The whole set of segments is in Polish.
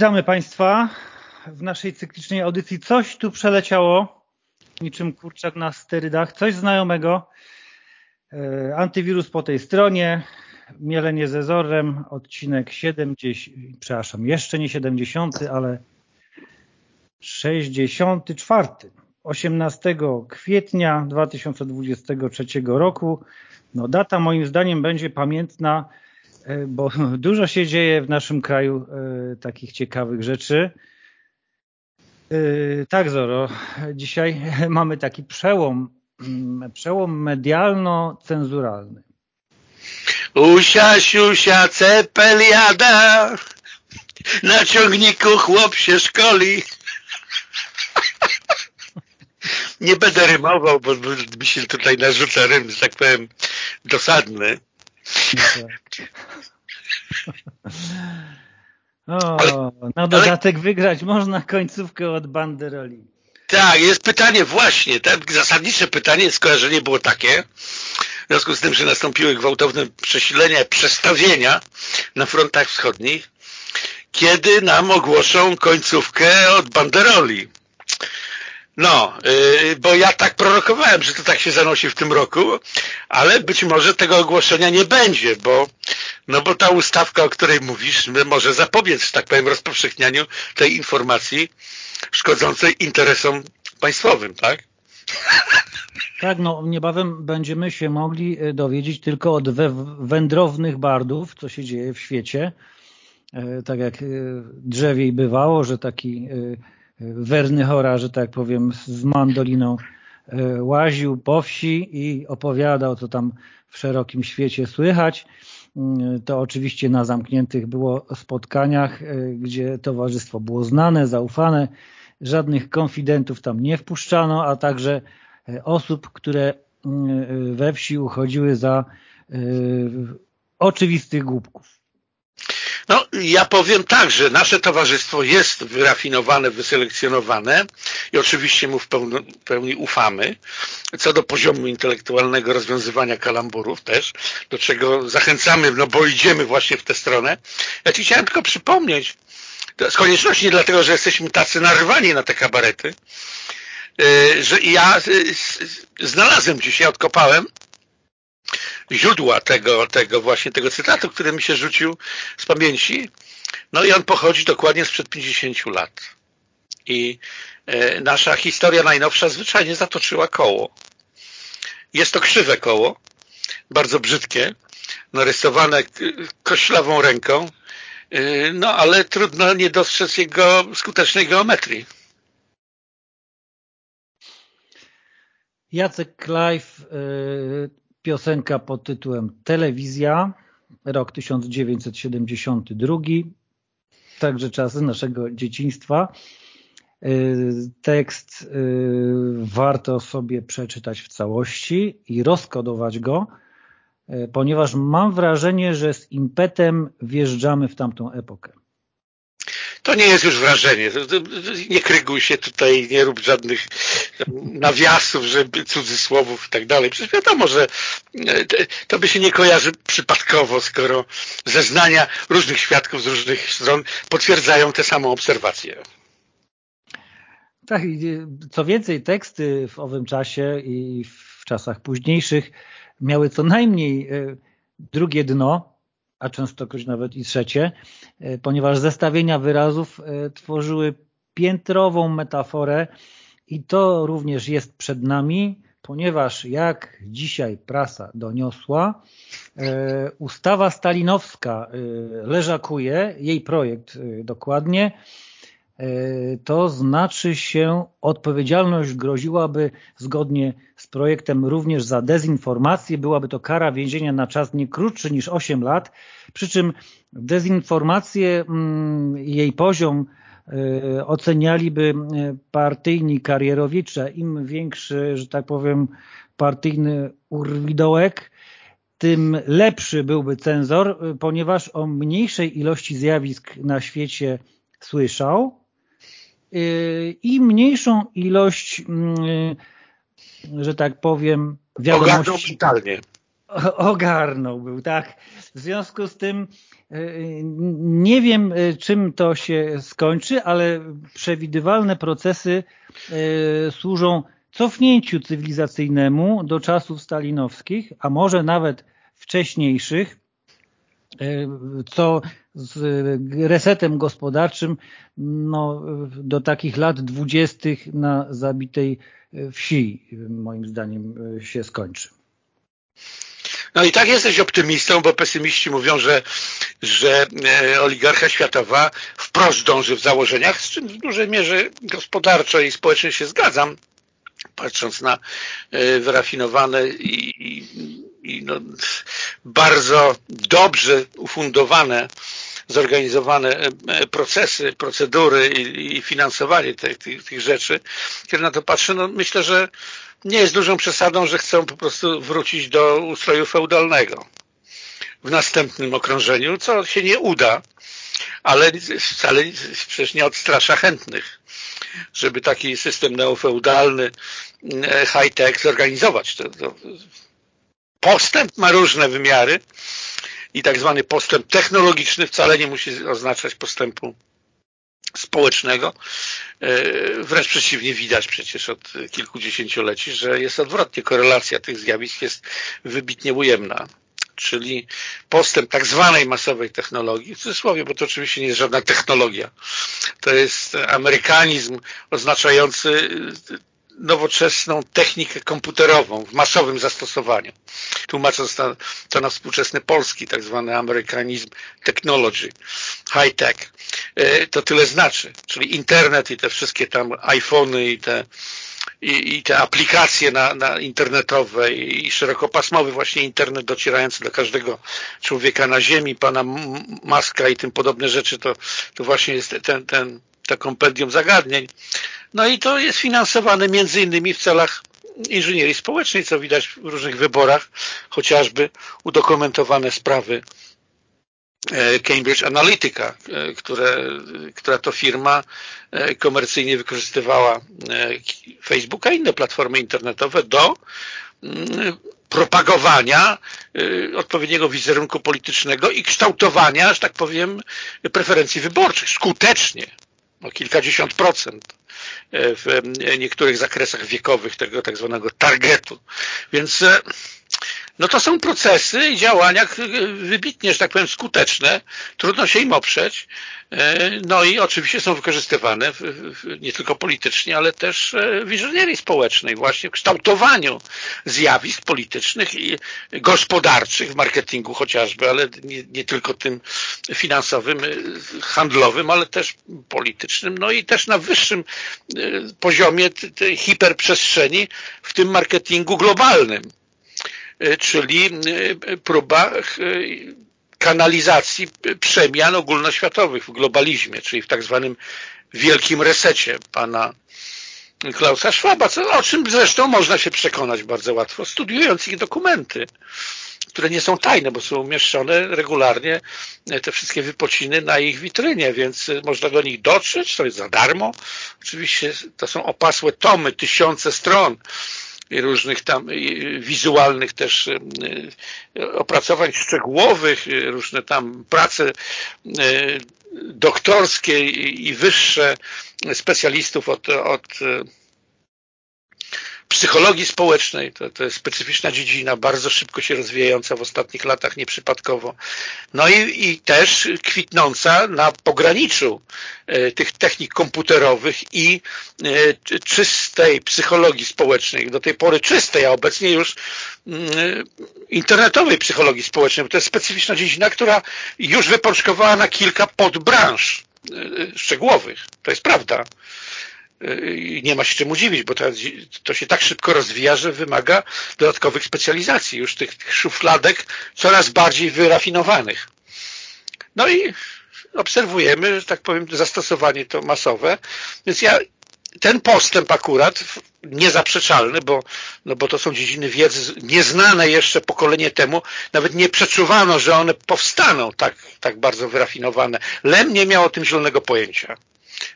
Witamy Państwa w naszej cyklicznej audycji. Coś tu przeleciało, niczym kurczak na sterydach, coś znajomego. E, Antywirus po tej stronie, mielenie ze zorem, odcinek 70, przepraszam, jeszcze nie 70, ale 64. 18 kwietnia 2023 roku. No, data moim zdaniem będzie pamiętna, bo dużo się dzieje w naszym kraju e, takich ciekawych rzeczy. E, tak, Zoro, dzisiaj mamy taki przełom, mm, przełom medialno-cenzuralny. Usia, siusia, cepeliada, na ciągniku chłop się szkoli. Nie będę rymował, bo mi się tutaj narzuca rym, że tak powiem, dosadny. O, na dodatek ale... wygrać można końcówkę od banderoli. Tak, jest pytanie właśnie, tak, zasadnicze pytanie, skojarzenie było takie, w związku z tym, że nastąpiły gwałtowne przesilenia, przestawienia na frontach wschodnich, kiedy nam ogłoszą końcówkę od banderoli. No, yy, bo ja tak prorokowałem, że to tak się zanosi w tym roku, ale być może tego ogłoszenia nie będzie, bo no bo ta ustawka, o której mówisz, może zapobiec, że tak powiem, rozpowszechnianiu tej informacji szkodzącej interesom państwowym, tak? Tak, no niebawem będziemy się mogli y, dowiedzieć tylko od wędrownych bardów, co się dzieje w świecie. E, tak jak y, drzewiej bywało, że taki y, werny chora, że tak powiem, z mandoliną e, łaził po wsi i opowiadał, co tam w szerokim świecie słychać. Mm, to oczywiście na zamkniętych było spotkaniach, e, gdzie towarzystwo było znane, zaufane, żadnych konfidentów tam nie wpuszczano, a także e, osób, które mm, we wsi uchodziły za oczywistych głupków. No, ja powiem tak, że nasze towarzystwo jest wyrafinowane, wyselekcjonowane i oczywiście mu w pełni, pełni ufamy. Co do poziomu intelektualnego rozwiązywania kalamburów też, do czego zachęcamy, no bo idziemy właśnie w tę stronę. Ja Ci chciałem tylko przypomnieć, z konieczności nie dlatego, że jesteśmy tacy narwani na te kabarety, y, że ja y, znalazłem dzisiaj, odkopałem źródła tego, tego właśnie tego cytatu, który mi się rzucił z pamięci. No i on pochodzi dokładnie sprzed 50 lat. I e, nasza historia najnowsza zwyczajnie zatoczyła koło. Jest to krzywe koło, bardzo brzydkie, narysowane koślawą ręką, e, no ale trudno nie dostrzec jego skutecznej geometrii. Jacek Klajf piosenka pod tytułem Telewizja, rok 1972, także czasy naszego dzieciństwa. Y, tekst y, warto sobie przeczytać w całości i rozkodować go, y, ponieważ mam wrażenie, że z impetem wjeżdżamy w tamtą epokę. To nie jest już wrażenie. Nie kryguj się tutaj, nie rób żadnych nawiasów, żeby cudzysłowów i tak dalej. Przecież wiadomo, że e, to by się nie kojarzy przypadkowo, skoro zeznania różnych świadków z różnych stron potwierdzają tę samą obserwację. Tak, co więcej, teksty w owym czasie i w czasach późniejszych miały co najmniej e, drugie dno, a częstokroć nawet i trzecie, e, ponieważ zestawienia wyrazów e, tworzyły piętrową metaforę i to również jest przed nami, ponieważ jak dzisiaj prasa doniosła, e, ustawa stalinowska leżakuje, jej projekt dokładnie, to znaczy się odpowiedzialność groziłaby zgodnie z projektem również za dezinformację, byłaby to kara więzienia na czas nie krótszy niż 8 lat, przy czym dezinformację, mm, jej poziom e, ocenialiby e, partyjni karierowicze. Im większy, że tak powiem, partyjny urwidołek, tym lepszy byłby cenzor, ponieważ o mniejszej ilości zjawisk na świecie słyszał, i mniejszą ilość, że tak powiem, wiadomości. Ogarnął mentalnie. Ogarnął był, tak. W związku z tym nie wiem, czym to się skończy, ale przewidywalne procesy służą cofnięciu cywilizacyjnemu do czasów stalinowskich, a może nawet wcześniejszych, co z resetem gospodarczym no, do takich lat dwudziestych na zabitej wsi, moim zdaniem, się skończy. No i tak jesteś optymistą, bo pesymiści mówią, że, że e, oligarcha światowa wprost dąży w założeniach, z czym w dużej mierze gospodarczo i społecznie się zgadzam, patrząc na e, wyrafinowane i, i, i no, bardzo dobrze ufundowane, zorganizowane e, procesy, procedury i, i finansowanie tych, tych, tych, rzeczy, kiedy na to patrzę, no myślę, że nie jest dużą przesadą, że chcą po prostu wrócić do ustroju feudalnego w następnym okrążeniu, co się nie uda, ale wcale przecież nie odstrasza chętnych żeby taki system neofeudalny, e, high-tech zorganizować. Postęp ma różne wymiary i tak zwany postęp technologiczny wcale nie musi oznaczać postępu społecznego. E, wręcz przeciwnie, widać przecież od kilkudziesięcioleci, że jest odwrotnie. Korelacja tych zjawisk jest wybitnie ujemna czyli postęp tak zwanej masowej technologii, w cudzysłowie, bo to oczywiście nie jest żadna technologia. To jest amerykanizm oznaczający nowoczesną technikę komputerową w masowym zastosowaniu. Tłumacząc to, to na współczesny polski, tak zwany amerykanizm technology, high tech. E, to tyle znaczy. Czyli internet i te wszystkie tam iPhony i te i, i te aplikacje na, na internetowe i szerokopasmowy właśnie internet docierający do każdego człowieka na ziemi, pana Maska i tym podobne rzeczy, to, to właśnie jest ten, ten, to kompendium zagadnień. No i to jest finansowane między innymi w celach inżynierii społecznej, co widać w różnych wyborach, chociażby udokumentowane sprawy E, Cambridge Analytica, e, które, która to firma e, komercyjnie wykorzystywała Facebooka i inne platformy internetowe do mm, propagowania odpowiedniego wizerunku politycznego i kształtowania, że tak powiem, preferencji wyborczych skutecznie, o kilkadziesiąt procent w niektórych zakresach wiekowych tego tak zwanego targetu. Więc no to są procesy i działania wybitnie, że tak powiem, skuteczne. Trudno się im oprzeć. E, no i oczywiście są wykorzystywane nie tylko politycznie, ale też e, w inżynierii społecznej, właśnie w kształtowaniu zjawisk politycznych i gospodarczych, w marketingu chociażby, ale nie, nie tylko tym finansowym, e, handlowym, ale też politycznym, no i też na wyższym poziomie tej hiperprzestrzeni, w tym marketingu globalnym czyli e, próba e, kanalizacji przemian ogólnoświatowych w globalizmie, czyli w tak zwanym wielkim resecie pana Klausa Schwaba, co, o czym zresztą można się przekonać bardzo łatwo, studiując ich dokumenty, które nie są tajne, bo są umieszczone regularnie te wszystkie wypociny na ich witrynie, więc można do nich dotrzeć, to jest za darmo. Oczywiście to są opasłe tomy, tysiące stron różnych tam wizualnych też opracowań szczegółowych, różne tam prace doktorskie i wyższe specjalistów od, od psychologii społecznej, to, to jest specyficzna dziedzina, bardzo szybko się rozwijająca w ostatnich latach, nieprzypadkowo. No i, i też kwitnąca na pograniczu e, tych technik komputerowych i e, czystej psychologii społecznej, do tej pory czystej, a obecnie już mm, internetowej psychologii społecznej, bo to jest specyficzna dziedzina, która już wypączkowała na kilka podbranż e, szczegółowych. To jest prawda nie ma się czemu dziwić, bo to, to się tak szybko rozwija, że wymaga dodatkowych specjalizacji, już tych, tych szufladek coraz bardziej wyrafinowanych. No i obserwujemy, że tak powiem, zastosowanie to masowe, więc ja ten postęp akurat niezaprzeczalny, bo, no bo to są dziedziny wiedzy nieznane jeszcze pokolenie temu, nawet nie przeczuwano, że one powstaną tak, tak bardzo wyrafinowane. Lem nie miał o tym zielonego pojęcia.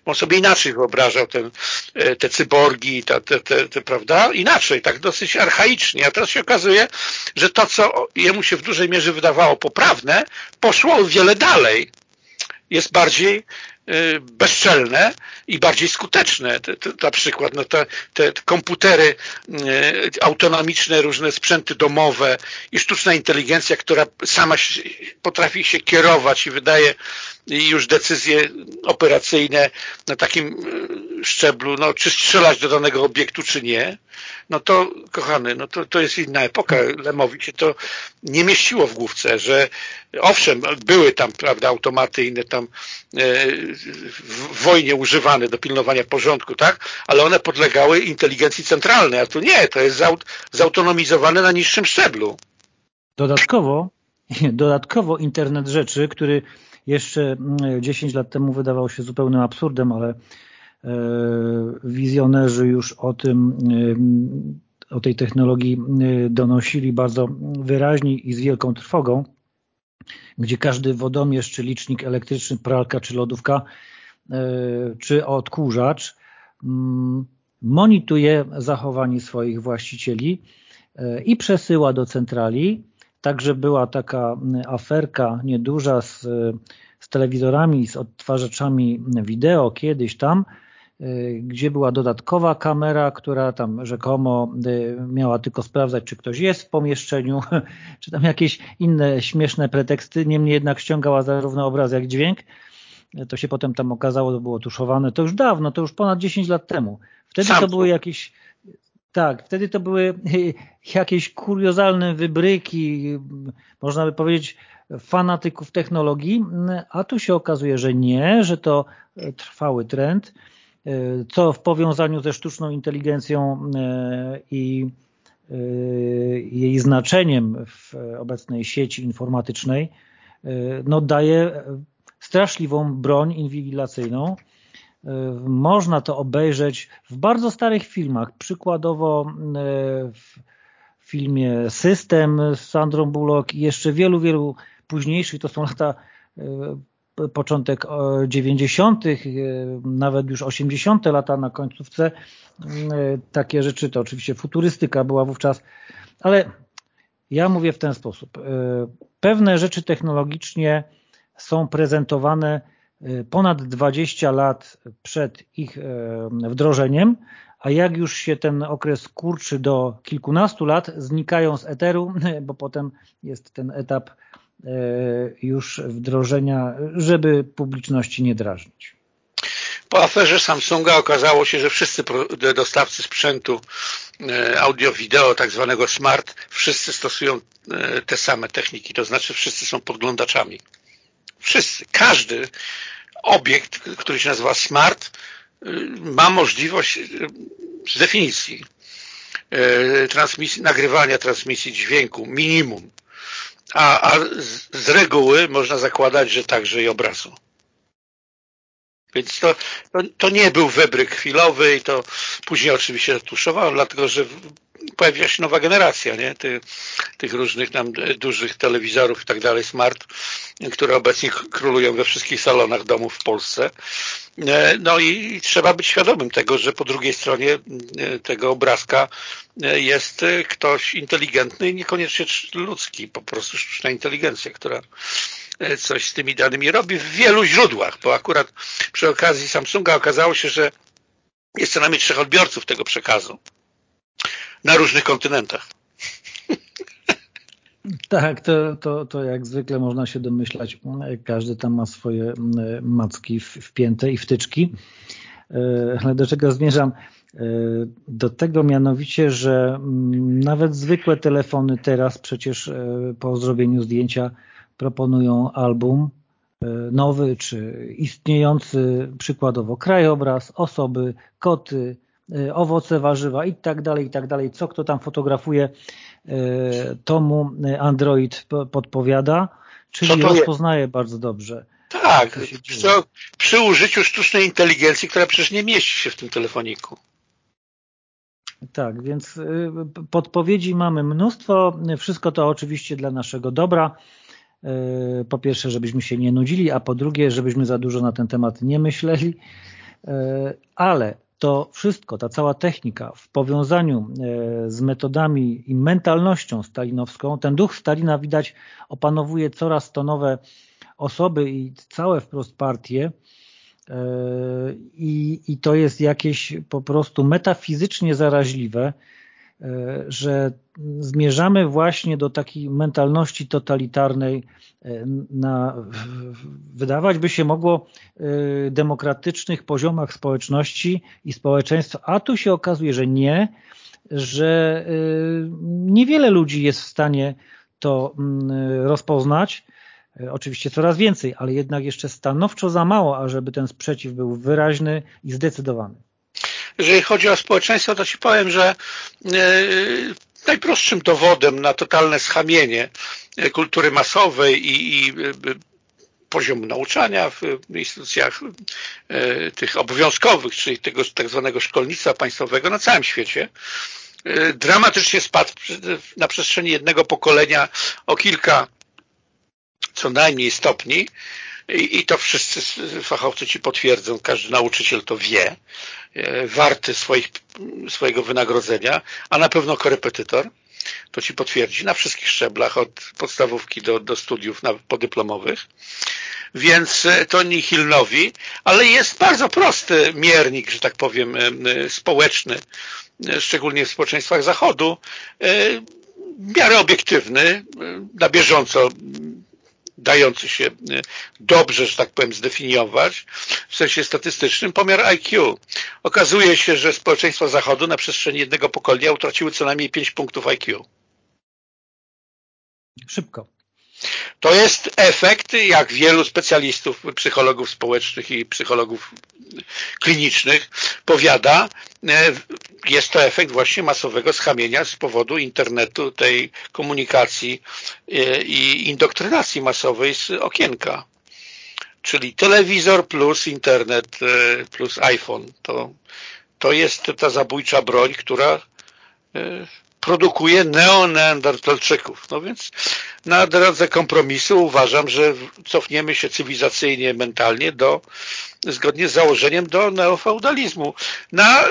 On sobie inaczej wyobrażał ten, e, te cyborgi, te, te, te, te, prawda? Inaczej, tak dosyć archaicznie. A teraz się okazuje, że to, co jemu się w dużej mierze wydawało poprawne, poszło o wiele dalej. Jest bardziej Y, bezczelne i bardziej skuteczne. Na przykład no te, te komputery y, autonomiczne, różne sprzęty domowe i sztuczna inteligencja, która sama potrafi się kierować i wydaje już decyzje operacyjne na takim y, szczeblu, no, czy strzelać do danego obiektu, czy nie, no to, kochany, no to, to jest inna epoka. Lemowi się to nie mieściło w główce, że owszem, były tam, prawda, automaty inne tam e, w wojnie używane do pilnowania porządku, tak, ale one podlegały inteligencji centralnej, a tu nie, to jest zautonomizowane na niższym szczeblu. Dodatkowo, dodatkowo internet rzeczy, który jeszcze 10 mm, lat temu wydawał się zupełnym absurdem, ale e, wizjonerzy już o tym, e, o tej technologii e, donosili bardzo wyraźnie i z wielką trwogą, gdzie każdy wodomierz, czy licznik elektryczny, pralka, czy lodówka, czy odkurzacz mm, monitoruje zachowanie swoich właścicieli i przesyła do centrali Także była taka aferka nieduża z, z telewizorami, z odtwarzaczami wideo kiedyś tam, y, gdzie była dodatkowa kamera, która tam rzekomo y, miała tylko sprawdzać, czy ktoś jest w pomieszczeniu, czy tam jakieś inne śmieszne preteksty, niemniej jednak ściągała zarówno obraz, jak dźwięk. To się potem tam okazało, to było tuszowane. To już dawno, to już ponad 10 lat temu. Wtedy Sam to były jakieś tak, wtedy to były jakieś kuriozalne wybryki, można by powiedzieć fanatyków technologii, a tu się okazuje, że nie, że to trwały trend, co w powiązaniu ze sztuczną inteligencją e, i e, jej znaczeniem w obecnej sieci informatycznej e, no daje straszliwą broń inwigilacyjną, można to obejrzeć w bardzo starych filmach. Przykładowo e, w filmie System z Sandrą Bullock i jeszcze wielu, wielu późniejszych, to są lata e, początek 90., e, nawet już 80. lata na końcówce. Takie rzeczy to oczywiście futurystyka była wówczas, ale ja mówię w ten sposób. Pewne rzeczy technologicznie są prezentowane Y, ponad 20 lat przed ich e, wdrożeniem, a jak już się ten okres kurczy do kilkunastu lat, znikają z eteru, bo potem jest ten etap e, już wdrożenia, żeby publiczności nie drażnić. Po aferze Samsunga okazało się, że wszyscy dostawcy sprzętu audio-wideo, tak zwanego smart, wszyscy stosują te same techniki, to znaczy wszyscy są podglądaczami. Wszyscy, każdy obiekt, który się nazywa smart, y, ma możliwość y, z definicji y, transmisji, nagrywania transmisji dźwięku minimum, a, a z reguły można zakładać, że także i obrazu. Więc to, to, to, nie był wybryk chwilowy i to później oczywiście tuszowało, dlatego że pojawia się nowa generacja nie? Ty, tych różnych nam dużych telewizorów i tak dalej, smart, które obecnie królują we wszystkich salonach domów w Polsce. E, no i trzeba być świadomym tego, że po drugiej stronie e, tego obrazka e, jest ktoś inteligentny i niekoniecznie ludzki, po prostu sztuczna inteligencja, która coś z tymi danymi robi w wielu źródłach, bo akurat przy okazji Samsunga okazało się, że jest co najmniej trzech odbiorców tego przekazu na różnych kontynentach. Tak, to, to, to jak zwykle można się domyślać, każdy tam ma swoje macki wpięte i wtyczki. E, ale do czego zmierzam? E, do tego mianowicie, że nawet zwykłe telefony teraz przecież e, po zrobieniu zdjęcia proponują album nowy czy istniejący, przykładowo krajobraz, osoby, koty, owoce, warzywa i tak dalej, i tak dalej. Co kto tam fotografuje, to mu Android podpowiada, czyli rozpoznaje bardzo dobrze. Tak, przy, przy użyciu sztucznej inteligencji, która przecież nie mieści się w tym telefoniku. Tak, więc podpowiedzi mamy mnóstwo. Wszystko to oczywiście dla naszego dobra. Po pierwsze, żebyśmy się nie nudzili, a po drugie, żebyśmy za dużo na ten temat nie myśleli. ale to wszystko, ta cała technika w powiązaniu z metodami i mentalnością stalinowską, ten duch Stalina widać opanowuje coraz to nowe osoby i całe wprost partie, i, I to jest jakieś po prostu metafizycznie zaraźliwe, e, że zmierzamy właśnie do takiej mentalności totalitarnej e, na, wydawać by się mogło, e, demokratycznych poziomach społeczności i społeczeństwa, a tu się okazuje, że nie, że niewiele ludzi jest w stanie to mm, rozpoznać, E, oczywiście coraz więcej, ale jednak jeszcze stanowczo za mało, ażeby ten sprzeciw był wyraźny i zdecydowany. Jeżeli chodzi o społeczeństwo, to Ci powiem, że e, najprostszym dowodem na totalne schamienie e, kultury masowej i, i poziomu nauczania w instytucjach tych obowiązkowych, czyli tego tak zwanego szkolnictwa państwowego na całym świecie, dramatycznie spadł na przestrzeni jednego pokolenia o kilka co najmniej stopni i, i to wszyscy fachowcy Ci potwierdzą, każdy nauczyciel to wie, e, warty swoich, swojego wynagrodzenia, a na pewno korepetytor to Ci potwierdzi na wszystkich szczeblach, od podstawówki do, do studiów na, podyplomowych. Więc e, to nihilnowi, ale jest bardzo prosty miernik, że tak powiem, e, społeczny, szczególnie w społeczeństwach Zachodu, w miarę obiektywny, na bieżąco dający się e, dobrze, że tak powiem, zdefiniować w sensie statystycznym, pomiar IQ. Okazuje się, że społeczeństwa Zachodu na przestrzeni jednego pokolenia utraciły co najmniej 5 punktów IQ. Szybko. To jest efekt, jak wielu specjalistów, psychologów społecznych i psychologów klinicznych powiada, e, jest to efekt właśnie masowego schamienia z powodu internetu, tej komunikacji e, i indoktrynacji masowej z okienka. Czyli telewizor plus internet e, plus iPhone. To, to jest ta zabójcza broń, która produkuje neoneandertalczyków. No więc na drodze kompromisu uważam, że cofniemy się cywilizacyjnie, mentalnie do, zgodnie z założeniem do neofeudalizmu. Na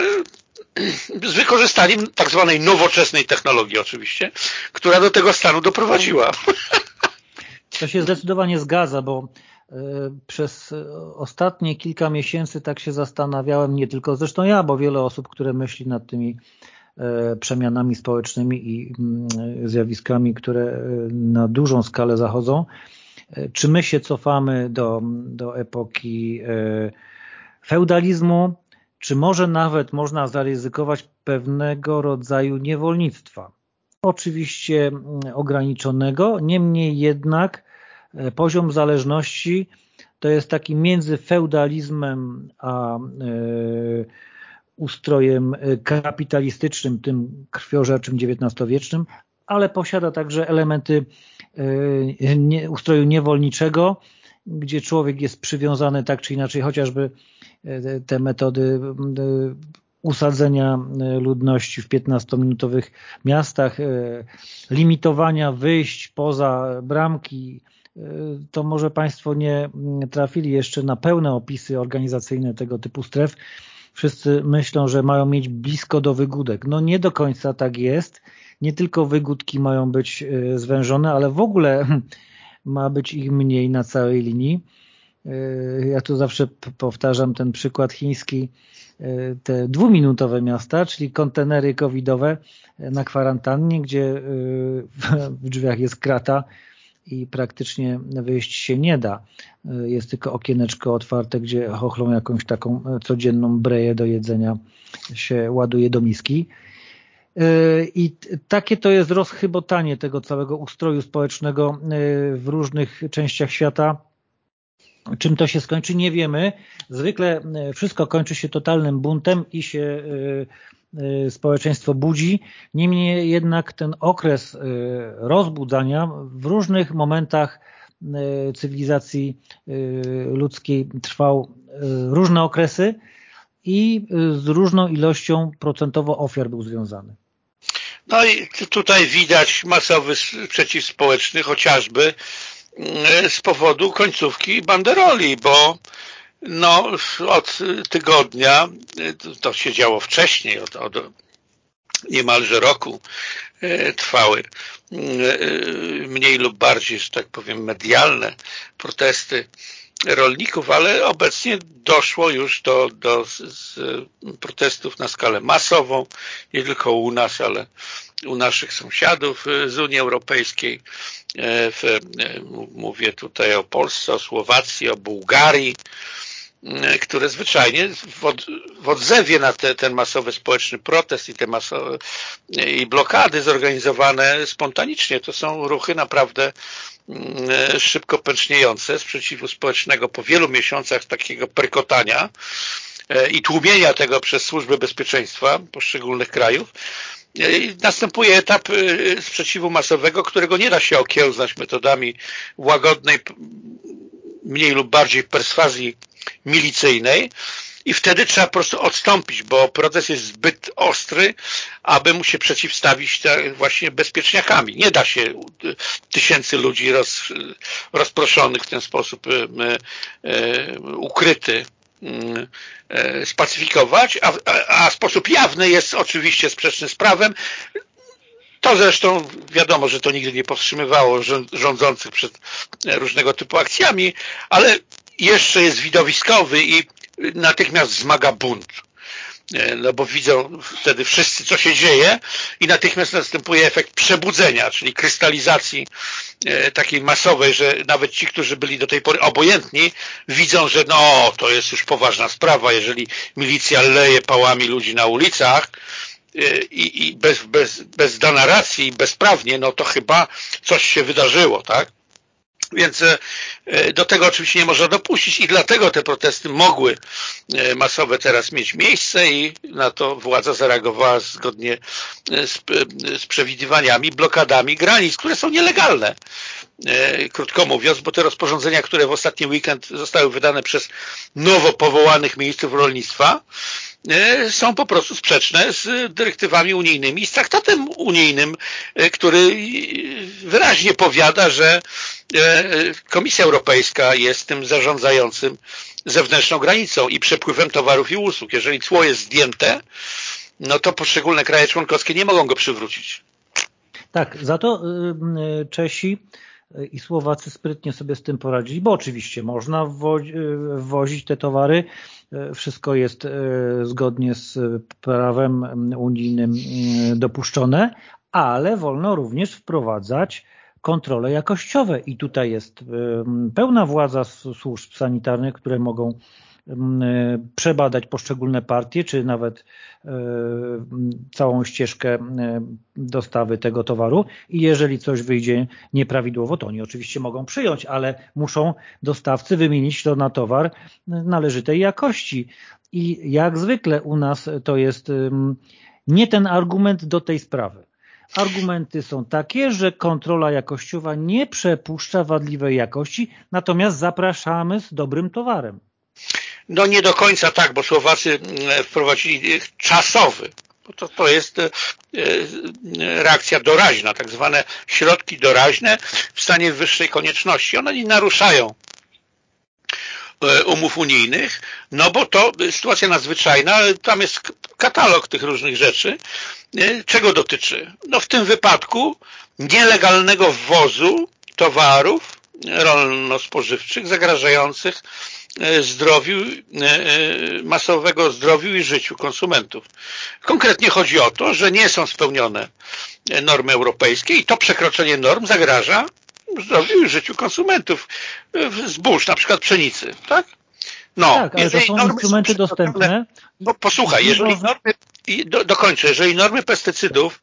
z wykorzystaniem tak zwanej nowoczesnej technologii oczywiście, która do tego stanu doprowadziła. To się zdecydowanie zgadza, bo e, przez ostatnie kilka miesięcy tak się zastanawiałem, nie tylko zresztą ja, bo wiele osób, które myśli nad tymi E, przemianami społecznymi i mm, zjawiskami, które e, na dużą skalę zachodzą. E, czy my się cofamy do, do epoki feudalizmu, czy może nawet można zaryzykować pewnego rodzaju niewolnictwa? Oczywiście mm, ograniczonego, niemniej jednak poziom zależności to jest taki między feudalizmem a ustrojem e, kapitalistycznym, tym krwiożerczym XIX-wiecznym, ale posiada także elementy e, ustroju niewolniczego, gdzie człowiek jest przywiązany tak czy inaczej, chociażby e, te metody usadzenia ludności w 15-minutowych miastach, limitowania wyjść poza bramki, to może Państwo nie trafili jeszcze na pełne opisy organizacyjne tego typu stref, wszyscy myślą, że mają mieć blisko do wygódek. No nie do końca tak jest. Nie tylko wygódki mają być e, zwężone, ale w ogóle ma być ich mniej na całej linii. E, ja tu zawsze powtarzam ten przykład chiński, e, te dwuminutowe miasta, czyli kontenery covidowe na kwarantannie, gdzie w drzwiach jest krata i praktycznie wyjść się nie da. Jest tylko okieneczko otwarte, gdzie chochlą jakąś taką codzienną breję do jedzenia się ładuje do miski. I takie to jest rozchybotanie tego całego ustroju społecznego w różnych częściach świata. Czym to się skończy, nie wiemy. Zwykle wszystko kończy się totalnym buntem i się społeczeństwo budzi. Niemniej jednak ten okres y, rozbudzania w różnych momentach y, cywilizacji ludzkiej trwał różne okresy i z różną ilością procentowo ofiar był związany. No i tutaj widać masowy sprzeciw społeczny chociażby z powodu końcówki banderoli, bo No, od tygodnia, to się działo wcześniej, od, od niemalże roku trwały mniej lub bardziej, że tak powiem, medialne protesty rolników, ale obecnie doszło już do, do z, z protestów na skalę masową, nie tylko u nas, ale u naszych sąsiadów z Unii Europejskiej. W, mówię tutaj o Polsce, o Słowacji, o Bułgarii, które zwyczajnie w, od, w odzewie na te, ten masowy społeczny protest i te masowe i blokady zorganizowane spontanicznie. To są ruchy naprawdę E, szybko pęczniejące sprzeciwu społecznego po wielu miesiącach takiego perkotania e, i tłumienia tego przez służby bezpieczeństwa poszczególnych krajów e, następuje etap sprzeciwu masowego, którego nie da się okiełznać metodami łagodnej, mniej lub bardziej perswazji milicyjnej, i wtedy trzeba po prostu odstąpić, bo proces jest zbyt ostry, aby mu się przeciwstawić właśnie bezpieczniakami. Nie da się tysięcy ludzi roz, rozproszonych w ten sposób e, e, ukryty e, spacyfikować, a, a, a sposób jawny jest oczywiście sprzeczny z prawem. To zresztą wiadomo, że to nigdy nie powstrzymywało rządzących przed różnego typu akcjami, ale jeszcze jest widowiskowy i natychmiast zmaga bunt. E, no bo widzą wtedy wszyscy, co się dzieje i natychmiast następuje efekt przebudzenia, czyli krystalizacji e, takiej masowej, że nawet ci, którzy byli do tej pory obojętni, widzą, że no, to jest już poważna sprawa, jeżeli milicja leje pałami ludzi na ulicach, e, i, i bez, bez, bez dana racji, bezprawnie, no to chyba coś się wydarzyło, tak? Więc e, e, do tego oczywiście nie można dopuścić i dlatego te protesty mogły e, masowe teraz mieć miejsce i na to władza zareagowała zgodnie z, z przewidywaniami, blokadami granic, które są nielegalne. Krótko mówiąc, bo te rozporządzenia, które w ostatni weekend zostały wydane przez nowo powołanych ministrów rolnictwa, są po prostu sprzeczne z dyrektywami unijnymi i z traktatem unijnym, e, który wyraźnie powiada, że e, Komisja Europejska jest tym zarządzającym zewnętrzną granicą i przepływem towarów i usług. Jeżeli cło jest zdjęte, no to poszczególne kraje członkowskie nie mogą go przywrócić. Tak, za to Czesi i Słowacy sprytnie sobie z tym poradzili, bo oczywiście można wwozić te towary E, wszystko jest e, zgodnie z prawem unijnym e, dopuszczone, ale wolno również wprowadzać kontrole jakościowe. I tutaj jest pełna władza służb sanitarnych, które mogą przebadać poszczególne partie, czy nawet całą ścieżkę dostawy tego towaru i jeżeli coś wyjdzie nieprawidłowo, to oni oczywiście mogą przyjąć, ale muszą dostawcy wymienić to na towar należytej jakości. I jak zwykle u nas to jest nie ten argument do tej sprawy. Argumenty są takie, że kontrola jakościowa nie przepuszcza wadliwej jakości, natomiast zapraszamy z dobrym towarem. No nie do końca tak, bo Słowacy mm, wprowadzili czasowy, bo to, to jest e, e, reakcja doraźna, tak zwane środki doraźne w stanie wyższej konieczności. One nie naruszają umów unijnych, no bo to sytuacja nadzwyczajna, tam jest katalog tych różnych rzeczy. Czego dotyczy? No w tym wypadku nielegalnego wwozu towarów rolno-spożywczych zagrażających E, zdrowiu, e, e, masowego zdrowiu i życiu konsumentów. Konkretnie chodzi o to, że nie są spełnione normy europejskie i to przekroczenie norm zagraża zdrowiu i życiu konsumentów zbóż, na przykład pszenicy, tak? No, tak, ale to są instrumenty dostępne. No, posłuchaj, jeżeli normy, do, dokończę, jeżeli normy pestycydów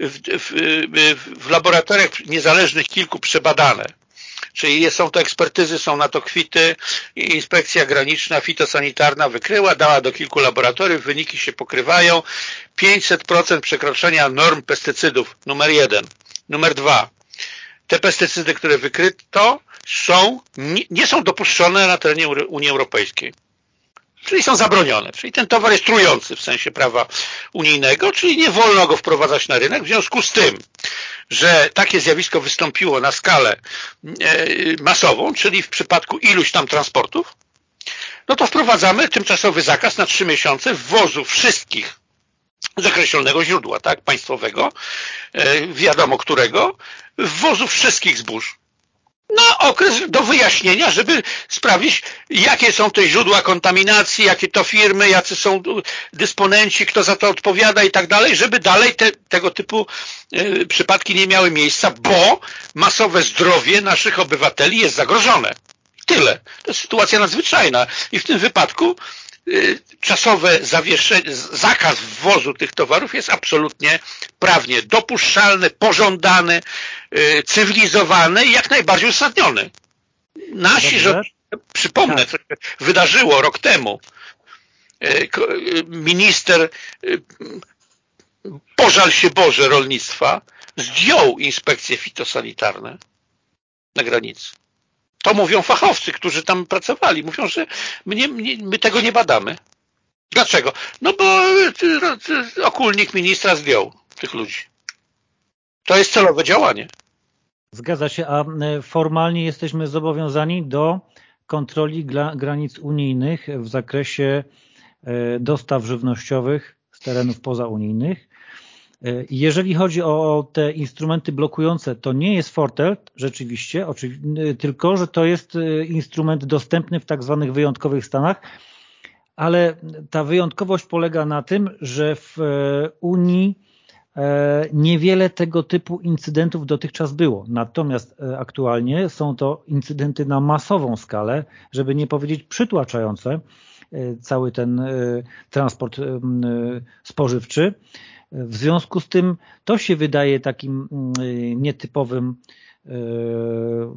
w, w, w, w laboratoriach niezależnych kilku przebadane Czyli są to ekspertyzy, są na to kwity inspekcja graniczna, fitosanitarna wykryła, dała do kilku laboratoriów, wyniki się pokrywają. 500% przekroczenia norm pestycydów, numer jeden. Numer dwa. Te pestycydy, które wykryto, są, nie, nie są dopuszczone na terenie Unii Europejskiej czyli są zabronione. Czyli ten towar jest trujący w sensie prawa unijnego, czyli nie wolno go wprowadzać na rynek. W związku z tym, że takie zjawisko wystąpiło na skalę e, masową, czyli w przypadku iluś tam transportów, no to wprowadzamy tymczasowy zakaz na trzy miesiące wwozu wszystkich z określonego źródła, tak, państwowego, e, wiadomo którego, wwozu wszystkich zbóż na okres do wyjaśnienia, żeby sprawdzić, jakie są te źródła kontaminacji, jakie to firmy, jacy są dysponenci, kto za to odpowiada i tak dalej, żeby dalej te, tego typu y, przypadki nie miały miejsca, bo masowe zdrowie naszych obywateli jest zagrożone. Tyle. To jest sytuacja nadzwyczajna i w tym wypadku czasowe zawieszenie, zakaz wwozu tych towarów jest absolutnie prawnie dopuszczalny, pożądany, y, cywilizowany i jak najbardziej uzasadniony. Nasi, że przypomnę, tak. co się wydarzyło rok temu. Y, minister pożal się Boże rolnictwa zdjął inspekcje fitosanitarne na granicy. To mówią fachowcy, którzy tam pracowali. Mówią, że my, nie, my tego nie badamy. Dlaczego? No bo okulnik ministra zdjął tych ludzi. To jest celowe działanie. Zgadza się, a formalnie jesteśmy zobowiązani do kontroli granic unijnych w zakresie dostaw żywnościowych z terenów pozaunijnych jeżeli chodzi o te instrumenty blokujące, to nie jest Fortel rzeczywiście, e, tylko że to jest e, instrument dostępny w tak zwanych wyjątkowych stanach, ale ta wyjątkowość polega na tym, że w Unii niewiele tego typu incydentów dotychczas było. Natomiast aktualnie są to incydenty na masową skalę, żeby nie powiedzieć przytłaczające cały ten transport spożywczy. W związku z tym to się wydaje takim mm, nietypowym, e,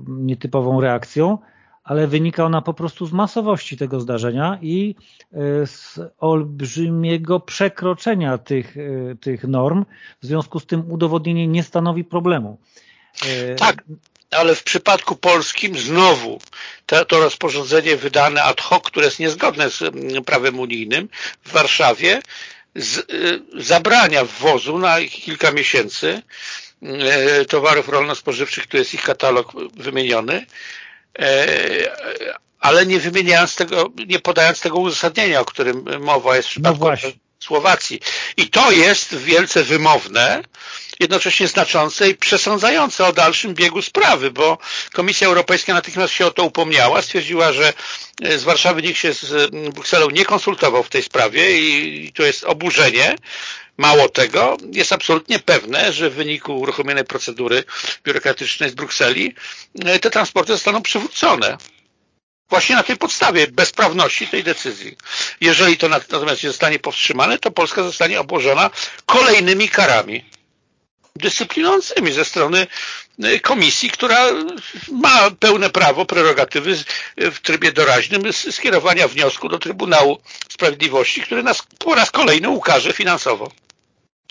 nietypową reakcją, ale wynika ona po prostu z masowości tego zdarzenia i e, z olbrzymiego przekroczenia tych, e, tych norm. W związku z tym udowodnienie nie stanowi problemu. Tak, ale w przypadku polskim znowu to, to rozporządzenie wydane ad hoc, które jest niezgodne z mm, prawem unijnym w Warszawie z, y, zabrania wwozu na kilka miesięcy y, towarów rolno-spożywczych, tu jest ich katalog wymieniony, y, ale nie wymieniając tego, nie podając tego uzasadnienia, o którym mowa jest w przypadku no Słowacji. I to jest wielce wymowne, jednocześnie znaczące i przesądzające o dalszym biegu sprawy, bo Komisja Europejska natychmiast się o to upomniała, stwierdziła, że z Warszawy nikt się z Brukselą nie konsultował w tej sprawie i to jest oburzenie. Mało tego, jest absolutnie pewne, że w wyniku uruchomionej procedury biurokratycznej z Brukseli e, te transporty zostaną przywrócone. Właśnie na tej podstawie bezprawności tej decyzji. Jeżeli to natomiast nie zostanie powstrzymane, to Polska zostanie obłożona kolejnymi karami dyscyplinującymi ze strony y, komisji, która ma pełne prawo, prerogatywy w trybie doraźnym skierowania wniosku do Trybunału Sprawiedliwości, który nas po raz kolejny ukaże finansowo.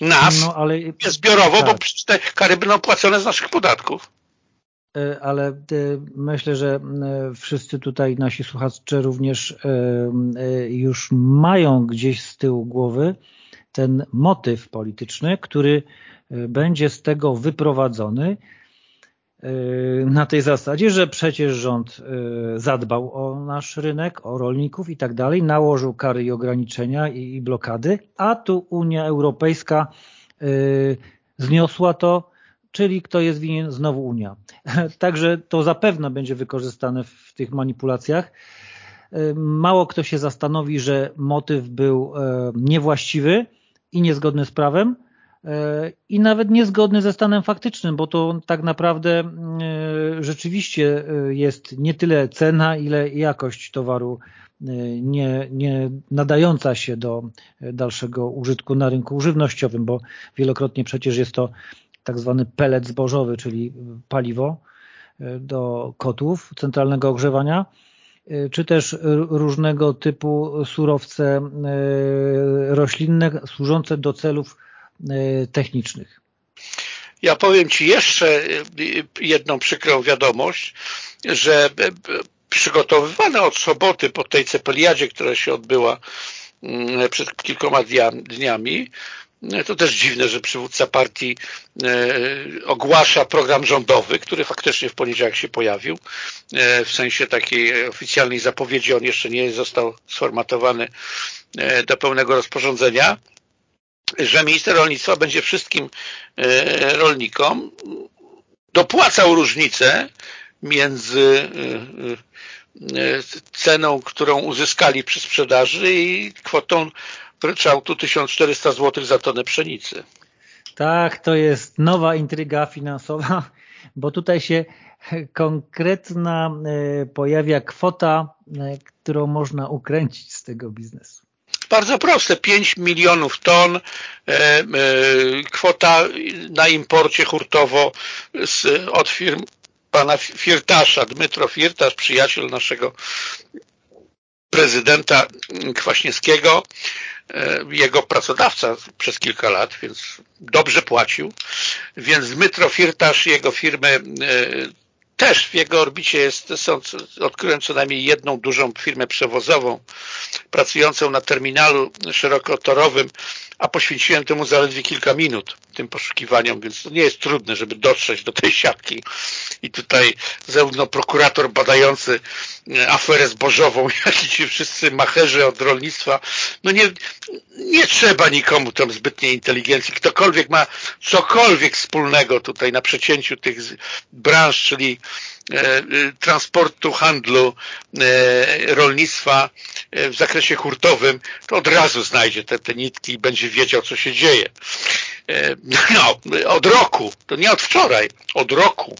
Nas, no, ale... zbiorowo, tak. bo te kary będą płacone z naszych podatków. E, ale e, myślę, że e, wszyscy tutaj nasi słuchacze również już mają gdzieś z tyłu głowy ten motyw polityczny, który będzie z tego wyprowadzony na tej zasadzie, że przecież rząd zadbał o nasz rynek, o rolników i tak dalej, nałożył kary i ograniczenia i blokady, a tu Unia Europejska zniosła to, czyli kto jest winien, znowu Unia. Także to zapewne będzie wykorzystane w tych manipulacjach. Mało kto się zastanowi, że motyw był niewłaściwy i niezgodny z prawem i nawet niezgodny ze stanem faktycznym, bo to tak naprawdę e, rzeczywiście jest nie tyle cena, ile jakość towaru nie, nie nadająca się do dalszego użytku na rynku żywnościowym, bo wielokrotnie przecież jest to tak zwany pelet zbożowy, czyli paliwo e, do kotłów centralnego ogrzewania, e, czy też różnego typu surowce e, roślinne służące do celów technicznych. Ja powiem Ci jeszcze jedną przykrą wiadomość, że przygotowywane od soboty po tej cepeliadzie, która się odbyła mm, przed kilkoma dniami, To też dziwne, że przywódca partii ogłasza program rządowy, który faktycznie w poniedziałek się pojawił. W sensie takiej oficjalnej zapowiedzi on jeszcze nie został sformatowany do pełnego rozporządzenia, że minister rolnictwa będzie wszystkim rolnikom dopłacał różnicę między ceną, którą uzyskali przy sprzedaży i kwotą ryczałtu 1400 zł za tonę pszenicy. Tak, to jest nowa intryga finansowa, bo tutaj się konkretna e, pojawia kwota, e, którą można ukręcić z tego biznesu. Bardzo proste, 5 milionów ton, e, kwota na imporcie hurtowo z, od firm pana Firtasza, Dmytro Firtasz, przyjaciel naszego prezydenta Kwaśniewskiego, e, jego pracodawca przez kilka lat, więc dobrze płacił. Więc Dmytro Firtasz, jego firmy e, też w jego orbicie jest, są, odkryłem co najmniej jedną dużą firmę przewozową pracującą na terminalu szerokotorowym a poświęciłem temu zaledwie kilka minut, tym poszukiwaniom, więc to nie jest trudne, żeby dotrzeć do tej siatki. I tutaj zarówno prokurator badający e, aferę zbożową, jak i ci wszyscy macherzy od rolnictwa, no nie, nie trzeba nikomu tam zbytniej inteligencji, ktokolwiek ma cokolwiek wspólnego tutaj na przecięciu tych branż, czyli transportu, handlu, e, rolnictwa w zakresie hurtowym, to od razu znajdzie te, te nitki i będzie wiedział, co się dzieje. No, od roku, to nie od wczoraj, od roku.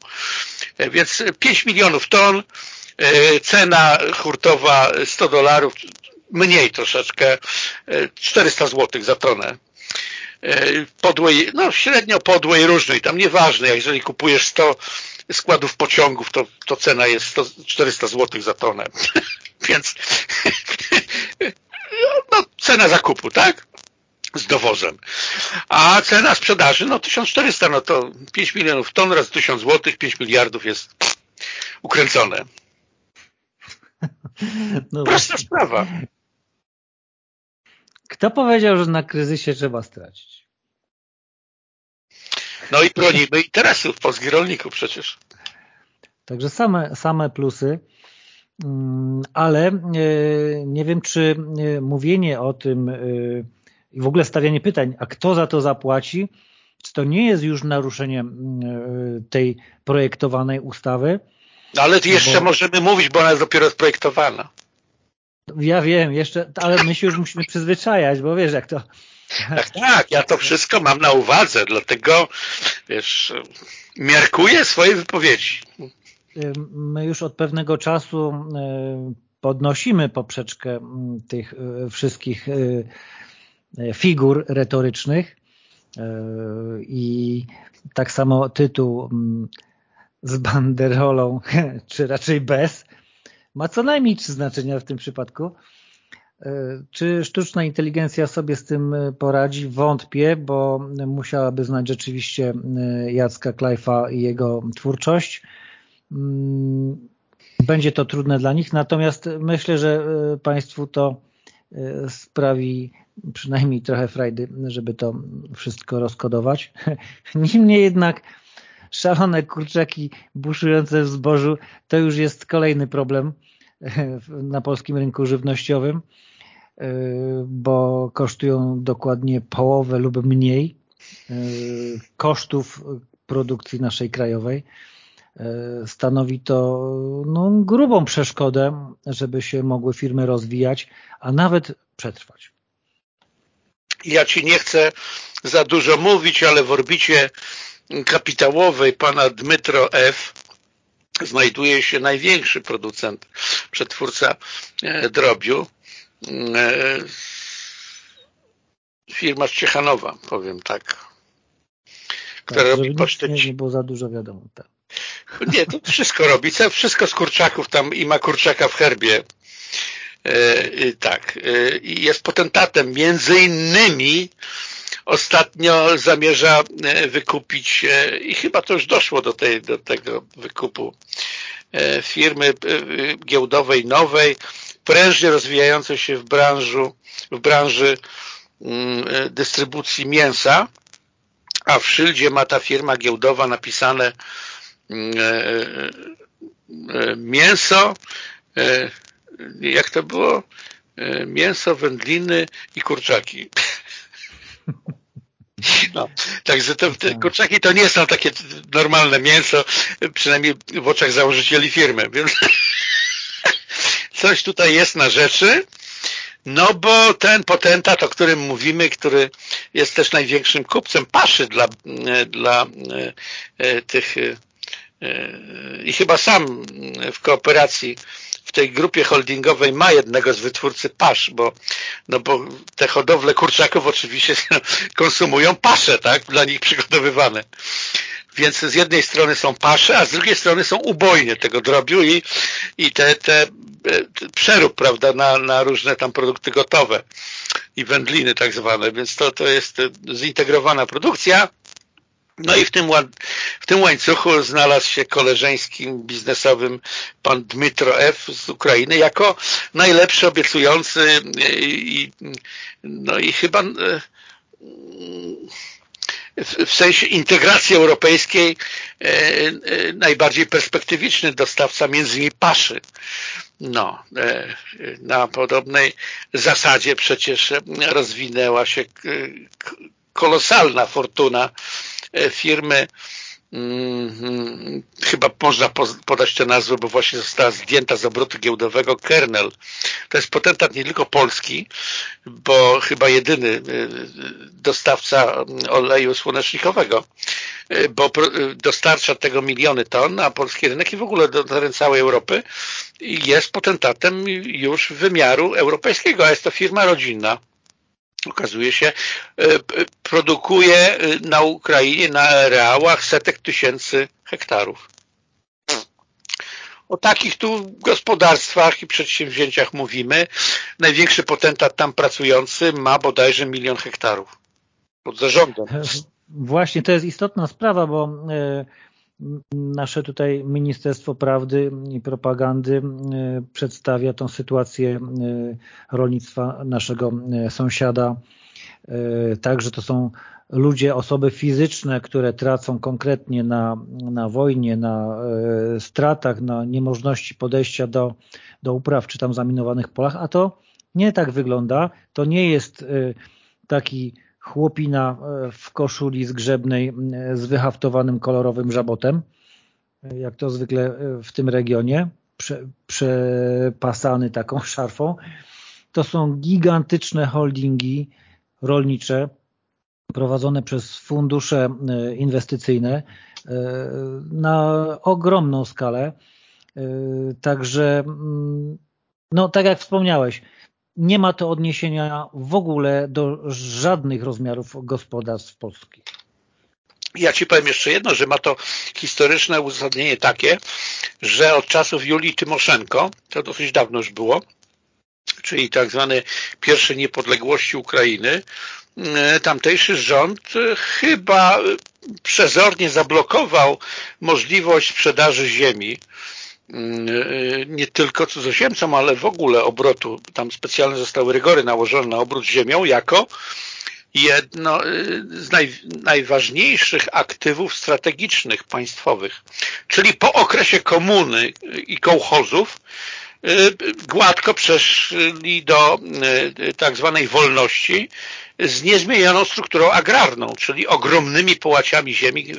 Więc 5 milionów ton, cena hurtowa 100 dolarów, mniej troszeczkę, 400 zł za tonę podłej, no średnio podłej różnej, tam nieważne, jeżeli kupujesz 100 składów pociągów, to, to cena jest 100, 400 zł za tonę. Więc no, cena zakupu, tak? Z dowozem. A cena sprzedaży, no 1400, no to 5 milionów ton raz 1000 zł, 5 miliardów jest ukręcone. No Prosta sprawa. Kto powiedział, że na kryzysie trzeba stracić? No i bronimy interesów polskich rolników przecież. Także same, same plusy, mm, ale e, nie wiem, czy e, mówienie o tym e, i w ogóle stawianie pytań, a kto za to zapłaci, czy to nie jest już naruszeniem tej projektowanej ustawy? Ale jeszcze bo... możemy mówić, bo ona jest dopiero projektowana. Ja wiem, jeszcze, ale my się już musimy przyzwyczajać, bo wiesz jak to tak, tak, ja to wszystko mam na uwadze, dlatego wiesz, miarkuję swoje wypowiedzi. My już od pewnego czasu e, podnosimy poprzeczkę tych e, wszystkich e, figur retorycznych i tak samo tytuł z banderolą, czy raczej bez, ma co najmniej trzy znaczenia w tym przypadku. E, czy sztuczna inteligencja sobie z tym e, poradzi? Wątpię, bo musiałaby znać rzeczywiście e, Jacka Klajfa i jego twórczość. Mm, będzie to trudne dla nich, natomiast myślę, że Państwu to sprawi przynajmniej trochę frajdy, żeby to wszystko rozkodować. Niemniej jednak szalone kurczaki buszujące w zbożu to już jest kolejny problem na polskim rynku żywnościowym. Y, bo kosztują dokładnie połowę lub mniej y, kosztów produkcji naszej krajowej. Y, stanowi to no, grubą przeszkodę, żeby się mogły firmy rozwijać, a nawet przetrwać. Ja Ci nie chcę za dużo mówić, ale w orbicie kapitałowej pana Dmytro F. znajduje się największy producent, przetwórca e, drobiu, firma z Ciechanowa, powiem tak. Która tak, robi pocztę... Nie, nie było za dużo wiadomo. Tak. Nie, to wszystko robi. Wszystko z kurczaków tam i ma kurczaka w herbie. E, tak. E, I jest potentatem. Między innymi ostatnio zamierza wykupić i chyba to już doszło do, tej, do tego wykupu firmy giełdowej nowej prężnie rozwijającej się w, branżu, w branży dystrybucji mięsa, a w szyldzie ma ta firma giełdowa napisane mięso, jak to było? Mięso, wędliny i kurczaki. No, także te, te kurczaki to nie są takie normalne mięso, przynajmniej w oczach założycieli firmy, więc coś tutaj jest na rzeczy. No bo ten potentat, o którym mówimy, który jest też największym kupcem paszy dla, dla e, tych e, i chyba sam w kooperacji w tej grupie holdingowej ma jednego z wytwórcy pasz, bo, no bo te hodowle kurczaków oczywiście konsumują pasze, tak, dla nich przygotowywane. Więc z jednej strony są pasze, a z drugiej strony są ubojnie tego drobiu i, i te, te, te przerób, prawda, na, na różne tam produkty gotowe i wędliny tak zwane, więc to, to jest zintegrowana produkcja no i w tym, w tym łańcuchu znalazł się koleżeńskim biznesowym pan Dmytro F. z Ukrainy jako najlepszy, obiecujący i, no i chyba e, w sensie integracji europejskiej e, e, najbardziej perspektywiczny dostawca między innymi paszy. No, na podobnej zasadzie przecież rozwinęła się kolosalna fortuna E, firmy Hmm, chyba można podać tę nazwę, bo właśnie została zdjęta z obrotu giełdowego Kernel. To jest potentat nie tylko polski, bo chyba jedyny e, dostawca oleju słonecznikowego, e, bo dostarcza tego miliony ton, a polski rynek i w ogóle do teren całej Europy jest potentatem już wymiaru europejskiego, a jest to firma rodzinna okazuje się, e, produkuje e, na Ukrainie na reałach setek tysięcy hektarów. O takich tu gospodarstwach i przedsięwzięciach mówimy. Największy potentat tam pracujący ma bodajże milion hektarów pod zarządem. Właśnie, to jest istotna sprawa, bo e, nasze tutaj Ministerstwo Prawdy i Propagandy e, przedstawia tą sytuację e, rolnictwa naszego e, sąsiada tak, że to są ludzie, osoby fizyczne, które tracą konkretnie na, na wojnie, na stratach, na niemożności podejścia do, do upraw czy tam zaminowanych polach, a to nie tak wygląda. To nie jest taki chłopina e, w koszuli zgrzebnej e, z wyhaftowanym kolorowym żabotem, e, jak to zwykle w tym regionie, prze, przepasany taką szarfą. To są gigantyczne holdingi rolnicze prowadzone przez fundusze inwestycyjne na ogromną skalę. Także, mm, no tak jak wspomniałeś, nie ma to odniesienia w ogóle do żadnych rozmiarów gospodarstw polskich. Ja Ci powiem jeszcze jedno, że ma to historyczne uzasadnienie takie, że od czasów Julii Tymoszenko, to dosyć dawno już było, czyli tak zwane pierwsze niepodległości Ukrainy, e, tamtejszy rząd chyba przezornie zablokował możliwość sprzedaży ziemi nie tylko cudzoziemcom, ale w ogóle obrotu. Tam specjalnie zostały rygory nałożone na obrót ziemią jako jedno y, z naj, najważniejszych aktywów strategicznych państwowych. Czyli po okresie komuny i kołchozów y, gładko przeszli do y, tak zwanej wolności z niezmienioną strukturą agrarną, czyli ogromnymi połaciami ziemi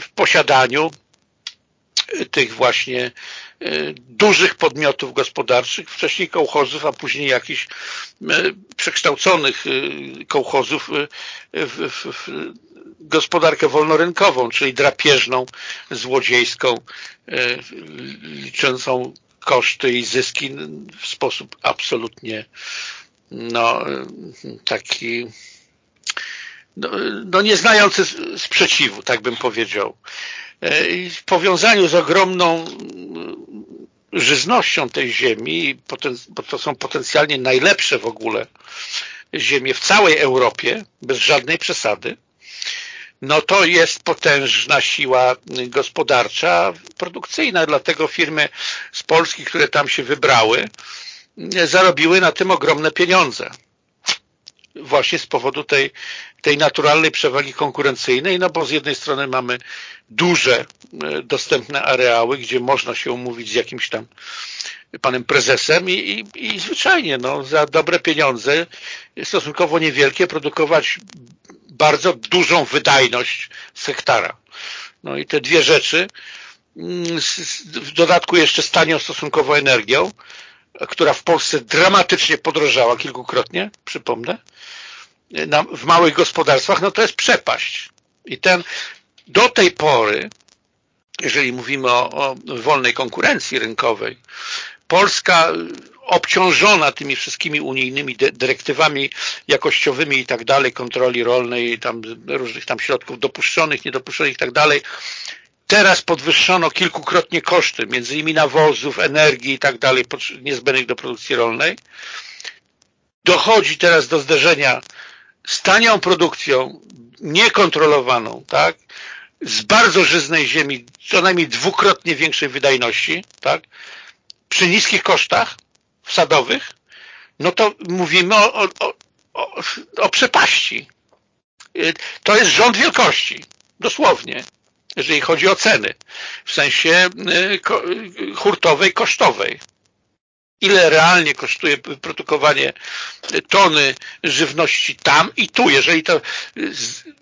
w posiadaniu tych właśnie e, dużych podmiotów gospodarczych, wcześniej kołchozów, a później jakichś e, przekształconych e, kołchozów w, w, w gospodarkę wolnorynkową, czyli drapieżną, złodziejską, liczącą koszty i zyski w sposób absolutnie no, taki no, no nie znający sprzeciwu, tak bym powiedział. E, w powiązaniu z ogromną żyznością tej ziemi, bo to są potencjalnie najlepsze w ogóle ziemie w całej Europie, bez żadnej przesady, no to jest potężna siła gospodarcza, produkcyjna, dlatego firmy z Polski, które tam się wybrały, zarobiły na tym ogromne pieniądze. właśnie z powodu tej, tej naturalnej przewagi konkurencyjnej, no bo z jednej strony mamy duże e, dostępne areały, gdzie można się umówić z jakimś tam panem prezesem i, i, i zwyczajnie no, za dobre pieniądze stosunkowo niewielkie produkować bardzo dużą wydajność z hektara. No i te dwie rzeczy mm, w dodatku jeszcze z tanią stosunkowo energią która w Polsce dramatycznie podrożała kilkukrotnie, przypomnę, na, w małych gospodarstwach, no to jest przepaść. I ten do tej pory, jeżeli mówimy o, o wolnej konkurencji rynkowej, Polska obciążona tymi wszystkimi unijnymi dyrektywami jakościowymi i tak dalej, kontroli rolnej, tam różnych tam środków dopuszczonych, niedopuszczonych i tak dalej, Teraz podwyższono kilkukrotnie koszty, między innymi nawozów, energii i tak dalej, niezbędnych do produkcji rolnej. Dochodzi teraz do zderzenia z tanią produkcją, niekontrolowaną, tak? z bardzo żyznej ziemi, co najmniej dwukrotnie większej wydajności, tak? przy niskich kosztach wsadowych, no to mówimy o, o, o, o przepaści. To jest rząd wielkości, dosłownie jeżeli chodzi o ceny, w sensie y, hurtowej, kosztowej. Ile realnie kosztuje produkowanie tony żywności tam i tu, jeżeli to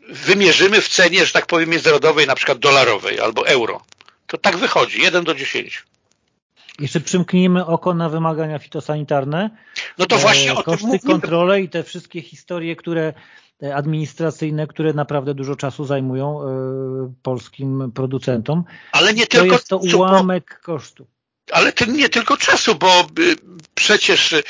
wymierzymy w cenie, że tak powiem, międzynarodowej, na przykład dolarowej albo euro. To tak wychodzi, 1 do 10. Jeszcze przymknijmy oko na wymagania fitosanitarne. No to właśnie o koszty, tym kontrole i te wszystkie historie, które administracyjne, które naprawdę dużo czasu zajmują e, polskim producentom. Ale nie to tylko jest to ułamek kosztu. Ale to nie tylko czasu, bo y, przecież y,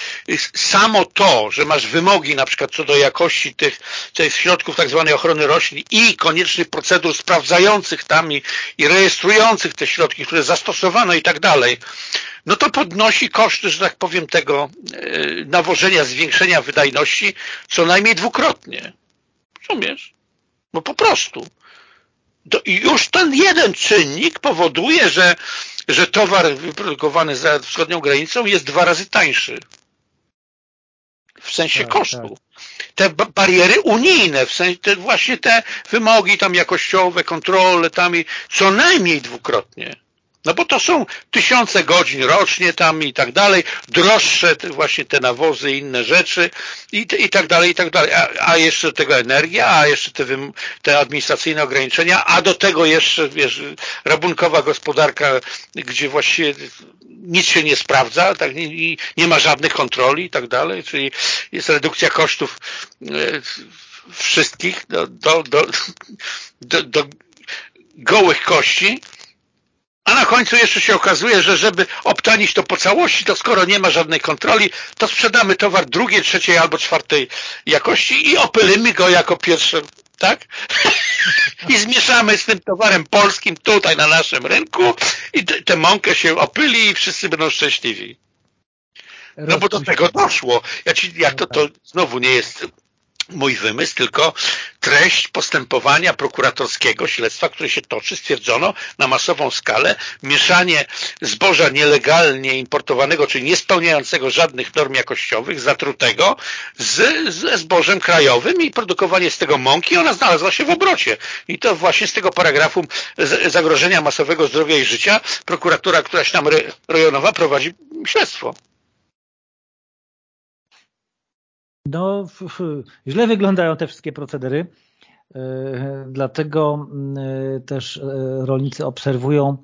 samo to, że masz wymogi na przykład co do jakości tych, tych środków tak zwanej ochrony roślin i koniecznych procedur sprawdzających tam i, i rejestrujących te środki, które zastosowano i tak dalej, no to podnosi koszty, że tak powiem, tego y, nawożenia, zwiększenia wydajności co najmniej dwukrotnie. Rozumiesz? No po prostu. I już ten jeden czynnik powoduje, że że towar wyprodukowany za wschodnią granicą jest dwa razy tańszy. W sensie tak, kosztu. Tak. Te bariery unijne, w sensie te, właśnie te wymogi tam jakościowe, kontrole tam i co najmniej dwukrotnie. No bo to są tysiące godzin rocznie tam i tak dalej, droższe te, właśnie te nawozy i inne rzeczy i, i tak dalej, i tak dalej. A, a jeszcze do tego energia, a jeszcze te, te administracyjne ograniczenia, a do tego jeszcze, wiesz, rabunkowa gospodarka, gdzie właściwie nic się nie sprawdza, tak, nie, nie ma żadnych kontroli i tak dalej, czyli jest redukcja kosztów e, wszystkich do, do, do, do, do gołych kości, a na końcu jeszcze się okazuje, że żeby obtanić to po całości, to skoro nie ma żadnej kontroli, to sprzedamy towar drugiej, trzeciej albo czwartej jakości i opylimy go jako pierwszy, tak? I zmieszamy z tym towarem polskim tutaj na naszym rynku i tę mąkę się opyli i wszyscy będą szczęśliwi. No bo do tego doszło. Ja ci, jak to, to znowu nie jest mój wymysł, tylko treść postępowania prokuratorskiego, śledztwa, które się toczy, stwierdzono na masową skalę mieszanie zboża nielegalnie importowanego, czyli nie spełniającego żadnych norm jakościowych, zatrutego z, zbożem krajowym i produkowanie z tego mąki, ona znalazła się w obrocie. I to właśnie z tego paragrafu zagrożenia masowego zdrowia i życia prokuratura, któraś tam rejonowa prowadzi śledztwo. No, źle wyglądają te wszystkie procedery, e, dlatego e, też e, rolnicy obserwują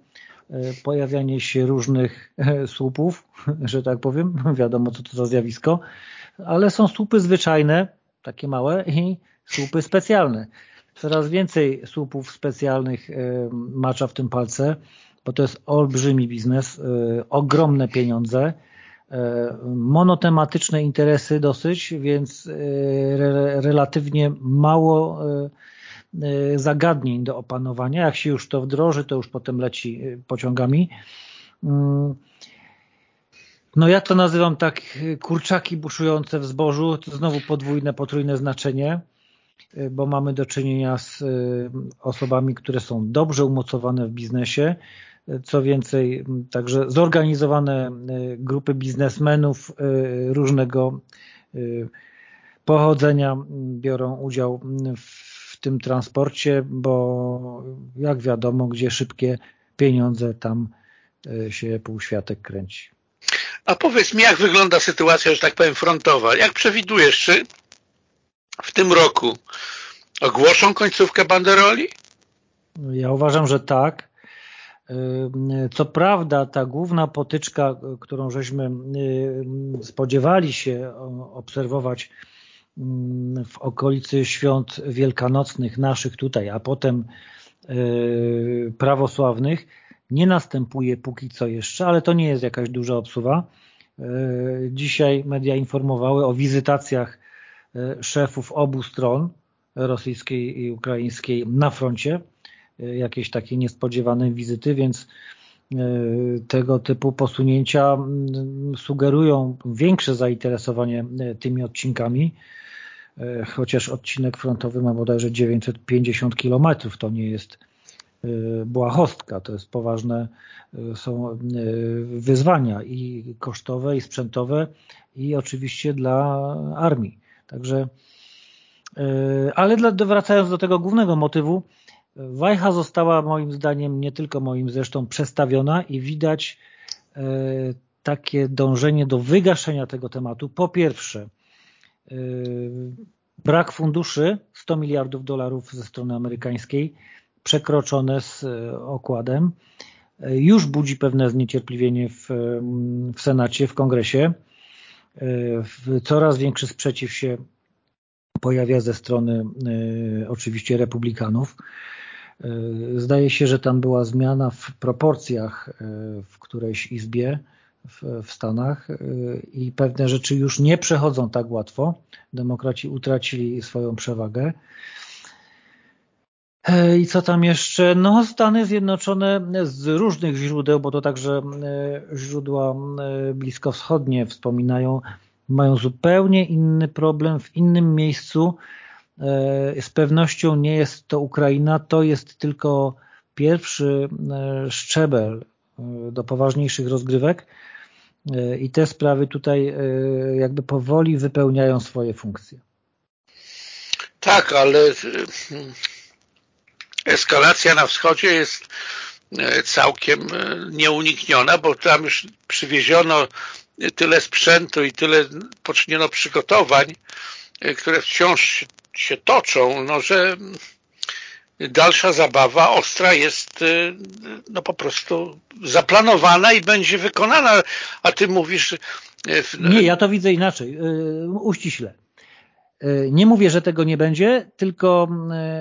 pojawianie się różnych słupów, że tak powiem, wiadomo co to za zjawisko, ale są słupy zwyczajne, takie małe i słupy specjalne. Coraz więcej słupów specjalnych macza w tym palce, bo to jest olbrzymi biznes, ogromne pieniądze, monotematyczne interesy dosyć, więc e, relatywnie mało e, zagadnień do opanowania. Jak się już to wdroży, to już potem leci pociągami. Mm. No ja to nazywam tak kurczaki buszujące w zbożu, to znowu podwójne, potrójne znaczenie, bo mamy do czynienia z osobami, które są dobrze umocowane w biznesie, co więcej, także zorganizowane grupy biznesmenów e, różnego e, pochodzenia biorą udział w tym transporcie, bo jak wiadomo, gdzie szybkie pieniądze, tam się półświatek kręci. A powiedz mi, jak wygląda sytuacja, że tak powiem, frontowa? Jak przewidujesz, czy w tym roku ogłoszą końcówkę banderoli? Ja uważam, że tak. Co prawda ta główna potyczka, którą żeśmy spodziewali się obserwować w okolicy świąt wielkanocnych naszych tutaj, a potem prawosławnych, nie następuje póki co jeszcze, ale to nie jest jakaś duża obsuwa. Dzisiaj media informowały o wizytacjach szefów obu stron, rosyjskiej i ukraińskiej, na froncie jakieś takie niespodziewane wizyty, więc e, tego typu posunięcia mm, sugerują większe zainteresowanie e, tymi odcinkami, chociaż odcinek frontowy ma bodajże 950 km, to nie jest błahostka, to jest poważne, są wyzwania i kosztowe, i sprzętowe, i oczywiście dla armii. Także, ale wracając do tego głównego motywu, Wajcha została moim zdaniem, nie tylko moim zresztą, przestawiona i widać e, takie dążenie do wygaszenia tego tematu. Po pierwsze, e, brak funduszy 100 miliardów dolarów ze strony amerykańskiej, przekroczone z e, okładem, już budzi pewne zniecierpliwienie w, w Senacie, w Kongresie. Coraz większy sprzeciw się pojawia ze strony oczywiście republikanów. E, zdaje się, że tam była zmiana w proporcjach e, w którejś izbie w, Stanach e, i pewne rzeczy już nie przechodzą tak łatwo. Demokraci utracili swoją przewagę. I co tam jeszcze? No Stany Zjednoczone z różnych źródeł, bo to także źródła bliskowschodnie wspominają, mają zupełnie inny problem w innym miejscu z pewnością nie jest to Ukraina, to jest tylko pierwszy e, szczebel e, do poważniejszych rozgrywek i te sprawy tutaj jakby powoli wypełniają swoje funkcje. Tak, ale eskalacja na wschodzie jest całkiem nieunikniona, bo tam już przywieziono tyle sprzętu i tyle poczyniono przygotowań, które wciąż się toczą, no że dalsza zabawa ostra jest y, no po prostu zaplanowana i będzie wykonana, a ty mówisz... Y, nie, ja to widzę inaczej, y, uściśle. Nie mówię, że tego nie będzie, tylko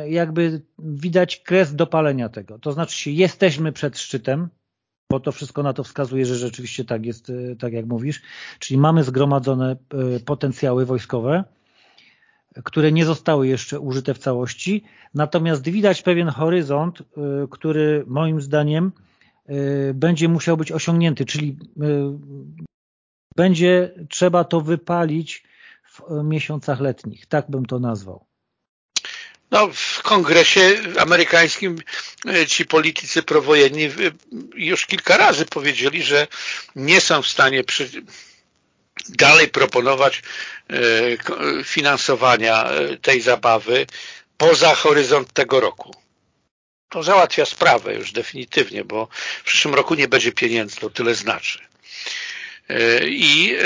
jakby widać kres dopalenia tego. To znaczy jesteśmy przed szczytem, bo to wszystko na to wskazuje, że rzeczywiście tak jest, tak jak mówisz, czyli mamy zgromadzone potencjały wojskowe, które nie zostały jeszcze użyte w całości. Natomiast widać pewien horyzont, y, który moim zdaniem y, będzie musiał być osiągnięty, czyli y, będzie trzeba to wypalić w miesiącach letnich. Tak bym to nazwał. No, w kongresie amerykańskim ci politycy prowojenni już kilka razy powiedzieli, że nie są w stanie przy, dalej proponować e, finansowania e, tej zabawy poza horyzont tego roku. To załatwia sprawę już definitywnie, bo w przyszłym roku nie będzie pieniędzy, to tyle znaczy. E, I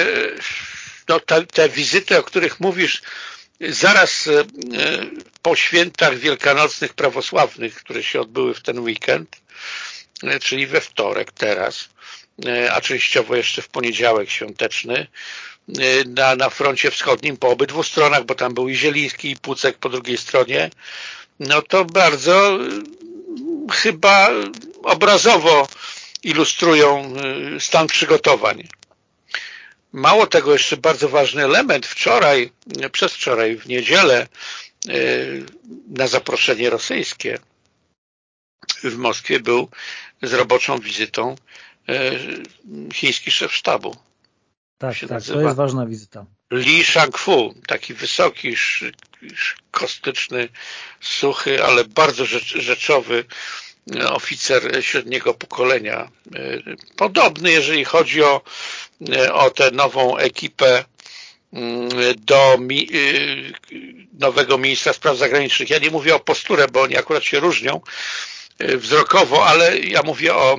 no, te, te wizyty, o których mówisz, zaraz po świętach wielkanocnych prawosławnych, które się odbyły w ten weekend, czyli we wtorek teraz, E, a częściowo jeszcze w poniedziałek świąteczny e, na, na froncie wschodnim po obydwu stronach, bo tam był i Zieliński i Pucek po drugiej stronie, no to bardzo e, chyba obrazowo ilustrują stan przygotowań. Mało tego, jeszcze bardzo ważny element. Wczoraj, przedwczoraj, w niedzielę na zaproszenie rosyjskie w Moskwie był z roboczą wizytą E, chiński szef sztabu. Tak, tak to jest ważna wizyta. Li Shangfu, taki wysoki, kostyczny, suchy, ale bardzo rzeczowy e, oficer średniego pokolenia. E, podobny, jeżeli chodzi o, o tę nową ekipę mm, do mi, nowego ministra spraw zagranicznych. Ja nie mówię o posturę, bo oni akurat się różnią wzrokowo, ale ja mówię o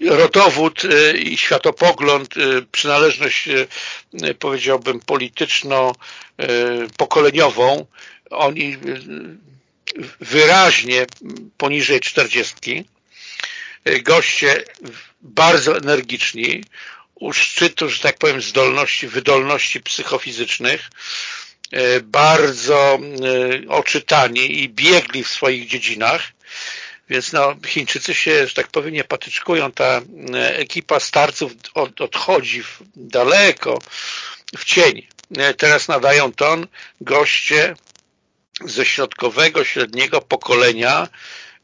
rodowód i światopogląd, przynależność powiedziałbym polityczno-pokoleniową. Oni wyraźnie poniżej czterdziestki. Goście bardzo energiczni, u szczytu, że tak powiem, zdolności, wydolności psychofizycznych, bardzo oczytani i biegli w swoich dziedzinach, więc no, Chińczycy się, że tak powiem, nie patyczkują. Ta ekipa starców od, odchodzi w, daleko w cień. Teraz nadają ton goście ze środkowego, średniego pokolenia,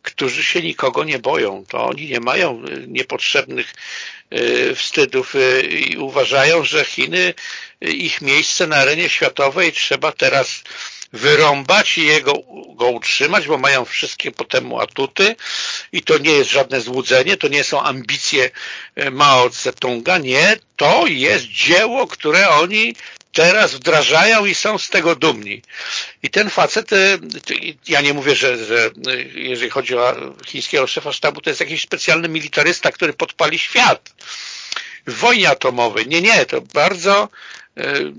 którzy się nikogo nie boją. To oni nie mają niepotrzebnych wstydów y, i uważają, że Chiny, ich miejsce na arenie światowej trzeba teraz wyrąbać i jego, go utrzymać, bo mają wszystkie potem atuty. I to nie jest żadne złudzenie, to nie są ambicje Mao Tse-tunga, nie, to jest dzieło, które oni teraz wdrażają i są z tego dumni. I ten facet, e, ja nie mówię, że, że jeżeli chodzi o chińskiego szefa sztabu, to jest jakiś specjalny militarysta, który podpali świat w wojnie atomowej. Nie, nie, to bardzo E,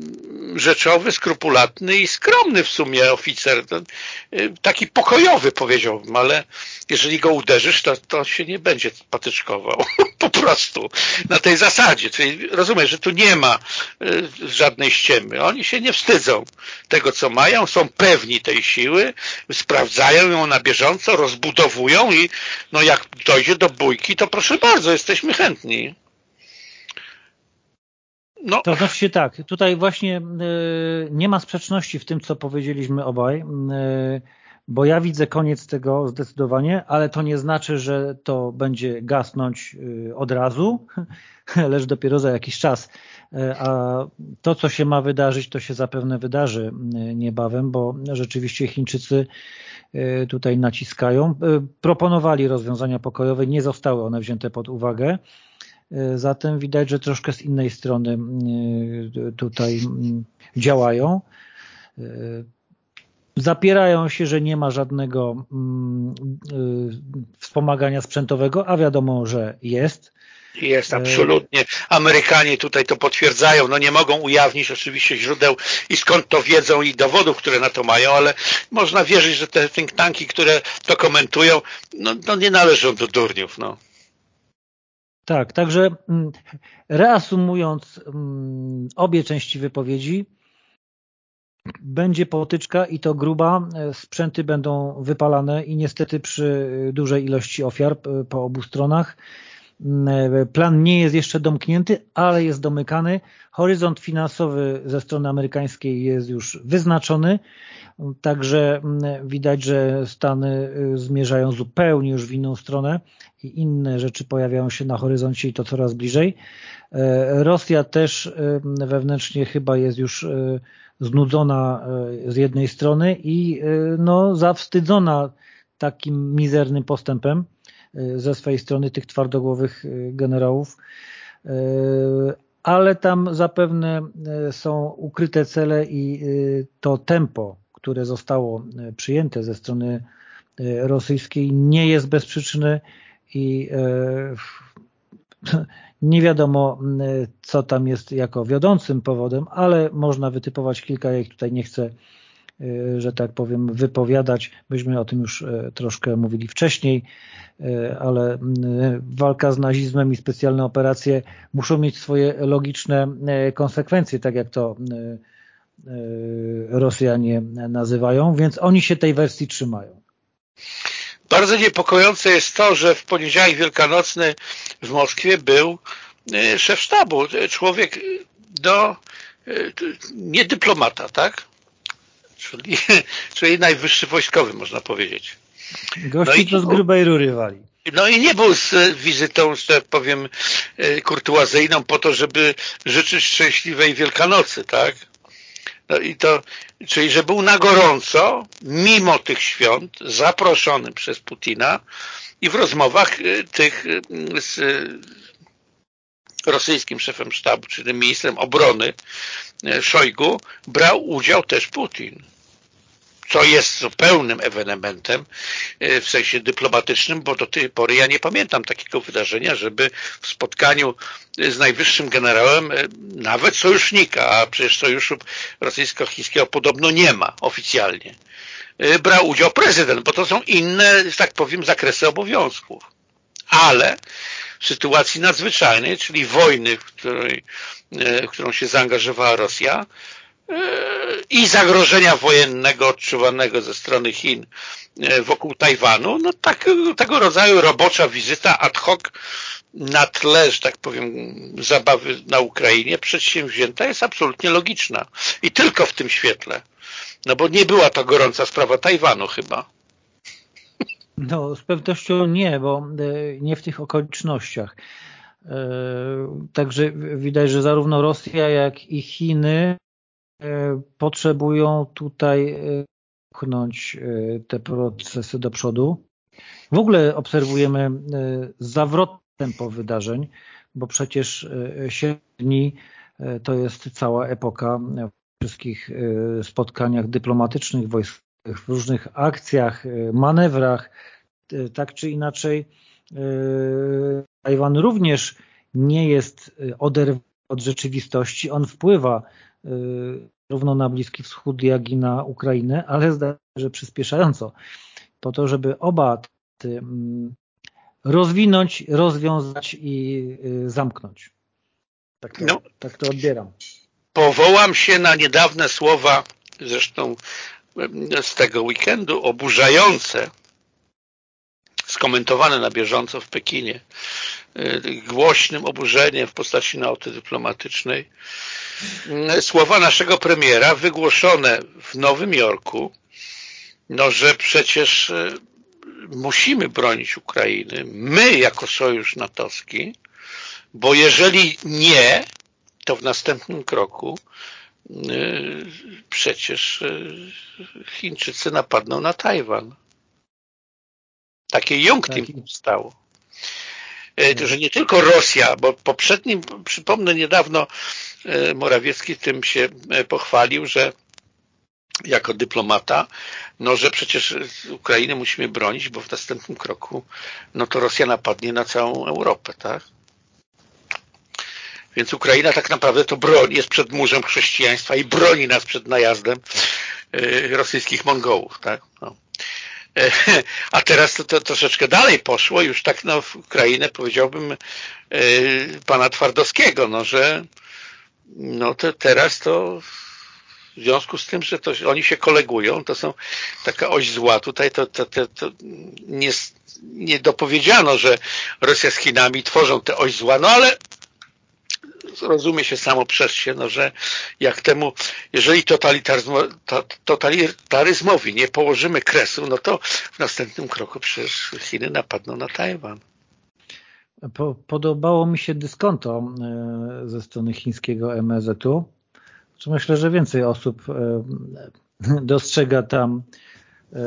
rzeczowy, skrupulatny i skromny w sumie oficer. E, taki pokojowy powiedziałbym, ale jeżeli go uderzysz, to, to się nie będzie patyczkował. po prostu. Na tej zasadzie. Czyli rozumiesz, że tu nie ma e, żadnej ściemy. Oni się nie wstydzą tego, co mają, są pewni tej siły, sprawdzają ją na bieżąco, rozbudowują i no jak dojdzie do bójki, to proszę bardzo, jesteśmy chętni. No. To znaczy się tak, tutaj właśnie y, nie ma sprzeczności w tym, co powiedzieliśmy obaj, y, bo ja widzę koniec tego zdecydowanie, ale to nie znaczy, że to będzie gasnąć y, od razu, lecz dopiero za jakiś czas. A to, co się ma wydarzyć, to się zapewne wydarzy niebawem, bo rzeczywiście Chińczycy tutaj naciskają. Proponowali rozwiązania pokojowe, nie zostały one wzięte pod uwagę. E, zatem widać, że troszkę z innej strony e, tutaj działają. E, zapierają się, że nie ma żadnego wspomagania sprzętowego, a wiadomo, że jest. Jest, absolutnie. Amerykanie tutaj to potwierdzają. No nie mogą ujawnić oczywiście źródeł i skąd to wiedzą i dowodów, które na to mają, ale można wierzyć, że te think tanki, które to komentują, no, no nie należą do durniów. No. Tak, także mm, reasumując mm, obie części wypowiedzi, będzie potyczka i to gruba, e, sprzęty będą wypalane i niestety przy dużej ilości ofiar po obu stronach. Mm, e, plan nie jest jeszcze domknięty, ale jest domykany. Horyzont finansowy ze strony amerykańskiej jest już wyznaczony. Także mm, widać, że Stany y, zmierzają zupełnie już w inną stronę i inne rzeczy pojawiają się na horyzoncie i to coraz bliżej. E, Rosja też y, wewnętrznie chyba jest już y, znudzona z jednej strony i no, zawstydzona takim mizernym postępem ze swojej strony tych twardogłowych generałów, ale tam zapewne są ukryte cele i to tempo które zostało przyjęte ze strony rosyjskiej nie jest bez przyczyny i nie wiadomo co tam jest jako wiodącym powodem, ale można wytypować kilka, ja ich tutaj nie chcę że tak powiem, wypowiadać. Myśmy o tym już troszkę mówili wcześniej, ale walka z nazizmem i specjalne operacje muszą mieć swoje logiczne konsekwencje, tak jak to Rosjanie nazywają, więc oni się tej wersji trzymają. Bardzo niepokojące jest to, że w poniedziałek wielkanocny w Moskwie był szef sztabu, człowiek do nie dyplomata, tak? Czyli, czyli najwyższy wojskowy, można powiedzieć. Gości no to z grubej rury wali. No i nie był z wizytą, że tak powiem, kurtuazyjną po to, żeby życzyć szczęśliwej Wielkanocy, tak? No i to, czyli że był na gorąco, mimo tych świąt, zaproszony przez Putina i w rozmowach y, tych y, z rosyjskim szefem sztabu, czyli ministrem obrony e, Szojgu, brał udział też Putin co jest zupełnym ewenementem e, w sensie dyplomatycznym, bo do tej pory ja nie pamiętam takiego wydarzenia, żeby w spotkaniu z najwyższym generałem e, nawet sojusznika, a przecież sojuszu rosyjsko-chińskiego podobno nie ma oficjalnie, e, brał udział prezydent, bo to są inne, tak powiem, zakresy obowiązków. Ale w sytuacji nadzwyczajnej, czyli wojny, w, której, w którą się zaangażowała Rosja, i zagrożenia wojennego odczuwanego ze strony Chin e, wokół Tajwanu, no tak, tego rodzaju robocza wizyta ad hoc na tle, że tak powiem, zabawy na Ukrainie przedsięwzięta jest absolutnie logiczna. I tylko w tym świetle. No bo nie była to gorąca sprawa Tajwanu chyba. No, z pewnością nie, bo e, nie w tych okolicznościach. E, także widać, że zarówno Rosja, jak i Chiny potrzebują tutaj e, pchnąć e, te procesy do przodu. W ogóle obserwujemy zawrot tempo wydarzeń, bo przecież 7 dni to jest cała epoka w wszystkich spotkaniach dyplomatycznych, wojskowych, w różnych akcjach, manewrach. Tak czy inaczej Tajwan również nie jest oderwany od rzeczywistości. On wpływa równo na Bliski Wschód, jak i na Ukrainę, ale zdaje się, że przyspieszająco, po to, żeby oba mm, rozwinąć, rozwiązać i y, zamknąć. Tak to, no, tak to odbieram. Powołam się na niedawne słowa, zresztą z tego weekendu, oburzające, skomentowane na bieżąco w Pekinie, y, głośnym oburzeniem w postaci noty dyplomatycznej słowa naszego premiera wygłoszone w Nowym Jorku, no, że przecież e, musimy bronić Ukrainy, my jako sojusz natowski, bo jeżeli nie, to w następnym kroku e, przecież e, Chińczycy napadną na Tajwan. Takie Jungtim tak. stało. Że nie tylko Rosja, bo poprzednim, przypomnę niedawno E, Morawiecki tym się e, pochwalił, że jako dyplomata, no że przecież Ukrainy musimy bronić, bo w następnym kroku no to Rosja napadnie na całą Europę, tak? Więc Ukraina tak naprawdę to broni, jest przed murzem chrześcijaństwa i broni nas przed najazdem e, rosyjskich Mongołów, tak? No. A teraz to, to troszeczkę dalej poszło, już tak no, w Ukrainę powiedziałbym pana Twardowskiego, no, że no to teraz to w związku z tym, że to, oni się kolegują, to są taka oś zła. Tutaj to, to, to, to nie, nie dopowiedziano, że Rosja z Chinami tworzą tę oś zła, no ale rozumie się samo przez się, no, że jak temu, jeżeli totalitaryzmowi nie położymy kresu, no to w następnym kroku przecież Chiny napadną na Tajwan. Podobało mi się dyskonto e, ze strony chińskiego MSZ-u. Myślę, że więcej osób e, dostrzega tam e,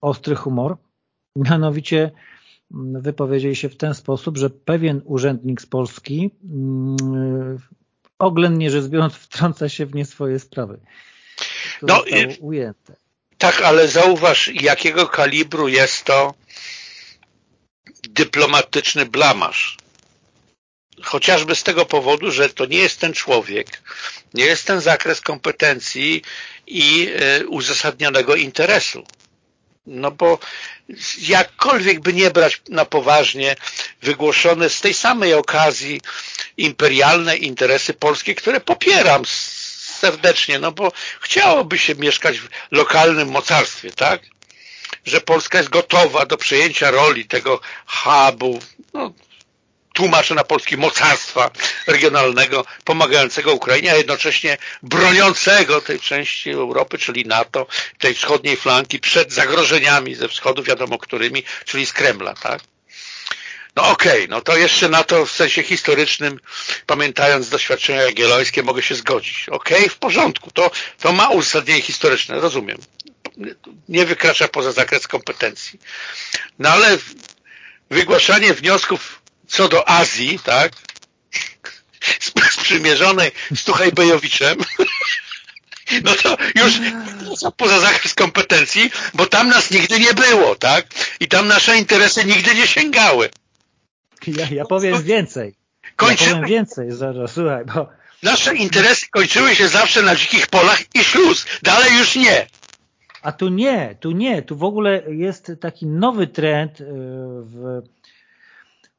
ostry humor. Mianowicie wypowiedzieli się w ten sposób, że pewien urzędnik z Polski oględnie rzecz biorąc wtrąca się w nie swoje sprawy. To no, ujęte. Tak, ale zauważ, jakiego kalibru jest to dyplomatyczny blamasz. Chociażby z tego powodu, że to nie jest ten człowiek, nie jest ten zakres kompetencji i y, uzasadnionego interesu. No bo jakkolwiek by nie brać na poważnie wygłoszone z tej samej okazji imperialne interesy polskie, które popieram serdecznie, no bo chciałoby się mieszkać w lokalnym mocarstwie, tak? że Polska jest gotowa do przejęcia roli tego hubu, no, tłumaczę na polski mocarstwa regionalnego, pomagającego Ukrainie, a jednocześnie broniącego tej części Europy, czyli NATO, tej wschodniej flanki przed zagrożeniami ze wschodu, wiadomo którymi, czyli z Kremla, tak? No okej, okay, no to jeszcze na to w sensie historycznym, pamiętając doświadczenia jagiellońskie, mogę się zgodzić. Okej, okay, w porządku, to, to ma uzasadnienie historyczne, rozumiem nie wykracza poza zakres kompetencji. No ale wygłaszanie wniosków co do Azji, tak, sprzymierzonej z Tuchajbejowiczem, no to już poza zakres kompetencji, bo tam nas nigdy nie było, tak? I tam nasze interesy nigdy nie sięgały. Ja, ja powiem więcej. Kończymy. Ja powiem więcej, zaraz, słuchaj, bo Nasze interesy kończyły się zawsze na dzikich polach i śluz. Dalej już nie. A tu nie, tu nie, tu w ogóle jest taki nowy trend y, w,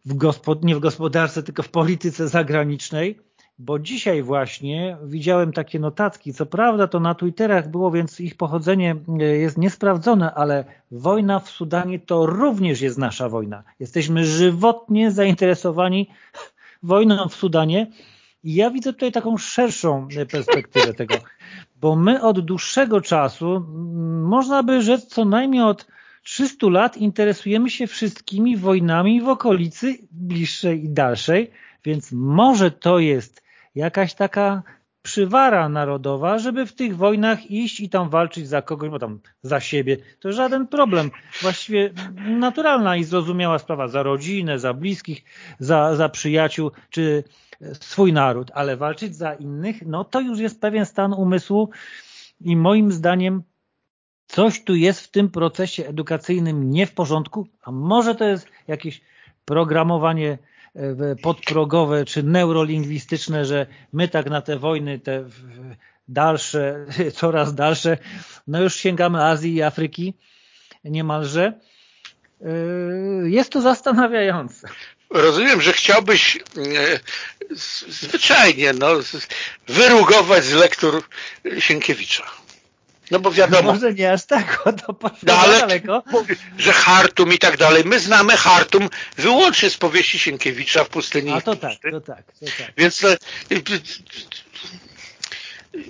w gospod, nie w gospodarce, tylko w polityce zagranicznej, bo dzisiaj właśnie widziałem takie notatki, co prawda to na Twitterach było, więc ich pochodzenie y, jest niesprawdzone, ale wojna w Sudanie to również jest nasza wojna. Jesteśmy żywotnie zainteresowani wojną w Sudanie i ja widzę tutaj taką szerszą perspektywę tego, bo my od dłuższego czasu, można by rzec co najmniej od 300 lat interesujemy się wszystkimi wojnami w okolicy bliższej i dalszej, więc może to jest jakaś taka przywara narodowa, żeby w tych wojnach iść i tam walczyć za kogoś, bo tam za siebie. To żaden problem. Właściwie naturalna i zrozumiała sprawa za rodzinę, za bliskich, za, za przyjaciół, czy swój naród, ale walczyć za innych, no to już jest pewien stan umysłu i moim zdaniem coś tu jest w tym procesie edukacyjnym nie w porządku, a może to jest jakieś programowanie podprogowe czy neurolingwistyczne, że my tak na te wojny, te dalsze, coraz dalsze, no już sięgamy Azji i Afryki niemalże. Jest to zastanawiające. Rozumiem, że chciałbyś zwyczajnie no, wyrugować z lektur Sienkiewicza. No bo wiadomo. Może nie aż tak, o to poszło no, ale daleko. Że Hartum i tak dalej. My znamy Hartum wyłącznie z powieści Sienkiewicza w pustyni. A to tak, to tak, to tak. Więc e,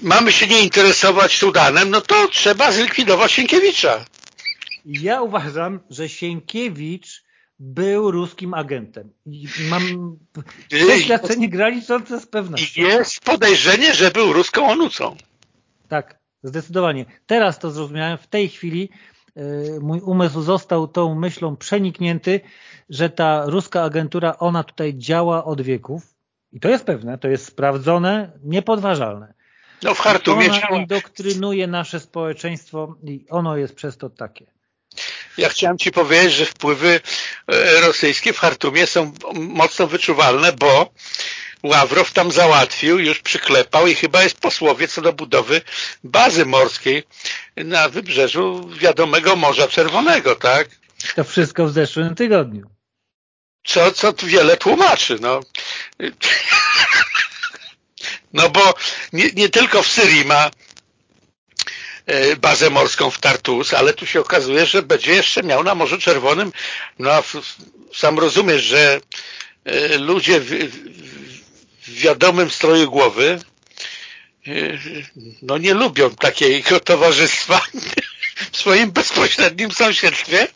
mamy się nie interesować Sudanem, no to trzeba zlikwidować Sienkiewicza. Ja uważam, że Sienkiewicz był ruskim agentem. I mam doświadczenie graniczące z pewnością. Jest podejrzenie, że był ruską onucą. Tak, zdecydowanie. Teraz to zrozumiałem. W tej chwili y, mój umysł został tą myślą przeniknięty, że ta ruska agentura, ona tutaj działa od wieków. I to jest pewne, to jest sprawdzone, niepodważalne. No w Hartumie ona działa. indoktrynuje nasze społeczeństwo i ono jest przez to takie. Ja chciałem Ci powiedzieć, że wpływy rosyjskie w Hartumie są mocno wyczuwalne, bo Ławrow tam załatwił, już przyklepał i chyba jest posłowie co do budowy bazy morskiej na wybrzeżu wiadomego Morza Czerwonego, tak? To wszystko w zeszłym tygodniu. Co, co tu wiele tłumaczy, no. No bo nie, nie tylko w Syrii ma bazę morską w Tartus, ale tu się okazuje, że będzie jeszcze miał na Morzu Czerwonym, no sam rozumiesz, że ludzie w, wiadomym stroju głowy no nie lubią takiego towarzystwa w swoim bezpośrednim sąsiedztwie,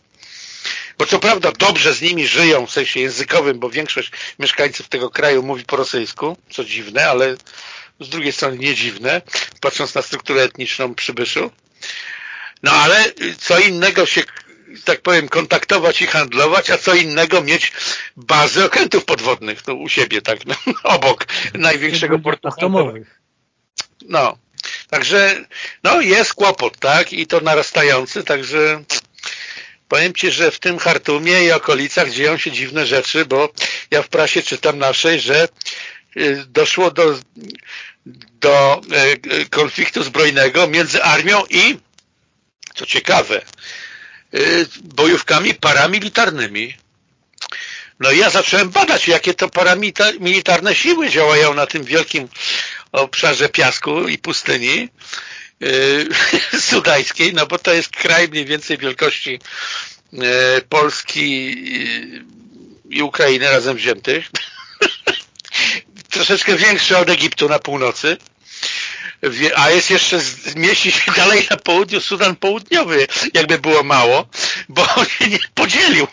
bo co prawda dobrze z nimi żyją w sensie językowym, bo większość mieszkańców tego kraju mówi po rosyjsku, co dziwne, ale z drugiej strony nie dziwne, patrząc na strukturę etniczną przybyszu. No ale co innego się, tak powiem, kontaktować i handlować, a co innego mieć bazę okrętów podwodnych no, u siebie, tak, no, obok największego portu atomowych. No, także no jest kłopot, tak, i to narastający, także powiem Ci, że w tym Hartumie i okolicach dzieją się dziwne rzeczy, bo ja w prasie czytam naszej, że doszło do, do konfliktu zbrojnego między armią i, co ciekawe, bojówkami paramilitarnymi. No i ja zacząłem badać, jakie to paramilitarne siły działają na tym wielkim obszarze piasku i pustyni sudańskiej, no bo to jest kraj mniej więcej wielkości Polski i Ukrainy razem wziętych troszeczkę większy od Egiptu na północy, a jest jeszcze, mieści się dalej na południu Sudan Południowy, jakby było mało, bo on się nie podzielił.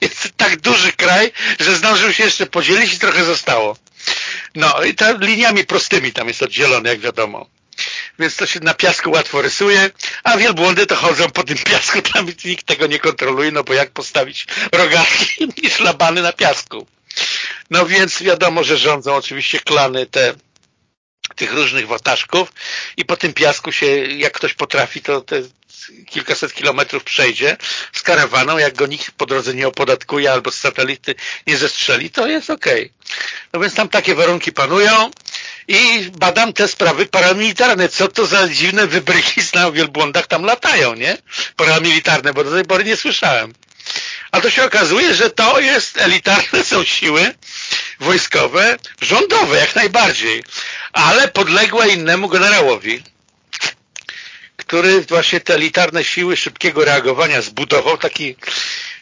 Jest tak duży kraj, że zdążył się jeszcze podzielić i trochę zostało. No i to liniami prostymi tam jest oddzielone, jak wiadomo. Więc to się na piasku łatwo rysuje, a wielbłądy to chodzą po tym piasku, tam nikt tego nie kontroluje, no bo jak postawić rogatki i szlabany na piasku. No więc wiadomo, że rządzą oczywiście klany te tych różnych wataszków i po tym piasku się, jak ktoś potrafi, to te kilkaset kilometrów przejdzie z karawaną, jak go nikt po drodze nie opodatkuje albo z satelity nie zestrzeli, to jest okej. Okay. No więc tam takie warunki panują i badam te sprawy paramilitarne. Co to za dziwne wybryki na wielbłądach tam latają, nie? Paramilitarne, bo do tej pory nie słyszałem. A to się okazuje, że to jest elitarne są siły wojskowe, rządowe jak najbardziej, ale podległe innemu generałowi, który właśnie te elitarne siły szybkiego reagowania zbudował, taki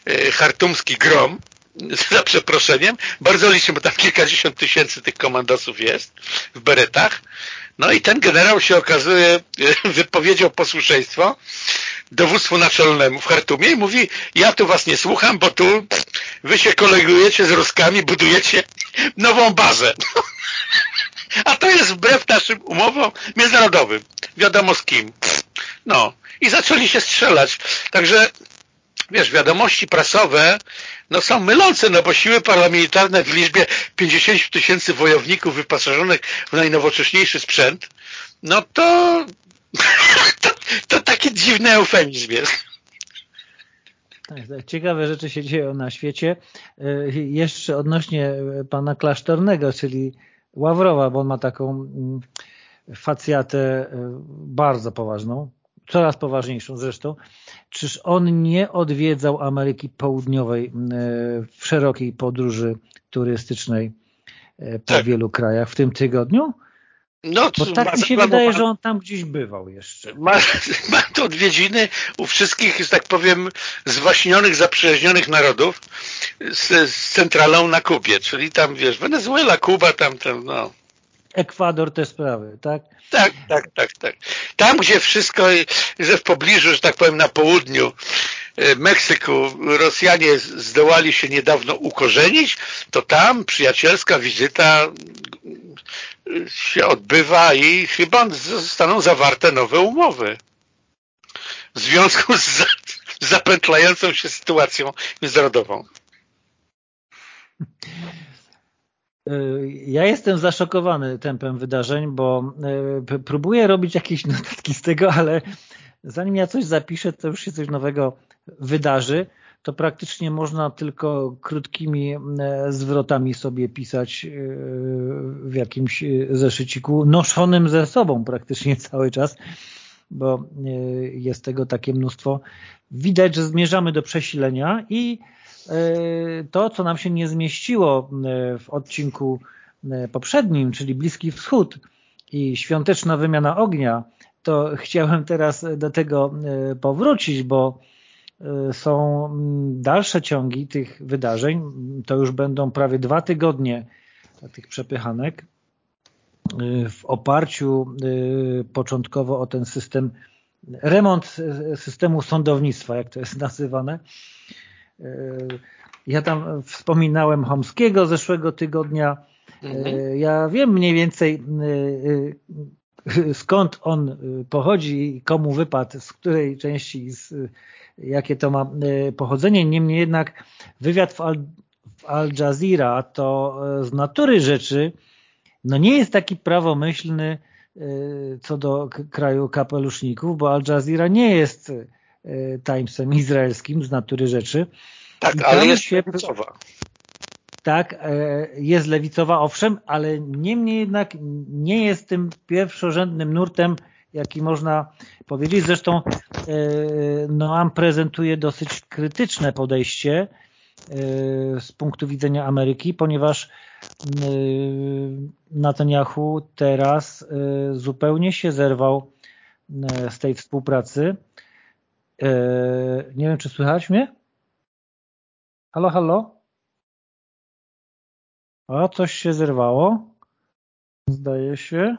e, hartumski grom, za przeproszeniem, bardzo licznie, bo tam kilkadziesiąt tysięcy tych komandosów jest w beretach. No i ten generał się okazuje, wypowiedział posłuszeństwo dowództwu naczelnemu w Hartumie i mówi, ja tu was nie słucham, bo tu wy się kolegujecie z Ruskami, budujecie nową bazę. A to jest wbrew naszym umowom międzynarodowym. Wiadomo z kim. No. I zaczęli się strzelać. Także wiesz, wiadomości prasowe no są mylące, no bo siły paramilitarne w liczbie 50 tysięcy wojowników wyposażonych w najnowocześniejszy sprzęt, no to to, to taki dziwny eufemizm jest. Tak, tak, ciekawe rzeczy się dzieją na świecie. E, jeszcze odnośnie pana klasztornego, czyli Ławrowa, bo on ma taką mm, facjatę e, bardzo poważną, coraz poważniejszą zresztą. Czyż on nie odwiedzał Ameryki Południowej e, w szerokiej podróży turystycznej po tak. wielu krajach w tym tygodniu? No, Bo tak mi się wydaje, że on tam gdzieś bywał jeszcze. Ma, ma to odwiedziny u wszystkich, że tak powiem, zwaśnionych, zaprzyjaźnionych narodów z, z centralą na Kubie, czyli tam, wiesz, Wenezuela, Kuba, tam, tam, no. Ekwador te sprawy, tak? Tak, tak, tak, tak. Tam, gdzie wszystko, że w pobliżu, że tak powiem, na południu e, Meksyku Rosjanie zdołali się niedawno ukorzenić, to tam przyjacielska wizyta się odbywa i chyba zostaną zawarte nowe umowy w związku z zapętlającą się sytuacją międzynarodową. Ja jestem zaszokowany tempem wydarzeń, bo e, próbuję robić jakieś notatki z tego, ale zanim ja coś zapiszę, to już się coś nowego wydarzy to praktycznie można tylko krótkimi e, zwrotami sobie pisać e, w jakimś e, zeszyciku, noszonym ze sobą praktycznie cały czas, bo jest tego takie mnóstwo. Widać, że zmierzamy do przesilenia i to, co nam się nie zmieściło w odcinku poprzednim, czyli Bliski Wschód i świąteczna wymiana ognia, to chciałem teraz do tego powrócić, bo są mm, dalsze ciągi tych wydarzeń. To już będą prawie dwa tygodnie tych przepychanek w oparciu początkowo o ten system, remont systemu sądownictwa, jak to jest nazywane. Ja tam wspominałem Homskiego zeszłego tygodnia. Mhm. Ja wiem mniej więcej skąd on pochodzi i komu wypadł, z której części z jakie to ma e, pochodzenie. Niemniej jednak wywiad w Al, w Al Jazeera to e, z natury rzeczy no nie jest taki prawomyślny e, co do kraju kapeluszników, bo Al Jazeera nie jest Timesem izraelskim z natury rzeczy. Tak, ale jest się, lewicowa. Tak, jest lewicowa, owszem, ale niemniej jednak nie jest tym pierwszorzędnym nurtem jaki można powiedzieć. Zresztą e, Noam prezentuje dosyć krytyczne podejście e, z punktu widzenia Ameryki, ponieważ e, Netanyahu teraz zupełnie się zerwał z tej współpracy. Nie wiem, czy słychać mnie? Halo, halo? A, coś się zerwało. Zdaje się.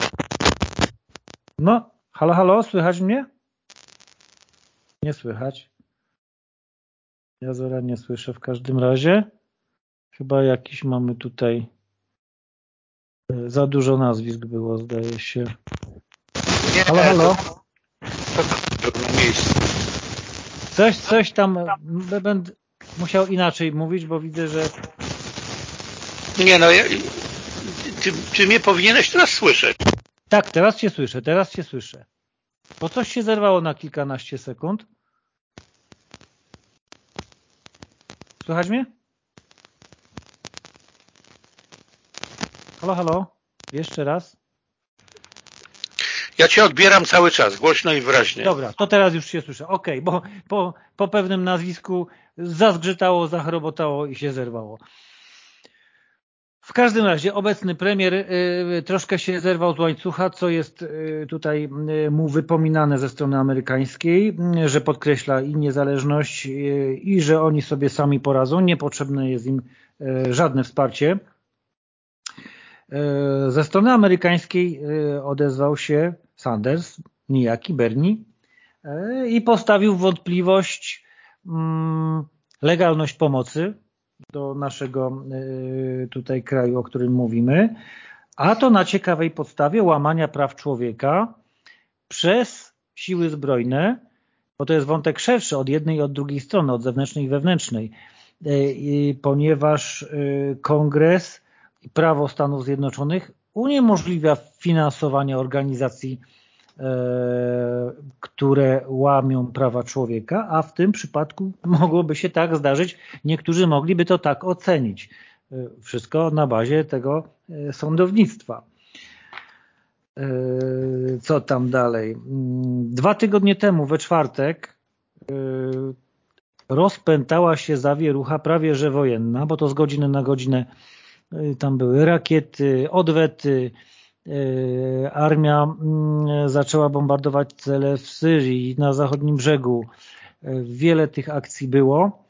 No, Halo, halo, słychać mnie? Nie słychać. Ja Zora nie słyszę w każdym razie. Chyba jakiś mamy tutaj e, za dużo nazwisk było, zdaje się. Nie, halo, halo. Coś, coś tam będę musiał inaczej mówić, bo widzę, że... Nie no, ja, ty, ty mnie powinieneś teraz słyszeć. Tak, teraz Cię słyszę, teraz Cię słyszę. Bo coś się zerwało na kilkanaście sekund. Słychać mnie? Halo, halo? Jeszcze raz. Ja Cię odbieram cały czas, głośno i wyraźnie. Dobra, to teraz już się słyszę. Okej, okay, bo po, po pewnym nazwisku zazgrzytało, zachrobotało i się zerwało. W każdym razie obecny premier y, troszkę się zerwał z łańcucha, co jest y, tutaj y, mu wypominane ze strony amerykańskiej, że podkreśla i niezależność i że oni sobie sami poradzą, niepotrzebne jest im żadne wsparcie. Ze strony amerykańskiej odezwał się Sanders, nijaki Bernie i postawił wątpliwość mm, legalność pomocy do naszego y, tutaj kraju, o którym mówimy, a to na ciekawej podstawie łamania praw człowieka przez siły zbrojne, bo to jest wątek szerszy od jednej i od drugiej strony, od zewnętrznej i wewnętrznej, ponieważ Kongres i prawo Stanów Zjednoczonych uniemożliwia finansowanie organizacji E, które łamią prawa człowieka, a w tym przypadku mogłoby się tak zdarzyć, niektórzy mogliby to tak ocenić. E, wszystko na bazie tego e, sądownictwa. Co tam dalej? Mm, dwa tygodnie temu, we czwartek, rozpętała się zawierucha prawie że wojenna, bo to z godziny na godzinę tam były rakiety, odwety, E, armia mm, zaczęła bombardować cele w Syrii, na zachodnim brzegu. E, wiele tych akcji było.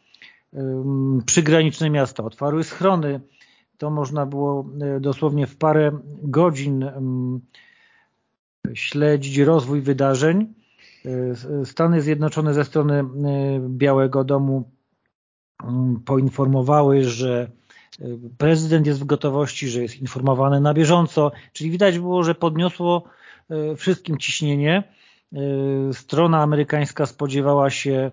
Przygraniczne miasta otwarły schrony. To można było dosłownie w parę godzin śledzić rozwój wydarzeń. Stany Zjednoczone ze strony Białego Domu poinformowały, że prezydent jest w gotowości, że jest informowany na bieżąco, czyli widać było, że podniosło e, wszystkim ciśnienie. E, strona amerykańska spodziewała się e,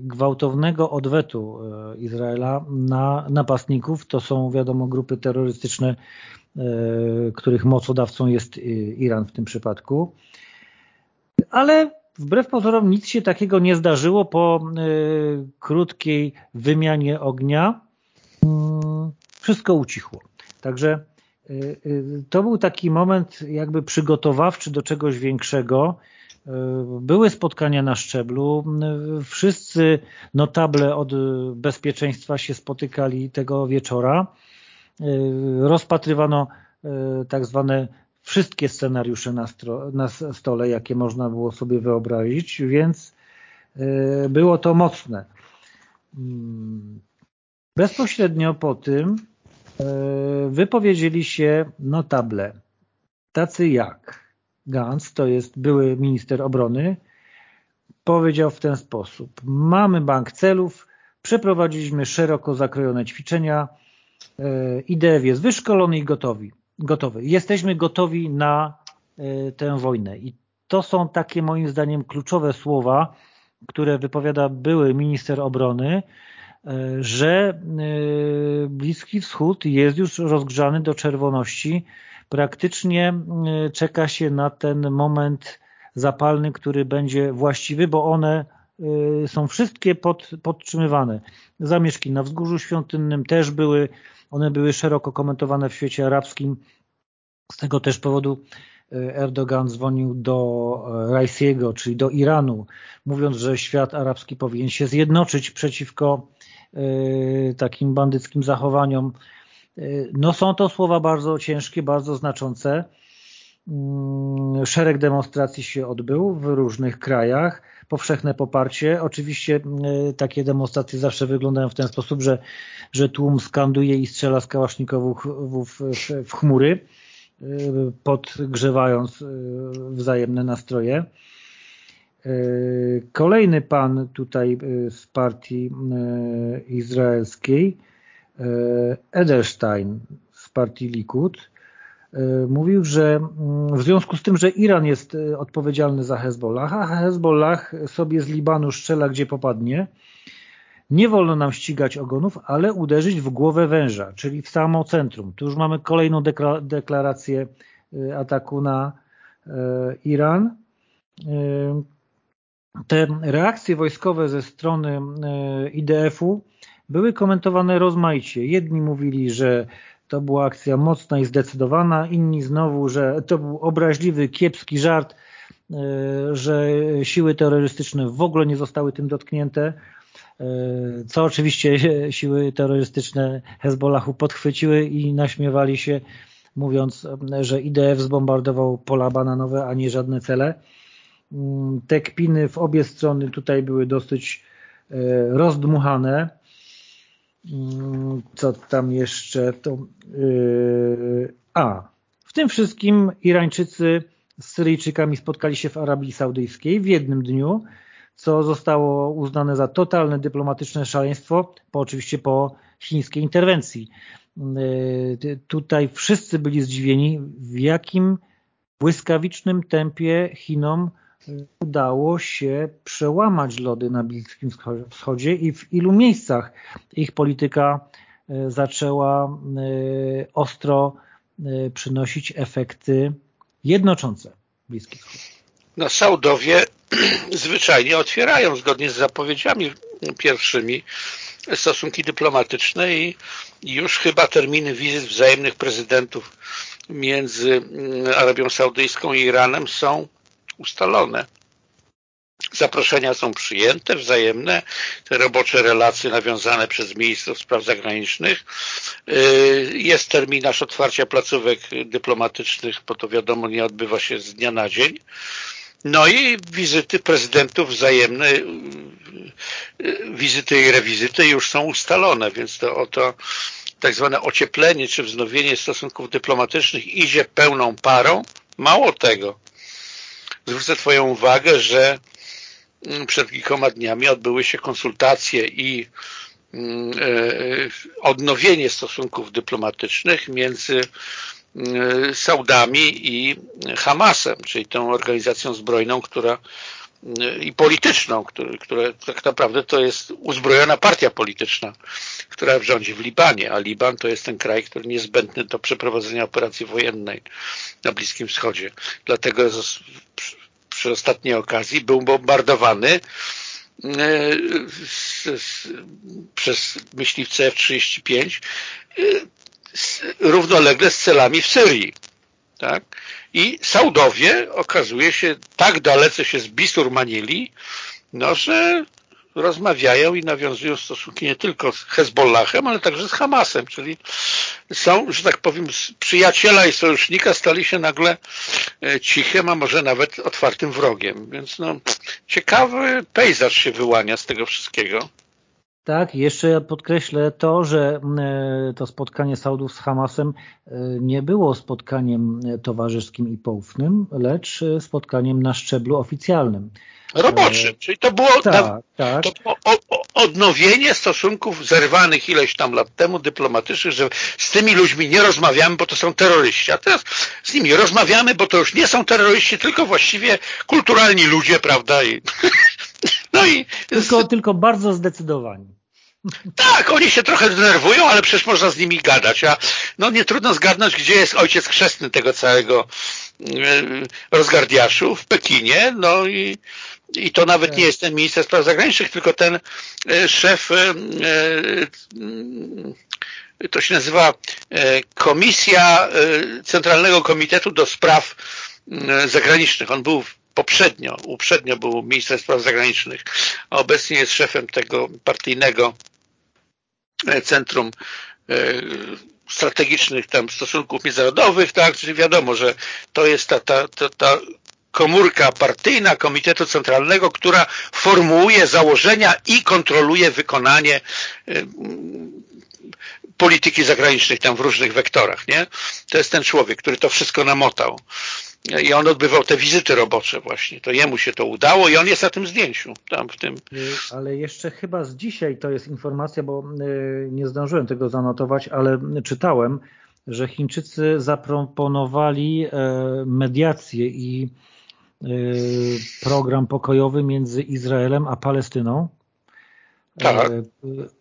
gwałtownego odwetu Izraela na napastników. To są wiadomo grupy terrorystyczne, których mocodawcą jest Iran w tym przypadku. Ale wbrew pozorom nic się takiego nie zdarzyło po krótkiej wymianie ognia wszystko ucichło. Także y, y, to był taki moment jakby przygotowawczy do czegoś większego. Y, były spotkania na szczeblu, wszyscy notable od bezpieczeństwa się spotykali tego wieczora. Rozpatrywano tak zwane wszystkie scenariusze na, na stole, jakie można było sobie wyobrazić, więc było to mocne. Bezpośrednio po tym e, wypowiedzieli się notable, tacy jak Gantz, to jest były minister obrony, powiedział w ten sposób. Mamy bank celów, przeprowadziliśmy szeroko zakrojone ćwiczenia, e, IDF jest wyszkolony i gotowi, gotowy. Jesteśmy gotowi na e, tę wojnę. I to są takie moim zdaniem kluczowe słowa, które wypowiada były minister obrony, że e, Bliski Wschód jest już rozgrzany do czerwoności. Praktycznie e, czeka się na ten moment zapalny, który będzie właściwy, bo one e, są wszystkie pod, podtrzymywane. Zamieszki na Wzgórzu Świątynnym też były, one były szeroko komentowane w świecie arabskim. Z tego też powodu Erdogan dzwonił do Raisiego, czyli do Iranu, mówiąc, że świat arabski powinien się zjednoczyć przeciwko takim bandyckim zachowaniom. Y, no są to słowa bardzo ciężkie, bardzo znaczące. Mm, szereg demonstracji się odbył w różnych krajach, powszechne poparcie. Oczywiście y, takie demonstracje zawsze wyglądają w ten sposób, że, że tłum skanduje i strzela z kałasznikowów w, w, w chmury, podgrzewając wzajemne nastroje. E, kolejny pan tutaj e, z partii e, izraelskiej, Edelstein z partii Likud, mówił, że mm, w związku z tym, że Iran jest odpowiedzialny za Hezbollah, a Hezbollah sobie z Libanu strzela gdzie popadnie, nie wolno nam ścigać ogonów, ale uderzyć w głowę węża, czyli w samo centrum. Tu już mamy kolejną deklarację ataku na Iran. Te reakcje wojskowe ze strony IDF-u były komentowane rozmaicie. Jedni mówili, że to była akcja mocna i zdecydowana, inni znowu, że to był obraźliwy, kiepski żart, e, że siły terrorystyczne w ogóle nie zostały tym dotknięte, e, co oczywiście siły terrorystyczne Hezbollahu podchwyciły i naśmiewali się, mówiąc, że IDF zbombardował pola bananowe, a nie żadne cele. Mm, te kpiny w obie strony tutaj były dosyć e, rozdmuchane. Mm, co tam jeszcze? To, yy, a, w tym wszystkim Irańczycy z Syryjczykami spotkali się w Arabii Saudyjskiej w jednym dniu, co zostało uznane za totalne dyplomatyczne szaleństwo, po, oczywiście po chińskiej interwencji. Yy, tutaj wszyscy byli zdziwieni, w jakim błyskawicznym tempie Chinom udało się przełamać lody na Bliskim Wschodzie i w ilu miejscach ich polityka e, zaczęła e, ostro e, przynosić efekty jednoczące Bliski Wschód. No Saudowie zwyczajnie otwierają zgodnie z zapowiedziami pierwszymi stosunki dyplomatyczne i już chyba terminy wizyt wzajemnych prezydentów między mm, Arabią Saudyjską i Iranem są ustalone. Zaproszenia są przyjęte, wzajemne, te robocze relacje nawiązane przez ministrów spraw zagranicznych. Y, jest terminarz otwarcia placówek dyplomatycznych, bo to wiadomo nie odbywa się z dnia na dzień. No i wizyty prezydentów wzajemne, y, y, wizyty i rewizyty już są ustalone, więc to oto tak zwane ocieplenie czy wznowienie stosunków dyplomatycznych idzie pełną parą. Mało tego, zwrócę Twoją uwagę, że mm, przed kilkoma dniami odbyły się konsultacje i mm, e, odnowienie stosunków dyplomatycznych między mm, Saudami i Hamasem, czyli tą organizacją zbrojną, która i polityczną, który, które tak naprawdę to jest uzbrojona partia polityczna, która rządzi w Libanie, a Liban to jest ten kraj, który niezbędny do przeprowadzenia operacji wojennej na Bliskim Wschodzie. Dlatego przy ostatniej okazji był bombardowany e, przez myśliwce F-35 e, równolegle z celami w Syrii. Tak? I Saudowie okazuje się tak dalece się zbisurmanili, no, że rozmawiają i nawiązują stosunki nie tylko z Hezbollahem, ale także z Hamasem, czyli są, że tak powiem, z przyjaciela i sojusznika stali się nagle e, cichym, a może nawet otwartym wrogiem. Więc no, ciekawy pejzaż się wyłania z tego wszystkiego. Tak, jeszcze podkreślę to, że e, to spotkanie Saudów z Hamasem e, nie było spotkaniem towarzyskim i poufnym, lecz spotkaniem na szczeblu oficjalnym. Roboczym, czyli to było, tak, na, tak. To było o, o, odnowienie stosunków zerwanych ileś tam lat temu dyplomatycznych, że z tymi ludźmi nie rozmawiamy, bo to są terroryści, a teraz z nimi rozmawiamy, bo to już nie są terroryści, tylko właściwie kulturalni ludzie, prawda? I, no i tylko, tylko bardzo zdecydowani. Tak, oni się trochę denerwują, ale przecież można z nimi gadać, a no nie trudno zgadnąć, gdzie jest ojciec chrzestny tego całego e, rozgardiaszu w Pekinie, no i, i to nawet nie jest ten minister spraw zagranicznych, tylko ten e, szef e, to się nazywa Komisja Centralnego Komitetu do Spraw Zagranicznych. On był poprzednio, uprzednio był minister spraw zagranicznych, a obecnie jest szefem tego partyjnego Centrum e, Strategicznych tam Stosunków Międzynarodowych, tak, czyli wiadomo, że to jest ta, ta, ta, ta komórka partyjna Komitetu Centralnego, która formułuje założenia i kontroluje wykonanie e, polityki zagranicznej tam w różnych wektorach, nie? To jest ten człowiek, który to wszystko namotał i on odbywał te wizyty robocze właśnie. To jemu się to udało i on jest na tym zdjęciu. Tam w tym. Y, ale jeszcze chyba z dzisiaj to jest informacja, bo y, nie zdążyłem tego zanotować, ale czytałem, że Chińczycy zaproponowali e, mediację i y, program pokojowy między Izraelem a Palestyną. Tak. E,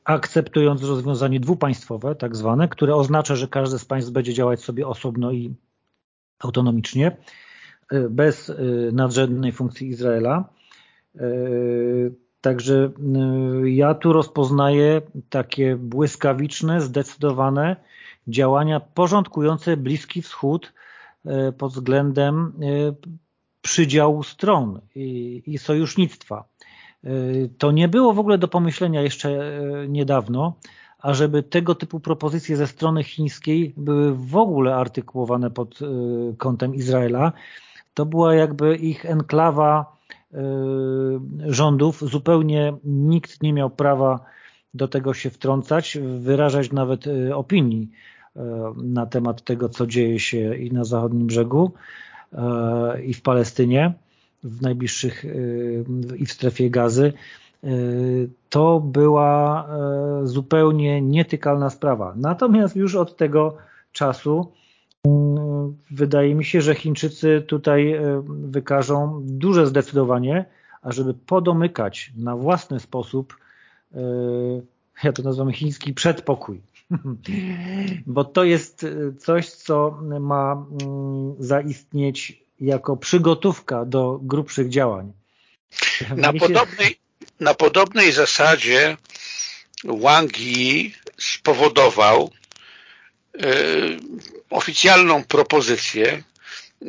akceptując rozwiązanie dwupaństwowe, tak zwane, które oznacza, że każde z państw będzie działać sobie osobno i autonomicznie, bez nadrzędnej funkcji Izraela. Także ja tu rozpoznaję takie błyskawiczne, zdecydowane działania porządkujące Bliski Wschód pod względem przydziału stron i, i sojusznictwa. To nie było w ogóle do pomyślenia jeszcze niedawno, ażeby tego typu propozycje ze strony chińskiej były w ogóle artykułowane pod y, kątem Izraela. To była jakby ich enklawa y, rządów. Zupełnie nikt nie miał prawa do tego się wtrącać, wyrażać nawet y, opinii na temat tego, co dzieje się i na zachodnim brzegu, i w Palestynie, w najbliższych i w strefie gazy. Y, to była y, zupełnie nietykalna sprawa. Natomiast już od tego czasu y, wydaje mi się, że Chińczycy tutaj wykażą duże zdecydowanie, ażeby podomykać na własny sposób, ja to nazywam chiński przedpokój, bo to jest coś, co ma zaistnieć jako przygotówka do grubszych działań. Na podobnej, na podobnej zasadzie Wang Yi spowodował e, oficjalną propozycję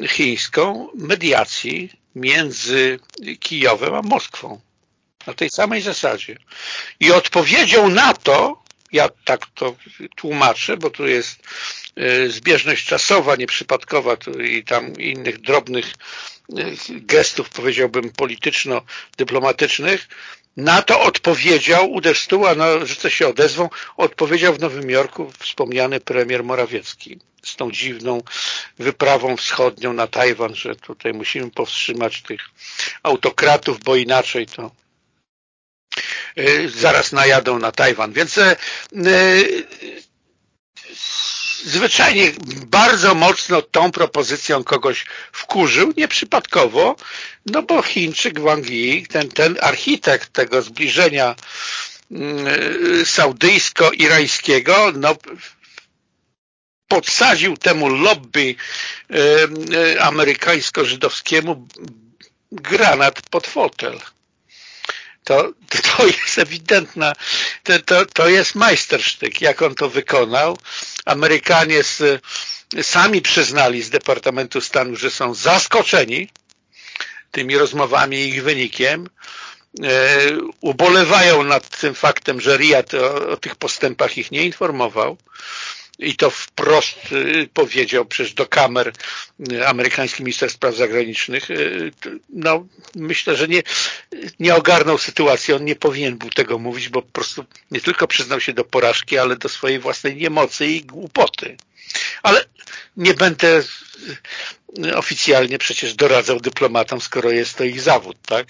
chińską mediacji między Kijowem a Moskwą. Na tej samej zasadzie. I odpowiedzią na to, ja tak to tłumaczę, bo tu jest e, zbieżność czasowa, nieprzypadkowa i tam innych drobnych gestów, powiedziałbym, polityczno-dyplomatycznych, na to odpowiedział, uderz stół, a na, to się odezwą, odpowiedział w Nowym Jorku wspomniany premier Morawiecki z tą dziwną wyprawą wschodnią na Tajwan, że tutaj musimy powstrzymać tych autokratów, bo inaczej to y, zaraz najadą na Tajwan. Więc y, zwyczajnie bardzo mocno tą propozycją kogoś wkurzył, nieprzypadkowo, no bo Chińczyk Wang Yi, ten, ten architekt tego zbliżenia mm, saudyjsko-irańskiego, no podsadził temu lobby amerykańsko-żydowskiemu granat pod fotel to, to jest ewidentna, to, to, to jest majstersztyk, jak on to wykonał. Amerykanie z, sami przyznali z Departamentu Stanu, że są zaskoczeni tymi rozmowami i ich wynikiem. E, ubolewają nad tym faktem, że Riyad o, o tych postępach ich nie informował i to wprost y, powiedział przecież do kamer y, amerykański minister spraw zagranicznych, y, no myślę, że nie, nie ogarnął sytuacji, on nie powinien był tego mówić, bo po prostu nie tylko przyznał się do porażki, ale do swojej własnej niemocy i głupoty. Ale nie będę oficjalnie przecież doradzał dyplomatom, skoro jest to ich zawód, tak?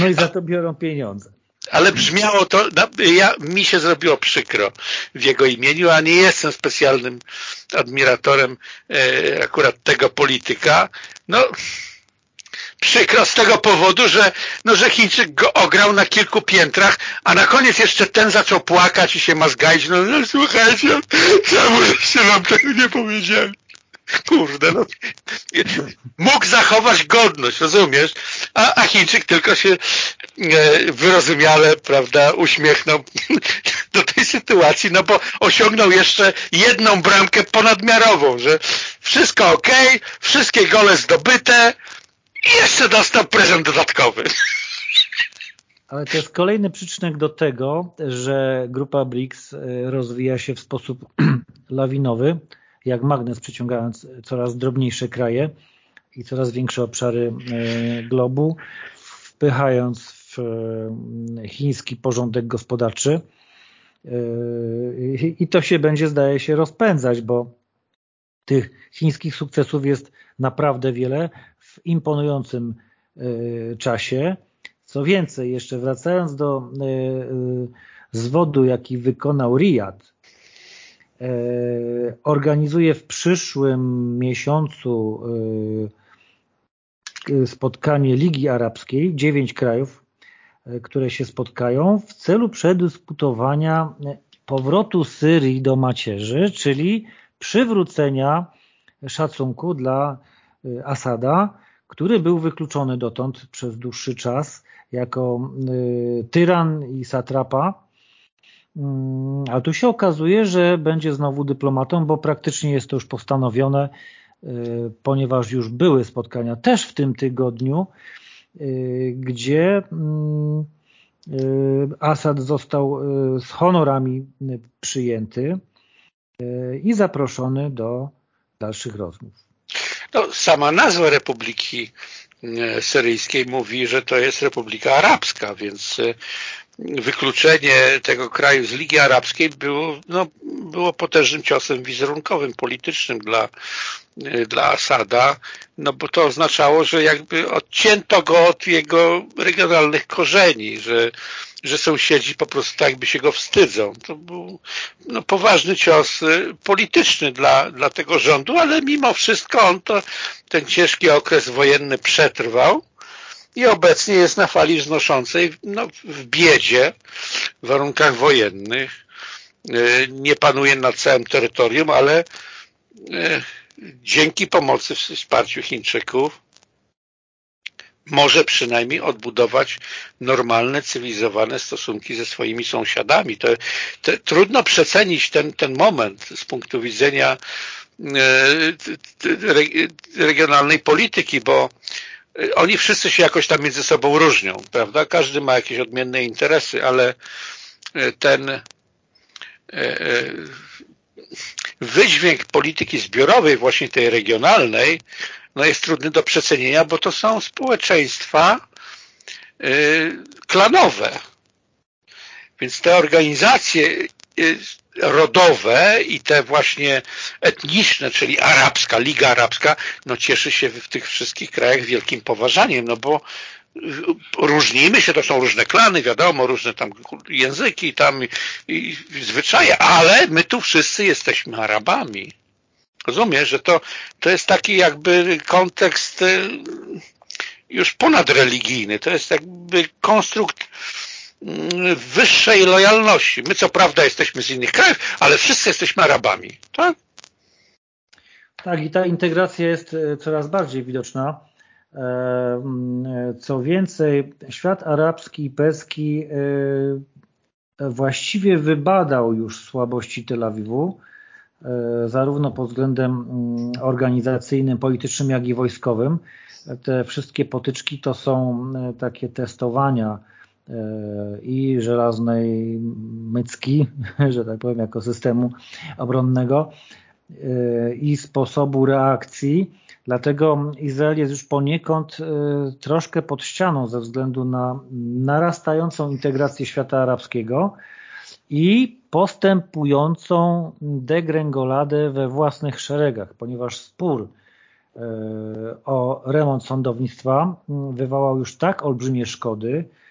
No i za to biorą pieniądze ale brzmiało to, ja, mi się zrobiło przykro w jego imieniu, a nie jestem specjalnym admiratorem e, akurat tego polityka. No, przykro z tego powodu, że, no, że Chińczyk go ograł na kilku piętrach, a na koniec jeszcze ten zaczął płakać i się mazgać. No, no słuchajcie, czemu żeście nam tego nie powiedzieli? Kurde, no. Mógł zachować godność, rozumiesz? A, a Chińczyk tylko się e, wyrozumiale, prawda, uśmiechnął do tej sytuacji, no bo osiągnął jeszcze jedną bramkę ponadmiarową, że wszystko ok, wszystkie gole zdobyte i jeszcze dostał prezent dodatkowy. Ale to jest kolejny przyczynek do tego, że grupa BRICS e, rozwija się w sposób lawinowy jak magnes przyciągając coraz drobniejsze kraje i coraz większe obszary e, globu, wpychając w e, chiński porządek gospodarczy e, i to się będzie, zdaje się, rozpędzać, bo tych chińskich sukcesów jest naprawdę wiele w imponującym czasie. Co więcej, jeszcze wracając do zwodu, jaki wykonał Riyad organizuje w przyszłym miesiącu e, spotkanie Ligi Arabskiej, dziewięć krajów, e, które się spotkają w celu przedyskutowania powrotu Syrii do macierzy, czyli przywrócenia szacunku dla Asada, który był wykluczony dotąd przez dłuższy czas jako tyran i satrapa, a tu się okazuje, że będzie znowu dyplomatą, bo praktycznie jest to już postanowione, ponieważ już były spotkania też w tym tygodniu, gdzie mm, Asad został z honorami przyjęty i zaproszony do dalszych rozmów. No, sama nazwa Republiki Syryjskiej mówi, że to jest Republika Arabska, więc wykluczenie tego kraju z Ligi Arabskiej było, no, było potężnym ciosem wizerunkowym, politycznym dla, e, dla Asada, no bo to oznaczało, że jakby odcięto go od jego regionalnych korzeni, że że sąsiedzi po prostu tak by się go wstydzą. To był no, poważny cios y, polityczny dla, dla tego rządu, ale mimo wszystko on to ten ciężki okres wojenny przetrwał i obecnie jest na fali wznoszącej no, w biedzie, w warunkach wojennych. Y, nie panuje na całym terytorium, ale y, dzięki pomocy, wsparciu Chińczyków może przynajmniej odbudować normalne, cywilizowane stosunki ze swoimi sąsiadami. To, to trudno przecenić ten, ten moment z punktu widzenia e, regionalnej polityki, bo oni wszyscy się jakoś tam między sobą różnią, prawda? Każdy ma jakieś odmienne interesy, ale ten e, e, wydźwięk polityki zbiorowej, właśnie tej regionalnej, no jest trudny do przecenienia, bo to są społeczeństwa klanowe. Więc te organizacje rodowe i te właśnie etniczne, czyli arabska, Liga Arabska, no cieszy się w tych wszystkich krajach wielkim poważaniem, no bo różnimy się, to są różne klany, wiadomo, różne tam języki tam i, i zwyczaje, ale my tu wszyscy jesteśmy Arabami. Rozumiesz, że to, to jest taki jakby kontekst y, już ponadreligijny, to jest jakby konstrukt wyższej lojalności. My co prawda jesteśmy z innych krajów, ale wszyscy jesteśmy Arabami, tak? Tak, i ta integracja jest y, coraz bardziej widoczna. E, mm, co więcej, świat arabski i perski właściwie wybadał już słabości Tel Awiwu, E, zarówno pod względem mm, organizacyjnym, politycznym, jak i wojskowym. Te wszystkie potyczki to są e, takie testowania e, i żelaznej mycki, że tak powiem, jako systemu obronnego i sposobu reakcji. Dlatego Izrael jest już poniekąd troszkę pod ścianą ze względu na narastającą integrację świata arabskiego, i postępującą degrengoladę we własnych szeregach, ponieważ spór e, o remont sądownictwa wywołał już tak olbrzymie szkody, e,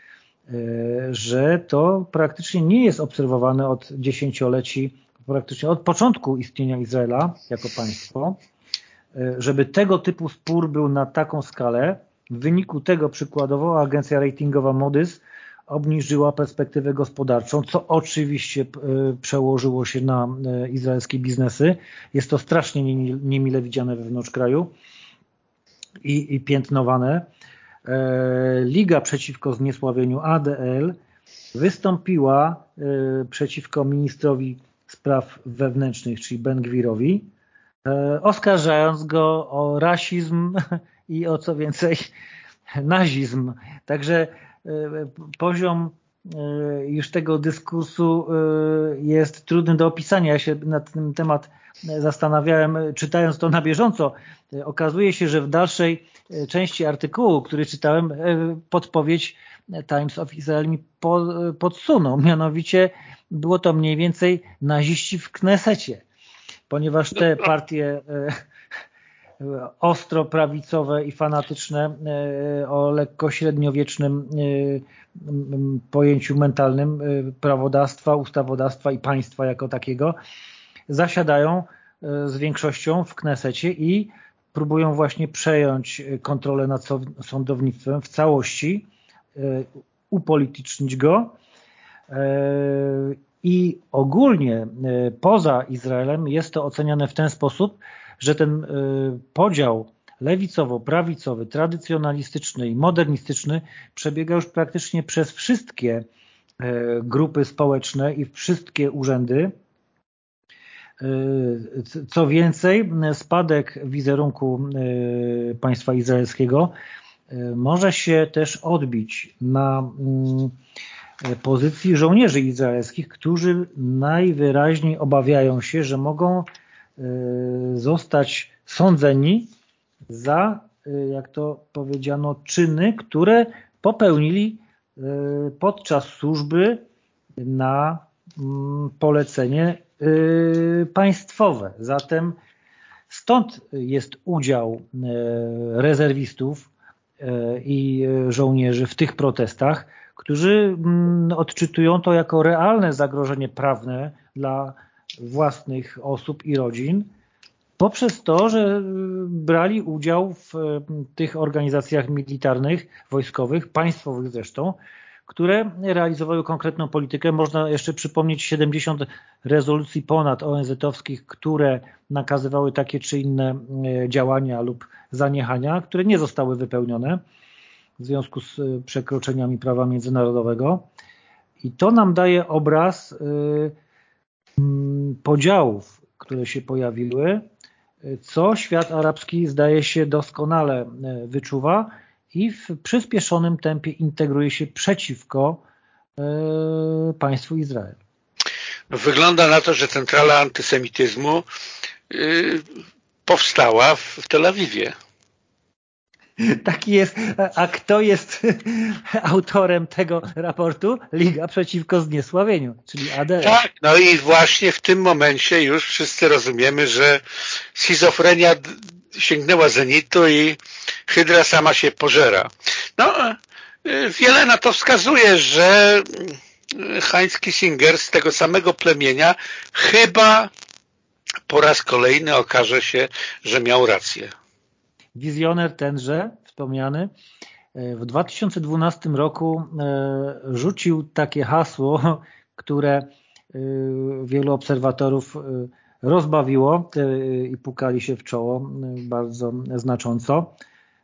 że to praktycznie nie jest obserwowane od dziesięcioleci, praktycznie od początku istnienia Izraela jako państwo, e, żeby tego typu spór był na taką skalę. W wyniku tego przykładowo agencja ratingowa Modys obniżyła perspektywę gospodarczą, co oczywiście e, przełożyło się na e, izraelskie biznesy. Jest to strasznie niemile widziane wewnątrz kraju i, i piętnowane. E, Liga przeciwko zniesławieniu ADL wystąpiła przeciwko ministrowi spraw wewnętrznych, czyli Ben Gwirowi, oskarżając go o rasizm i o co więcej nazizm. Także E, poziom e, już tego dyskursu e, jest trudny do opisania. Ja się na ten temat zastanawiałem, czytając to na bieżąco. Okazuje się, że w dalszej części artykułu, który czytałem, podpowiedź Times of Israel mi podsunął. Mianowicie było to mniej więcej naziści w Knesecie, ponieważ te partie ostro prawicowe i fanatyczne e, o lekko średniowiecznym e, pojęciu mentalnym e, prawodawstwa, ustawodawstwa i państwa jako takiego. Zasiadają z większością w Knesecie i próbują właśnie przejąć kontrolę nad sądownictwem w całości, upolitycznić go I ogólnie poza Izraelem jest to oceniane w ten sposób, że ten podział lewicowo-prawicowy, tradycjonalistyczny i modernistyczny przebiega już praktycznie przez wszystkie grupy społeczne i wszystkie urzędy. Co więcej, spadek wizerunku państwa izraelskiego może się też odbić na pozycji żołnierzy izraelskich, którzy najwyraźniej obawiają się, że mogą zostać sądzeni za, jak to powiedziano, czyny, które popełnili podczas służby na mm, polecenie państwowe. Zatem stąd jest udział rezerwistów i żołnierzy w tych protestach, którzy mm, odczytują to jako realne zagrożenie prawne dla własnych osób i rodzin, poprzez to, że brali udział w tych organizacjach militarnych, wojskowych, państwowych zresztą, które realizowały konkretną politykę. Można jeszcze przypomnieć 70 rezolucji ponad ONZ-owskich, które nakazywały takie czy inne e, działania lub zaniechania, które nie zostały wypełnione w związku z przekroczeniami prawa międzynarodowego. I to nam daje obraz podziałów, które się pojawiły, co świat arabski zdaje się doskonale wyczuwa i w przyspieszonym tempie integruje się przeciwko e, państwu Izrael. Wygląda na to, że centrala antysemityzmu y, powstała w Tel Awiwie. Taki jest. A kto jest autorem tego raportu? Liga przeciwko zniesławieniu, czyli ADR. Tak, no i właśnie w tym momencie już wszyscy rozumiemy, że schizofrenia sięgnęła zenitu i hydra sama się pożera. No, wiele na to wskazuje, że Heinz Kissinger z tego samego plemienia chyba po raz kolejny okaże się, że miał rację. Wizjoner tenże, wspomniany, w 2012 roku e, rzucił takie hasło, które e, wielu obserwatorów e, rozbawiło i pukali się w czoło bardzo znacząco,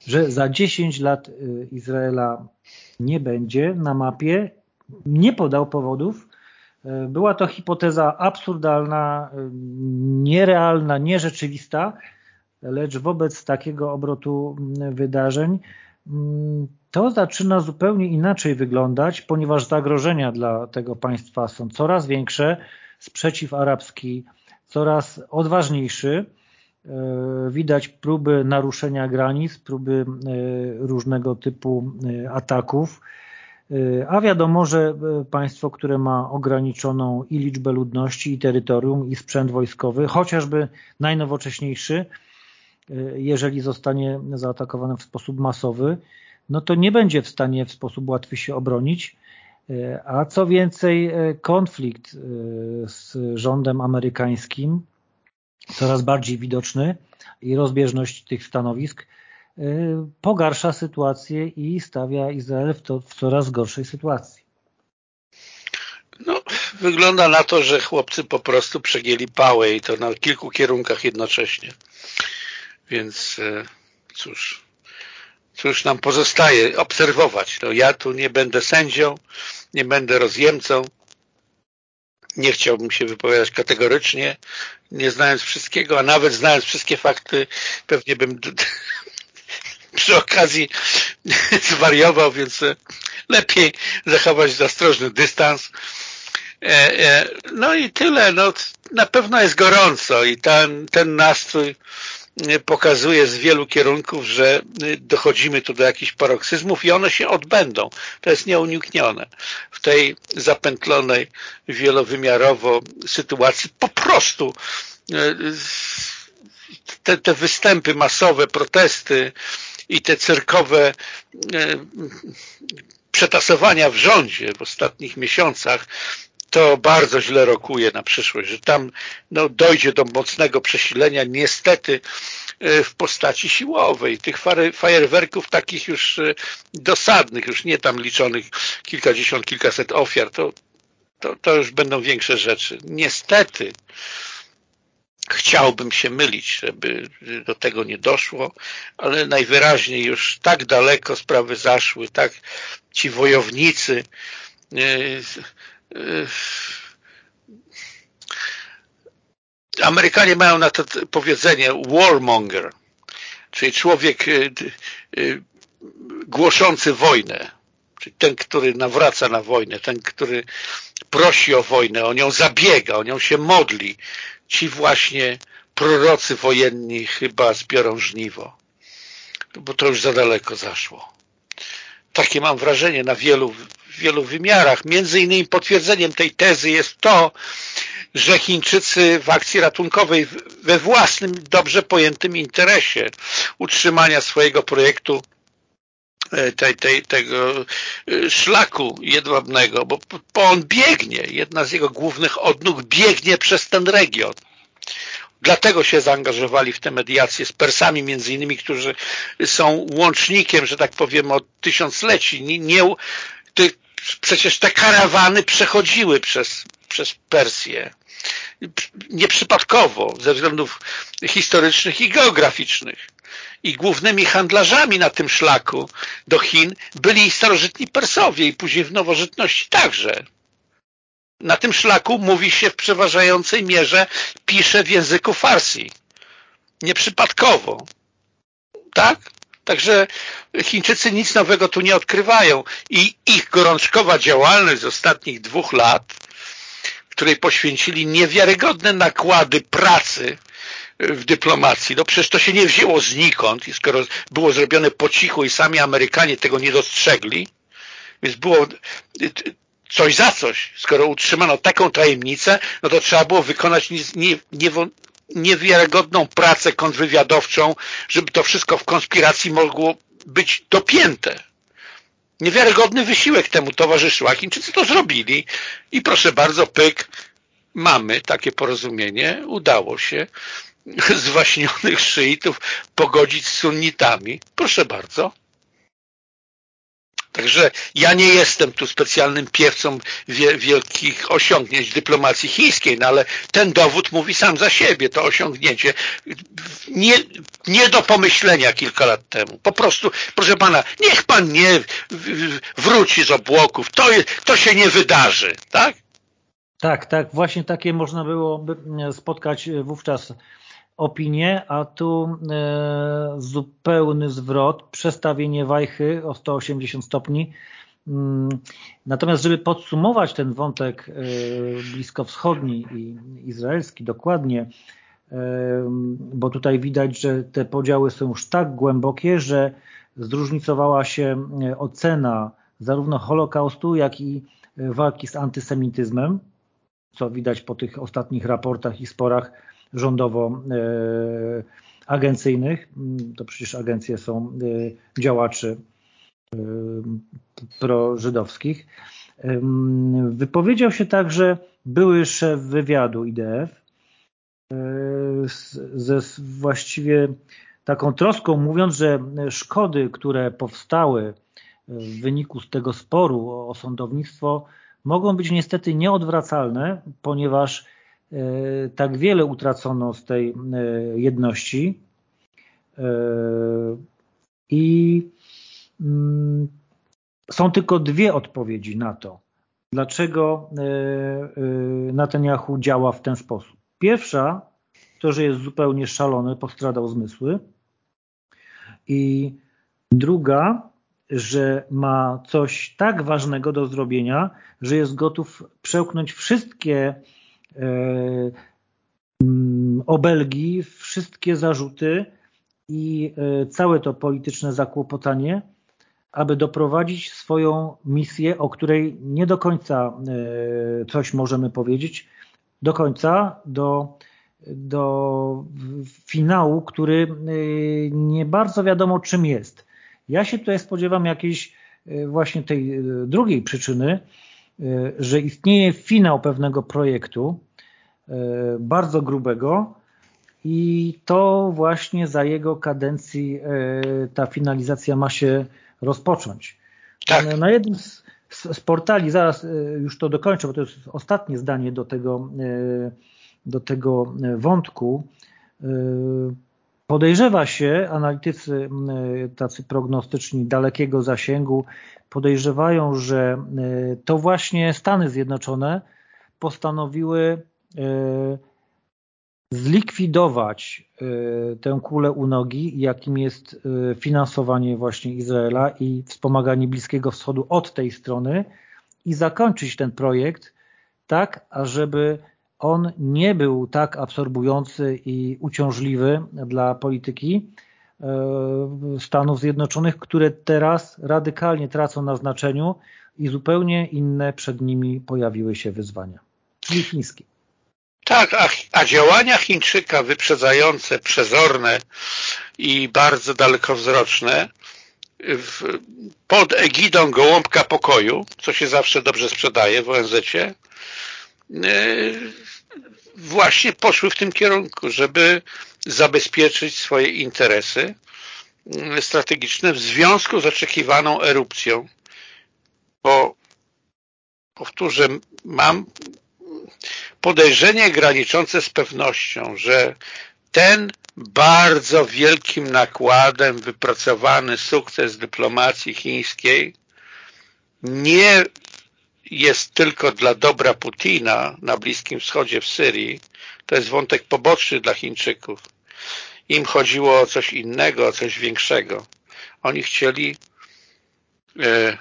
że za 10 lat Izraela nie będzie na mapie, nie podał powodów. Była to hipoteza absurdalna, nierealna, nierzeczywista, lecz wobec takiego obrotu wydarzeń to zaczyna zupełnie inaczej wyglądać, ponieważ zagrożenia dla tego państwa są coraz większe, sprzeciw arabski coraz odważniejszy. E, widać próby naruszenia granic, próby e, różnego typu e, ataków, a wiadomo, że państwo, które ma ograniczoną i liczbę ludności, i terytorium, i sprzęt wojskowy, chociażby najnowocześniejszy, jeżeli zostanie zaatakowane w sposób masowy, no to nie będzie w stanie w sposób łatwy się obronić, a co więcej, e, konflikt z rządem amerykańskim coraz bardziej widoczny i rozbieżność tych stanowisk pogarsza sytuację i stawia Izrael w, to, w coraz gorszej sytuacji. No, wygląda na to, że chłopcy po prostu przegięli pałę i to na kilku kierunkach jednocześnie. Więc cóż, cóż nam pozostaje? Obserwować. No, ja tu nie będę sędzią, nie będę rozjemcą. Nie chciałbym się wypowiadać kategorycznie, nie znając wszystkiego, a nawet znając wszystkie fakty, pewnie bym przy okazji zwariował, więc e, lepiej zachować zastrożny dystans. E, e, no i tyle. No, na pewno jest gorąco i ten, ten nastrój pokazuje z wielu kierunków, że dochodzimy tu do jakichś paroksyzmów i one się odbędą. To jest nieuniknione. W tej zapętlonej wielowymiarowo sytuacji po prostu e, te, te występy masowe, protesty i te cyrkowe e, przetasowania w rządzie w ostatnich miesiącach to bardzo źle rokuje na przyszłość, że tam no, dojdzie do mocnego przesilenia niestety e, w postaci siłowej. Tych fajerwerków takich już e, dosadnych, już nie tam liczonych kilkadziesiąt, kilkaset ofiar, to To, to już będą większe rzeczy. Niestety chciałbym się mylić, żeby do tego nie doszło, ale najwyraźniej już tak daleko sprawy zaszły, tak ci wojownicy yy, Amerykanie mają na to powiedzenie warmonger, czyli człowiek y, y, głoszący wojnę, czyli ten, który nawraca na wojnę, ten, który prosi o wojnę, o nią zabiega, o nią się modli. Ci właśnie prorocy wojenni chyba zbiorą żniwo, bo to już za daleko zaszło. Takie mam wrażenie na wielu, wielu wymiarach. Między innymi potwierdzeniem tej tezy jest to, że Chińczycy w akcji ratunkowej we własnym, dobrze pojętym interesie utrzymania swojego projektu e, tej, tej, tego e, szlaku jedwabnego, bo, bo on biegnie, jedna z jego głównych odnóg biegnie przez ten region. Dlatego się zaangażowali w te mediacje z Persami między innymi, którzy są łącznikiem, że tak powiem, od tysiącleci. Nie, nie, przecież te karawany przechodziły przez, przez Persję nieprzypadkowo ze względów historycznych i geograficznych. I głównymi handlarzami na tym szlaku do Chin byli starożytni Persowie i później w nowożytności także. Na tym szlaku mówi się w przeważającej mierze, pisze w języku farsi. Nieprzypadkowo. Tak? Także Chińczycy nic nowego tu nie odkrywają i ich gorączkowa działalność z ostatnich dwóch lat której poświęcili niewiarygodne nakłady pracy w dyplomacji. No przecież to się nie wzięło znikąd i skoro było zrobione po cichu i sami Amerykanie tego nie dostrzegli, więc było coś za coś. Skoro utrzymano taką tajemnicę, no to trzeba było wykonać niewiarygodną pracę kontrwywiadowczą, żeby to wszystko w konspiracji mogło być dopięte. Niewiarygodny wysiłek temu towarzyszył, a Chińczycy to zrobili i proszę bardzo, pyk, mamy takie porozumienie, udało się zwaśnionych szyitów pogodzić z sunnitami. Proszę bardzo. Także ja nie jestem tu specjalnym piewcą wielkich osiągnięć dyplomacji chińskiej, no ale ten dowód mówi sam za siebie, to osiągnięcie nie, nie do pomyślenia kilka lat temu. Po prostu, proszę pana, niech pan nie wróci z obłoków, to, to się nie wydarzy, tak? Tak, tak, właśnie takie można było spotkać wówczas opinię, a tu e, zupełny zwrot, przestawienie wajchy o 180 stopni. Mm, natomiast, żeby podsumować ten wątek e, bliskowschodni i izraelski dokładnie, e, bo tutaj widać, że te podziały są już tak głębokie, że zróżnicowała się ocena zarówno Holokaustu, jak i walki z antysemityzmem, co widać po tych ostatnich raportach i sporach rządowo-agencyjnych. Mm, to przecież agencje są e, działaczy e, prożydowskich. Wypowiedział się także były szef wywiadu IDF e, ze właściwie taką troską mówiąc, że szkody, które powstały w wyniku z tego sporu o sądownictwo mogą być niestety nieodwracalne, ponieważ E, tak wiele utracono z tej e, jedności. E, i mm, są tylko dwie odpowiedzi na to, dlaczego Netanyahu działa w ten sposób. Pierwsza to, że jest zupełnie szalony, postradał zmysły. I druga, że ma coś tak ważnego do zrobienia, że jest gotów przełknąć wszystkie E, obelgi, wszystkie zarzuty i e, całe to polityczne zakłopotanie, aby doprowadzić swoją misję, o której nie do końca e, coś możemy powiedzieć, do końca do, do finału, który nie bardzo wiadomo czym jest. Ja się tutaj spodziewam jakiejś właśnie tej drugiej przyczyny, że istnieje finał pewnego projektu, E, bardzo grubego i to właśnie za jego kadencji e, ta finalizacja ma się rozpocząć. Tak. Na jednym z z, z portali, zaraz już to dokończę, bo to jest ostatnie zdanie do tego, do tego wątku, Podejrzewa się, analitycy tacy prognostyczni dalekiego zasięgu podejrzewają, że to właśnie Stany Zjednoczone postanowiły zlikwidować tę kulę u nogi, jakim jest finansowanie właśnie Izraela i wspomaganie Bliskiego Wschodu od tej strony i zakończyć ten projekt tak, ażeby on nie był tak absorbujący i uciążliwy dla polityki Stanów Zjednoczonych, które teraz radykalnie tracą na znaczeniu i zupełnie inne przed nimi pojawiły się wyzwania, czyli chińskie. Tak, a, a, działania Chińczyka wyprzedzające, przezorne i bardzo dalekowzroczne w, pod egidą gołąbka pokoju, co się zawsze dobrze sprzedaje w ONZ-cie, E, właśnie poszły w tym kierunku, żeby zabezpieczyć swoje interesy mm, strategiczne w związku z oczekiwaną erupcją. Bo powtórzę, mam podejrzenie graniczące z pewnością, że ten bardzo wielkim nakładem wypracowany sukces dyplomacji chińskiej nie jest tylko dla dobra Putina na Bliskim Wschodzie w Syrii, to jest wątek poboczny dla Chińczyków. Im chodziło o coś innego, o coś większego. Oni chcieli e,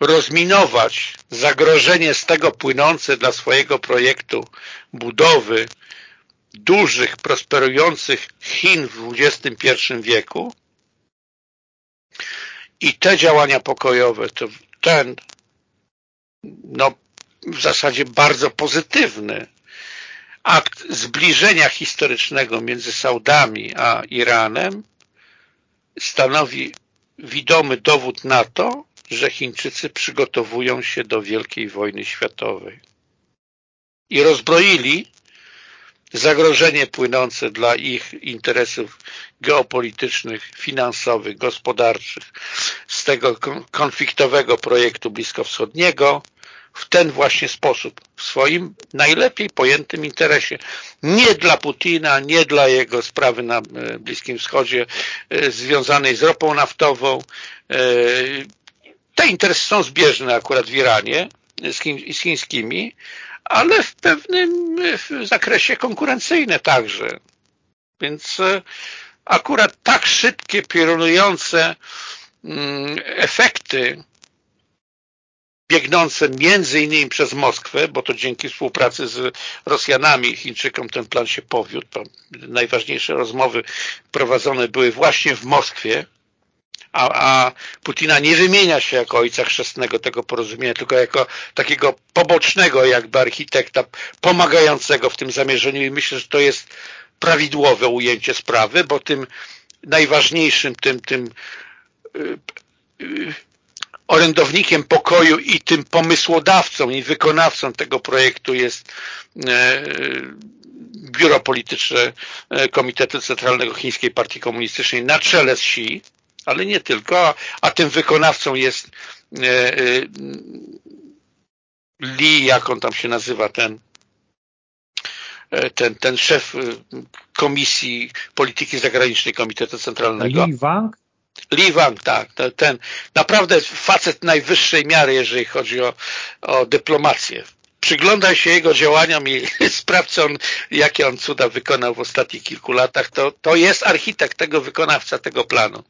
rozminować zagrożenie z tego płynące dla swojego projektu budowy dużych, prosperujących Chin w XXI wieku. I te działania pokojowe, to ten no, w zasadzie bardzo pozytywny akt zbliżenia historycznego między Saudami a Iranem stanowi widomy dowód na to, że Chińczycy przygotowują się do Wielkiej Wojny Światowej. I rozbroili zagrożenie płynące dla ich interesów geopolitycznych, finansowych, gospodarczych z tego konfliktowego projektu bliskowschodniego w ten właśnie sposób, w swoim najlepiej pojętym interesie. Nie dla Putina, nie dla jego sprawy na e, Bliskim Wschodzie e, związanej z ropą naftową. E, te interesy są zbieżne akurat w Iranie z chińskimi, ale w pewnym zakresie konkurencyjne także. Więc akurat tak szybkie, piorunujące mm, efekty biegnące między innymi przez Moskwę, bo to dzięki współpracy z Rosjanami Chińczykom ten plan się powiódł. Najważniejsze rozmowy prowadzone były właśnie w Moskwie, a, a Putina nie wymienia się jako ojca chrzestnego tego porozumienia, tylko jako takiego pobocznego jakby architekta pomagającego w tym zamierzeniu. I myślę, że to jest prawidłowe ujęcie sprawy, bo tym najważniejszym, tym, tym y, y, orędownikiem pokoju i tym pomysłodawcą i wykonawcą tego projektu jest e, Biuro Polityczne e, Komitetu Centralnego Chińskiej Partii Komunistycznej na czele z Xi, ale nie tylko, a, a tym wykonawcą jest e, Li, jak on tam się nazywa, ten ten, ten szef Komisji Polityki Zagranicznej Komitetu Centralnego. Li Wang? Li Wang, tak, ten naprawdę facet najwyższej miary, jeżeli chodzi o, o dyplomację. Przyglądaj się jego działaniom i sprawdź, on, jakie on cuda wykonał w ostatnich kilku latach. To, to jest architekt tego wykonawca tego planu.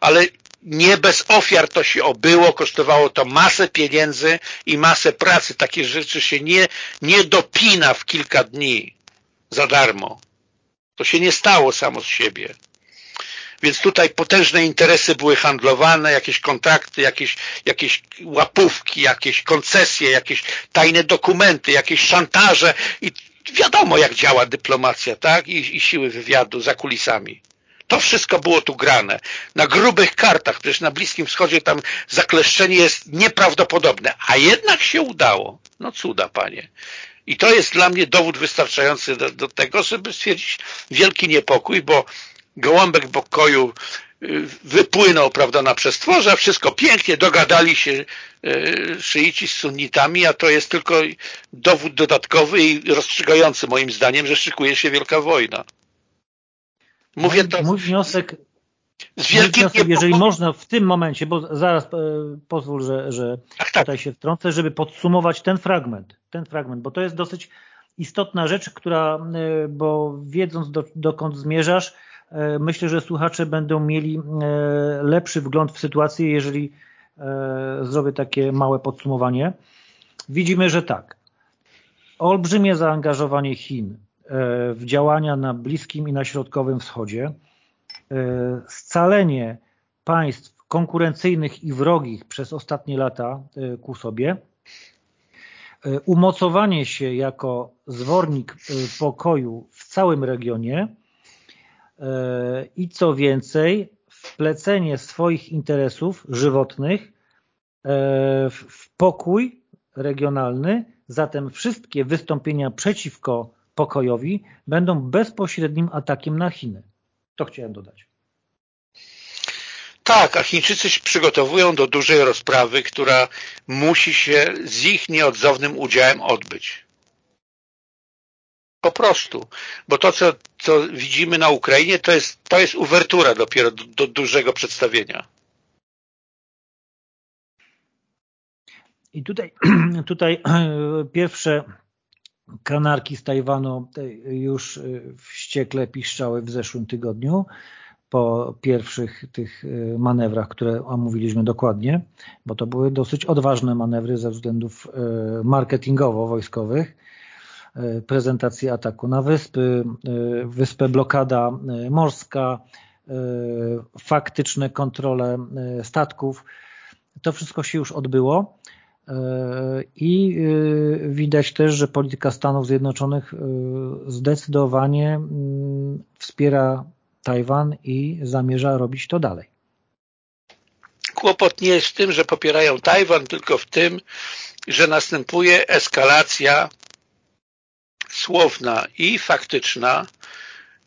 Ale nie bez ofiar to się obyło, kosztowało to masę pieniędzy i masę pracy. Takie rzeczy się nie, nie dopina w kilka dni za darmo. To się nie stało samo z siebie. Więc tutaj potężne interesy były handlowane, jakieś kontrakty, jakieś, jakieś łapówki, jakieś koncesje, jakieś tajne dokumenty, jakieś szantaże i wiadomo jak działa dyplomacja, tak? I, i siły wywiadu za kulisami. To wszystko było tu grane. Na grubych kartach, przecież na Bliskim Wschodzie tam zakleszczenie jest nieprawdopodobne, a jednak się udało. No cuda, panie. I to jest dla mnie dowód wystarczający do, do tego, żeby stwierdzić wielki niepokój, bo gołąbek w pokoju wypłynął prawda, na przestworza, wszystko pięknie, dogadali się szyici z sunnitami, a to jest tylko dowód dodatkowy i rozstrzygający moim zdaniem, że szykuje się wielka wojna. Mówię to... Mój wniosek, z wielkim wniosek jeżeli można w tym momencie, bo zaraz e, pozwól, że, że tak, tak. tutaj się wtrącę, żeby podsumować ten fragment, ten fragment, bo to jest dosyć istotna rzecz, która, e, bo wiedząc do, dokąd zmierzasz, myślę, że słuchacze będą mieli e, lepszy wgląd w sytuację, jeżeli zrobię takie małe podsumowanie. Widzimy, że tak. Olbrzymie zaangażowanie Chin w działania na Bliskim i na Środkowym Wschodzie, scalenie państw konkurencyjnych i wrogich przez ostatnie lata ku sobie, E, umocowanie się jako zwornik e, pokoju w całym regionie e, i co więcej, wplecenie swoich interesów żywotnych w pokój regionalny, zatem wszystkie wystąpienia przeciwko pokojowi będą bezpośrednim atakiem na Chiny. To chciałem dodać. Tak, a Chińczycy się przygotowują do dużej rozprawy, która musi się z ich nieodzownym udziałem odbyć. Po prostu. Bo to, co, co widzimy na Ukrainie, to jest, to jest uwertura dopiero do, do dużego przedstawienia. I tutaj, tutaj pierwsze kanarki z Tajwanu już wściekle piszczały w zeszłym tygodniu po pierwszych tych manewrach, które omówiliśmy dokładnie, bo to były dosyć odważne manewry ze względów marketingowo-wojskowych, prezentacji ataku na wyspy, wyspę blokada morska, faktyczne kontrole statków. To wszystko się już odbyło i widać też, że polityka Stanów Zjednoczonych zdecydowanie wspiera Tajwan i zamierza robić to dalej. Kłopot nie jest w tym, że popierają Tajwan, tylko w tym, że następuje eskalacja słowna i faktyczna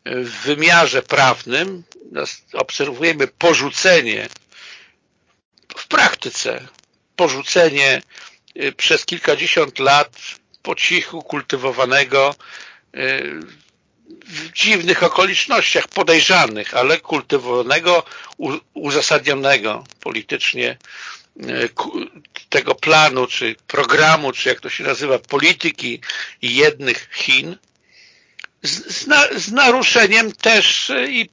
w wymiarze prawnym. Obserwujemy porzucenie w praktyce, porzucenie y, przez kilkadziesiąt lat po cichu kultywowanego y, w dziwnych okolicznościach, podejrzanych, ale kultywowanego, uzasadnionego politycznie tego planu, czy programu, czy jak to się nazywa, polityki jednych Chin, z, z naruszeniem też e, i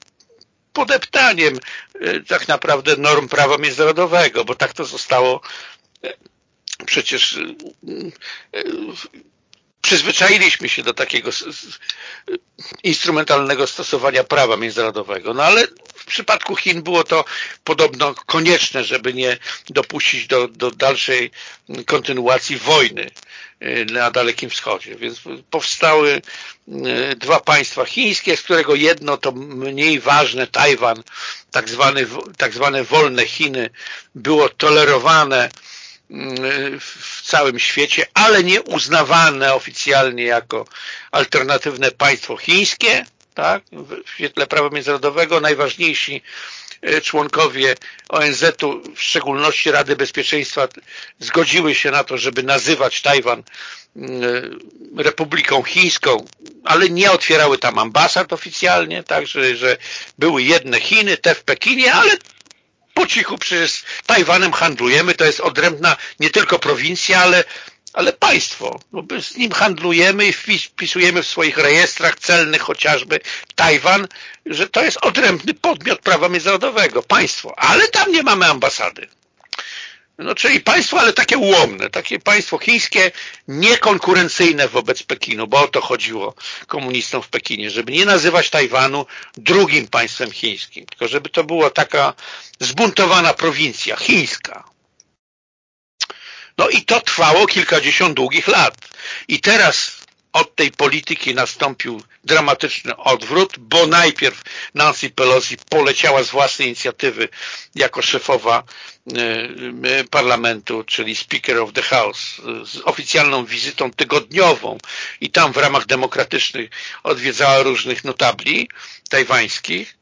podeptaniem e, tak naprawdę norm prawa międzynarodowego, bo tak to zostało przecież przyzwyczailiśmy się do takiego instrumentalnego stosowania prawa międzynarodowego. No ale w przypadku Chin było to podobno konieczne, żeby nie dopuścić do, do dalszej kontynuacji wojny y, na Dalekim Wschodzie. Więc powstały y, dwa państwa chińskie, z którego jedno to mniej ważne, Tajwan, tak, zwany, tak zwane wolne Chiny, było tolerowane w całym świecie, ale nie uznawane oficjalnie jako alternatywne państwo chińskie, tak, w świetle prawa międzynarodowego. Najważniejsi e, członkowie ONZ-u, w szczególności Rady Bezpieczeństwa, zgodziły się na to, żeby nazywać Tajwan e, Republiką Chińską, ale nie otwierały tam ambasad oficjalnie, także że były jedne Chiny, te w Pekinie, ale po cichu przecież Tajwanem handlujemy, to jest odrębna nie tylko prowincja, ale, ale państwo. No, z nim handlujemy i wpisujemy w swoich rejestrach celnych chociażby Tajwan, że to jest odrębny podmiot prawa międzynarodowego, państwo, ale tam nie mamy ambasady. No, czyli państwo, ale takie ułomne, takie państwo chińskie, niekonkurencyjne wobec Pekinu, bo o to chodziło komunistom w Pekinie, żeby nie nazywać Tajwanu drugim państwem chińskim, tylko żeby to była taka zbuntowana prowincja chińska. No i to trwało kilkadziesiąt długich lat. I teraz od tej polityki nastąpił dramatyczny odwrót, bo najpierw Nancy Pelosi poleciała z własnej inicjatywy jako szefowa e, e, parlamentu, czyli Speaker of the House, z oficjalną wizytą tygodniową. I tam w ramach demokratycznych odwiedzała różnych notabli tajwańskich.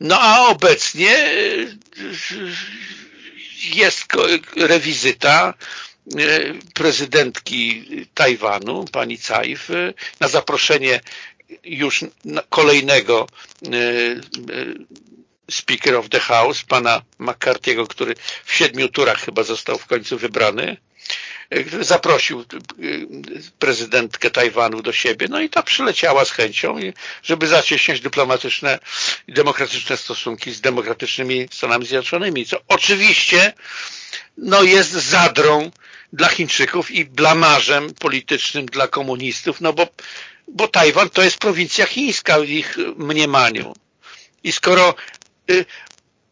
No a obecnie jest rewizyta prezydentki Tajwanu, pani Cajw, na zaproszenie już kolejnego Speaker of the House, pana McCarthy'ego, który w siedmiu turach chyba został w końcu wybrany, zaprosił prezydentkę Tajwanu do siebie, no i ta przyleciała z chęcią, żeby zacieśniać dyplomatyczne i demokratyczne stosunki z demokratycznymi Stanami Zjednoczonymi, co oczywiście no jest zadrą dla Chińczyków i blamarzem politycznym dla komunistów, no bo, bo Tajwan to jest prowincja chińska w ich mniemaniu. I skoro y,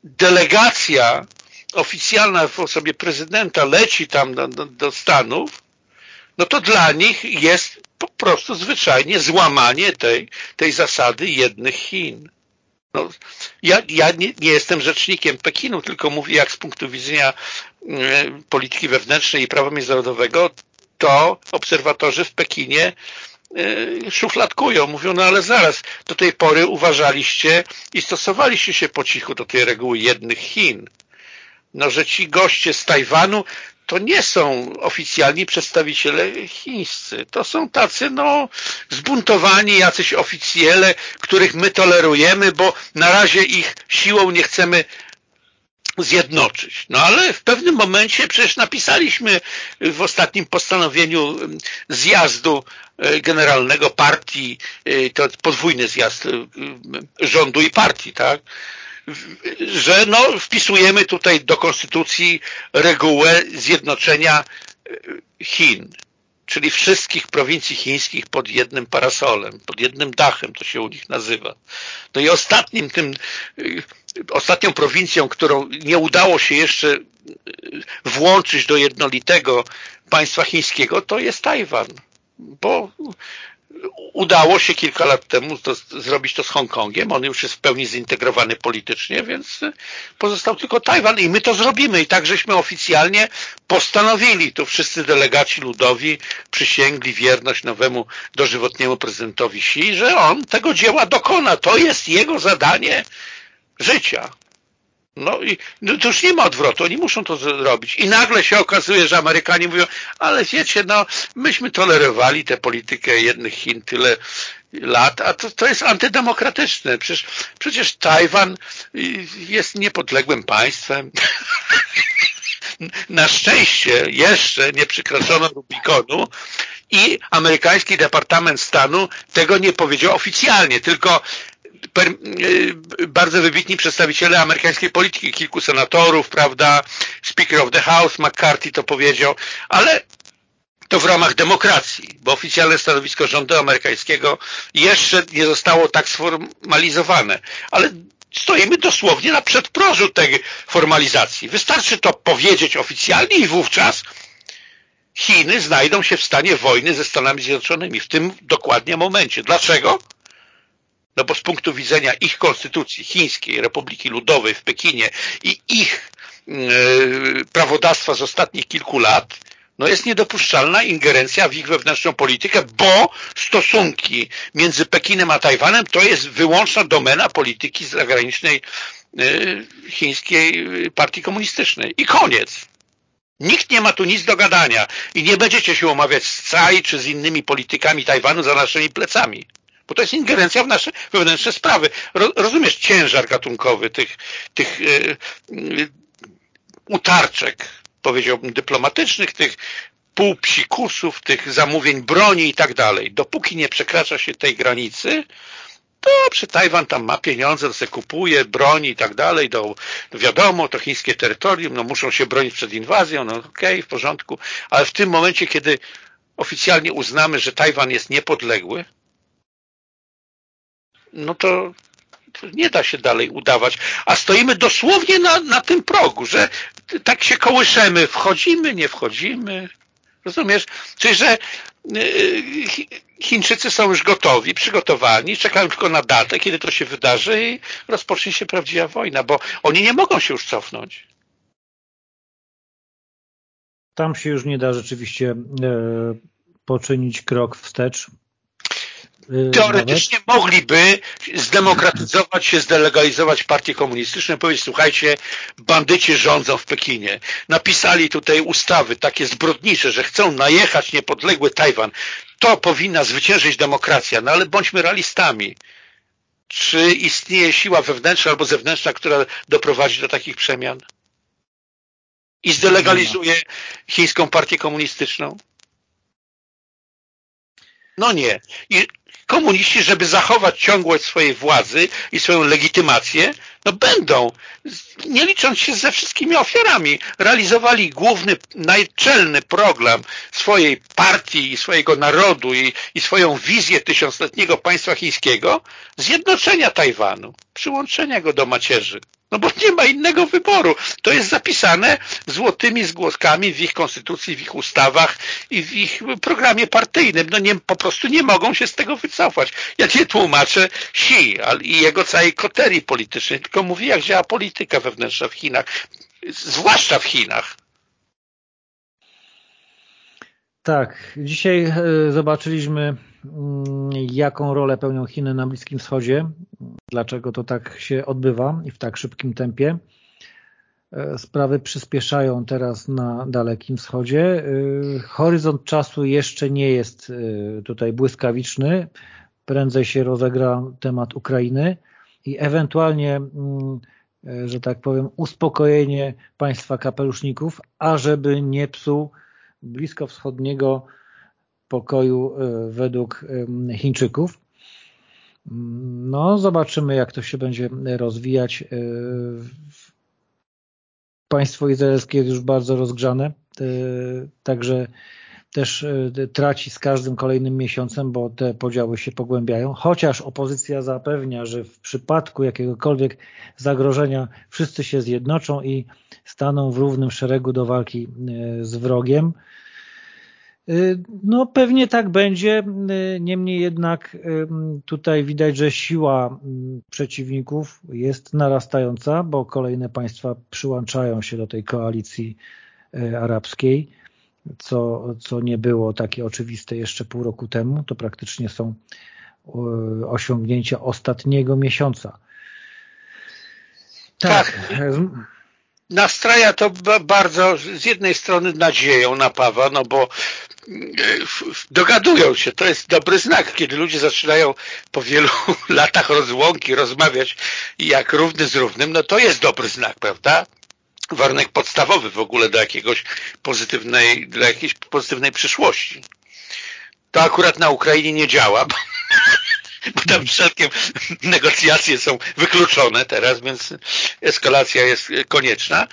delegacja oficjalna w osobie prezydenta leci tam do, do, do Stanów, no to dla nich jest po prostu zwyczajnie złamanie tej, tej zasady jednych Chin. No, ja ja nie, nie, jestem rzecznikiem Pekinu, tylko mówię jak z punktu widzenia y, polityki wewnętrznej i prawa międzynarodowego, to obserwatorzy w Pekinie y, szufladkują. Mówią, no ale zaraz, do tej pory uważaliście i stosowaliście się po cichu do tej reguły jednych Chin. No, że ci goście z Tajwanu to nie są oficjalni przedstawiciele chińscy. To są tacy, no, zbuntowani jacyś oficjele, których my tolerujemy, bo na razie ich siłą nie chcemy zjednoczyć. No ale w pewnym momencie przecież napisaliśmy w ostatnim postanowieniu zjazdu e, generalnego partii, e, to podwójny zjazd e, rządu i partii, tak? Że no, wpisujemy tutaj do konstytucji regułę zjednoczenia e, Chin, czyli wszystkich prowincji chińskich pod jednym parasolem, pod jednym dachem, to się u nich nazywa. No i ostatnim tym, e, ostatnią prowincją, którą nie udało się jeszcze e, włączyć do jednolitego państwa chińskiego, to jest Tajwan, bo udało się kilka lat temu to, zrobić to z Hongkongiem. On już jest w pełni zintegrowany politycznie, więc pozostał tylko Tajwan i my to zrobimy. I tak żeśmy oficjalnie postanowili. Tu wszyscy delegaci ludowi przysięgli wierność nowemu dożywotniemu prezydentowi Xi, że on tego dzieła dokona. To jest jego zadanie życia. No i no to już nie ma odwrotu, oni muszą to zrobić. I nagle się okazuje, że Amerykanie mówią, ale wiecie, no myśmy tolerowali tę politykę jednych Chin tyle lat, a to, to jest antydemokratyczne. Przecież, przecież Tajwan jest niepodległym państwem. Na szczęście jeszcze nie przykroczono Rubikonu i amerykański Departament Stanu tego nie powiedział oficjalnie, tylko per, e, bardzo wybitni przedstawiciele amerykańskiej polityki, kilku senatorów, prawda, Speaker of the House, McCarthy to powiedział, ale to w ramach demokracji, bo oficjalne stanowisko rządu amerykańskiego jeszcze nie zostało tak sformalizowane, ale stoimy dosłownie na przedprożu tej formalizacji. Wystarczy to powiedzieć oficjalnie i wówczas Chiny znajdą się w stanie wojny ze Stanami Zjednoczonymi w tym dokładnie momencie. Dlaczego? No bo z punktu widzenia ich konstytucji, Chińskiej Republiki Ludowej w Pekinie i ich yy, prawodawstwa z ostatnich kilku lat, no jest niedopuszczalna ingerencja w ich wewnętrzną politykę, bo stosunki między Pekinem a Tajwanem to jest wyłączna domena polityki zagranicznej yy, chińskiej partii komunistycznej. I koniec. Nikt nie ma tu nic do gadania i nie będziecie się omawiać z CAI czy z innymi politykami Tajwanu za naszymi plecami bo to jest ingerencja w nasze wewnętrzne sprawy. Rozumiesz ciężar gatunkowy tych, tych yy, yy, utarczek, powiedziałbym, dyplomatycznych, tych półpsikusów, tych zamówień broni i tak dalej. Dopóki nie przekracza się tej granicy, to przy Tajwan tam ma pieniądze, to sobie kupuje broni i tak dalej, do, no wiadomo, to chińskie terytorium, no muszą się bronić przed inwazją, no okej, okay, w porządku, ale w tym momencie, kiedy oficjalnie uznamy, że Tajwan jest niepodległy, no to, nie da się dalej udawać. A stoimy dosłownie na, na tym progu, że tak się kołyszemy, wchodzimy, nie wchodzimy. Rozumiesz? Czyli, że y, Chińczycy są już gotowi, przygotowani, czekają tylko na datę, kiedy to się wydarzy i rozpocznie się prawdziwa wojna, bo oni nie mogą się już cofnąć. Tam się już nie da rzeczywiście e, poczynić krok wstecz. Teoretycznie nawet. mogliby zdemokratyzować się, zdelegalizować partie komunistyczne, powiedzieć, słuchajcie, bandyci rządzą w Pekinie. Napisali tutaj ustawy takie zbrodnicze, że chcą najechać niepodległy Tajwan. To powinna zwyciężyć demokracja, no ale bądźmy realistami. Czy istnieje siła wewnętrzna albo zewnętrzna, która doprowadzi do takich przemian? I zdelegalizuje chińską partię komunistyczną? No nie. I komuniści, żeby zachować ciągłość swojej władzy i swoją legitymację, no będą, nie licząc się ze wszystkimi ofiarami, realizowali główny, najczelny program swojej partii i swojego narodu i, i swoją wizję tysiącletniego państwa chińskiego, zjednoczenia Tajwanu, przyłączenia go do macierzy. No bo nie ma innego wyboru. To jest zapisane złotymi zgłoskami w ich konstytucji, w ich ustawach i w ich programie partyjnym. No nie, po prostu nie mogą się z tego wycofać. Ja nie tłumaczę Xi i jego całej koterii politycznej, tylko mówię jak działa polityka wewnętrzna w Chinach, zwłaszcza w Chinach. Tak, dzisiaj e, zobaczyliśmy jaką rolę pełnią Chiny na Bliskim Wschodzie, dlaczego to tak się odbywa i w tak szybkim tempie. E, sprawy przyspieszają teraz na Dalekim Wschodzie. E, horyzont czasu jeszcze nie jest tutaj błyskawiczny. Prędzej się rozegra temat Ukrainy i ewentualnie mm, że tak powiem, uspokojenie państwa kapeluszników, ażeby nie psuł bliskowschodniego pokoju e, według Chińczyków. No, zobaczymy, jak to się będzie rozwijać. E, państwo izraelskie jest już bardzo rozgrzane, e, także też traci z każdym kolejnym miesiącem, bo te podziały się pogłębiają, chociaż opozycja zapewnia, że w przypadku jakiegokolwiek zagrożenia wszyscy się zjednoczą i staną w równym szeregu do walki z wrogiem. Y, no pewnie tak będzie, y, niemniej jednak y, tutaj widać, że siła przeciwników jest narastająca, bo kolejne państwa przyłączają się do tej koalicji arabskiej, co, co nie było takie oczywiste jeszcze pół roku temu. To praktycznie są osiągnięcia ostatniego miesiąca. Tak. tak nastraja to bardzo z jednej strony nadzieją napawa, no bo dogadują się. To jest dobry znak, kiedy ludzie zaczynają po wielu latach rozłąki rozmawiać jak równy z równym, no to jest dobry znak, prawda? Warunek podstawowy w ogóle do jakiegoś pozytywnej, dla jakiejś pozytywnej przyszłości. To akurat na Ukrainie nie działa, bo, bo tam wszelkie negocjacje są wykluczone teraz, więc eskalacja jest konieczna.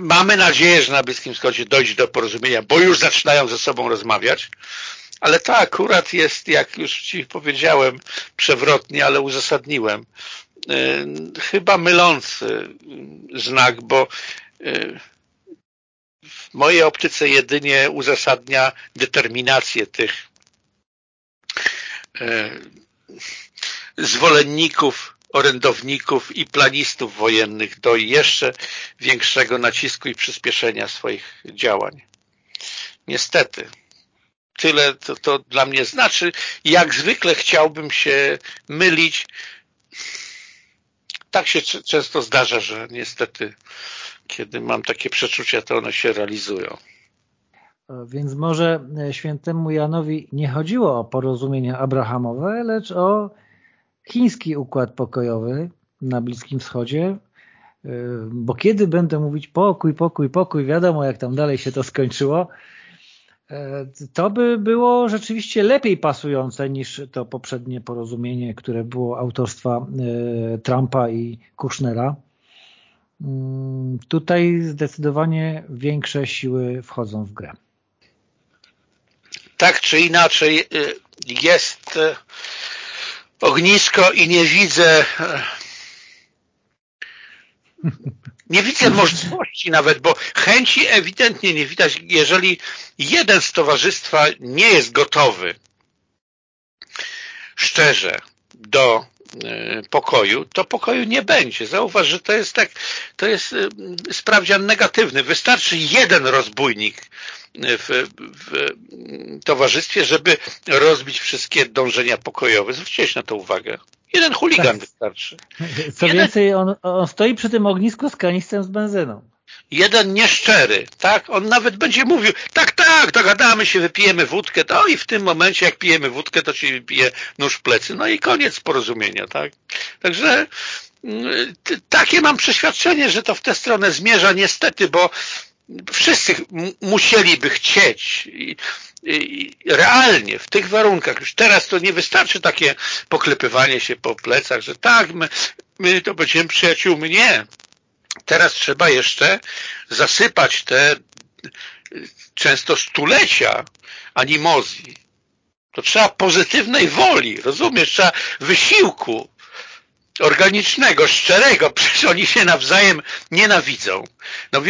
Mamy nadzieję, że na Bliskim Wschodzie dojdzie do porozumienia, bo już zaczynają ze sobą rozmawiać, ale to akurat jest, jak już Ci powiedziałem, przewrotnie, ale uzasadniłem, y, chyba mylący znak, bo y, w mojej optyce jedynie uzasadnia determinację tych y, zwolenników orędowników i planistów wojennych do jeszcze większego nacisku i przyspieszenia swoich działań. Niestety. Tyle to, to dla mnie znaczy. Jak zwykle chciałbym się mylić. Tak się często zdarza, że niestety kiedy mam takie przeczucia, to one się realizują. Więc może świętemu Janowi nie chodziło o porozumienie abrahamowe, lecz o chiński układ pokojowy na Bliskim Wschodzie, y, bo kiedy będę mówić pokój, pokój, pokój, wiadomo jak tam dalej się to skończyło, y, to by było rzeczywiście lepiej pasujące niż to poprzednie porozumienie, które było autorstwa y, Trumpa i Kushnera. Tutaj zdecydowanie większe siły wchodzą w grę. Tak czy inaczej jest ognisko i nie widzę nie widzę możliwości nawet, bo chęci ewidentnie nie widać, jeżeli jeden z towarzystwa nie jest gotowy szczerze do pokoju, to pokoju nie będzie. Zauważ, że to jest tak, to jest sprawdzian negatywny. Wystarczy jeden rozbójnik w, w towarzystwie, żeby rozbić wszystkie dążenia pokojowe. Zwróćcie na to uwagę. Jeden chuligan tak. wystarczy. Co jeden... więcej, on, on stoi przy tym ognisku z kanistrem z benzyną jeden nieszczery, tak? On nawet będzie mówił, tak, tak, dogadamy się, wypijemy wódkę, to i w tym momencie, jak pijemy wódkę, to ci wypije nóż w plecy. No i koniec porozumienia, tak? Także mm, takie mam przeświadczenie, że to w tę stronę zmierza niestety, bo wszyscy musieliby chcieć i, i, realnie w tych warunkach, już teraz to nie wystarczy takie poklepywanie się po plecach, że tak, my, my to będziemy przyjaciółmi, nie teraz trzeba jeszcze zasypać te często stulecia animozji. To trzeba pozytywnej woli, rozumiesz? Trzeba wysiłku organicznego, szczerego, przecież oni się nawzajem nienawidzą. No,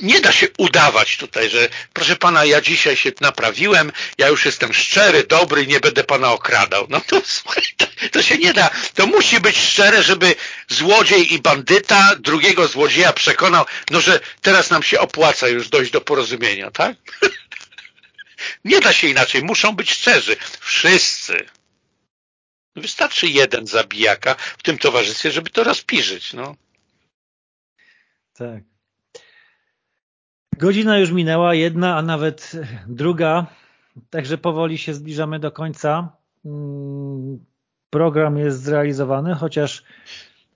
nie da się udawać tutaj, że proszę pana, ja dzisiaj się naprawiłem, ja już jestem szczery, dobry nie będę pana okradał. No to słuchaj, to, to się nie da. To musi być szczere, żeby złodziej i bandyta drugiego złodzieja przekonał, no że teraz nam się opłaca już dojść do porozumienia, tak? Nie da się inaczej, muszą być szczerzy. Wszyscy. Wystarczy jeden zabijaka w tym towarzystwie, żeby to rozpiżyć. No. Tak. Godzina już minęła, jedna, a nawet druga, także powoli się zbliżamy do końca. Mm, program jest zrealizowany, chociaż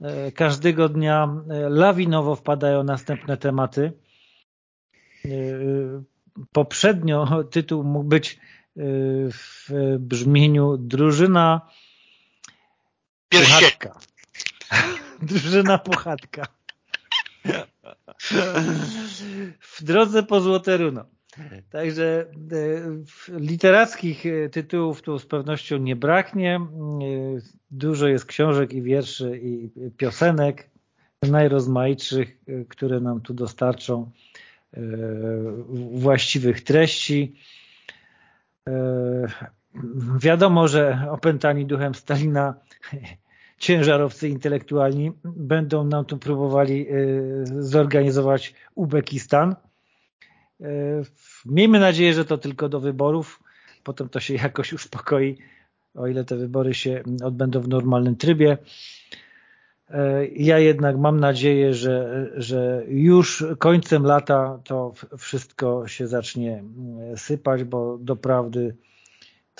e, każdego dnia e, lawinowo wpadają następne tematy. E, poprzednio tytuł mógł być w brzmieniu Drużyna Puchatka. Drużyna Puchatka. W drodze po Złote Runo. Także e, literackich e, tytułów tu z pewnością nie braknie. E, dużo jest książek i wierszy i piosenek najrozmaitszych, które nam tu dostarczą właściwych treści. Wiadomo, że opętani duchem Stalina ciężarowcy intelektualni będą nam tu próbowali e, zorganizować Uzbekistan. E, miejmy nadzieję, że to tylko do wyborów. Potem to się jakoś uspokoi, o ile te wybory się odbędą w normalnym trybie. E, ja jednak mam nadzieję, że, że już końcem lata to wszystko się zacznie sypać, bo doprawdy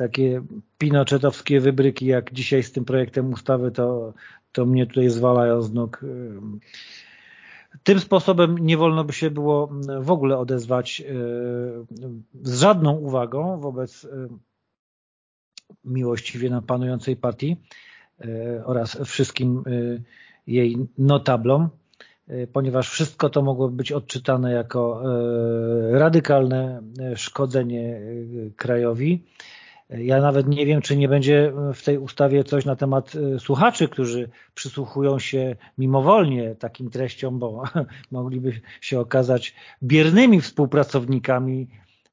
takie pinoczetowskie wybryki, jak dzisiaj z tym projektem ustawy, to, to mnie tutaj zwalają z nóg. Tym sposobem nie wolno by się było w ogóle odezwać e, z żadną uwagą wobec e, miłościwie panującej partii e, oraz wszystkim jej notablom, ponieważ wszystko to mogło być odczytane jako radykalne szkodzenie krajowi, ja nawet nie wiem, czy nie będzie w tej ustawie coś na temat e, słuchaczy, którzy przysłuchują się mimowolnie takim treściom, bo mogliby się okazać biernymi współpracownikami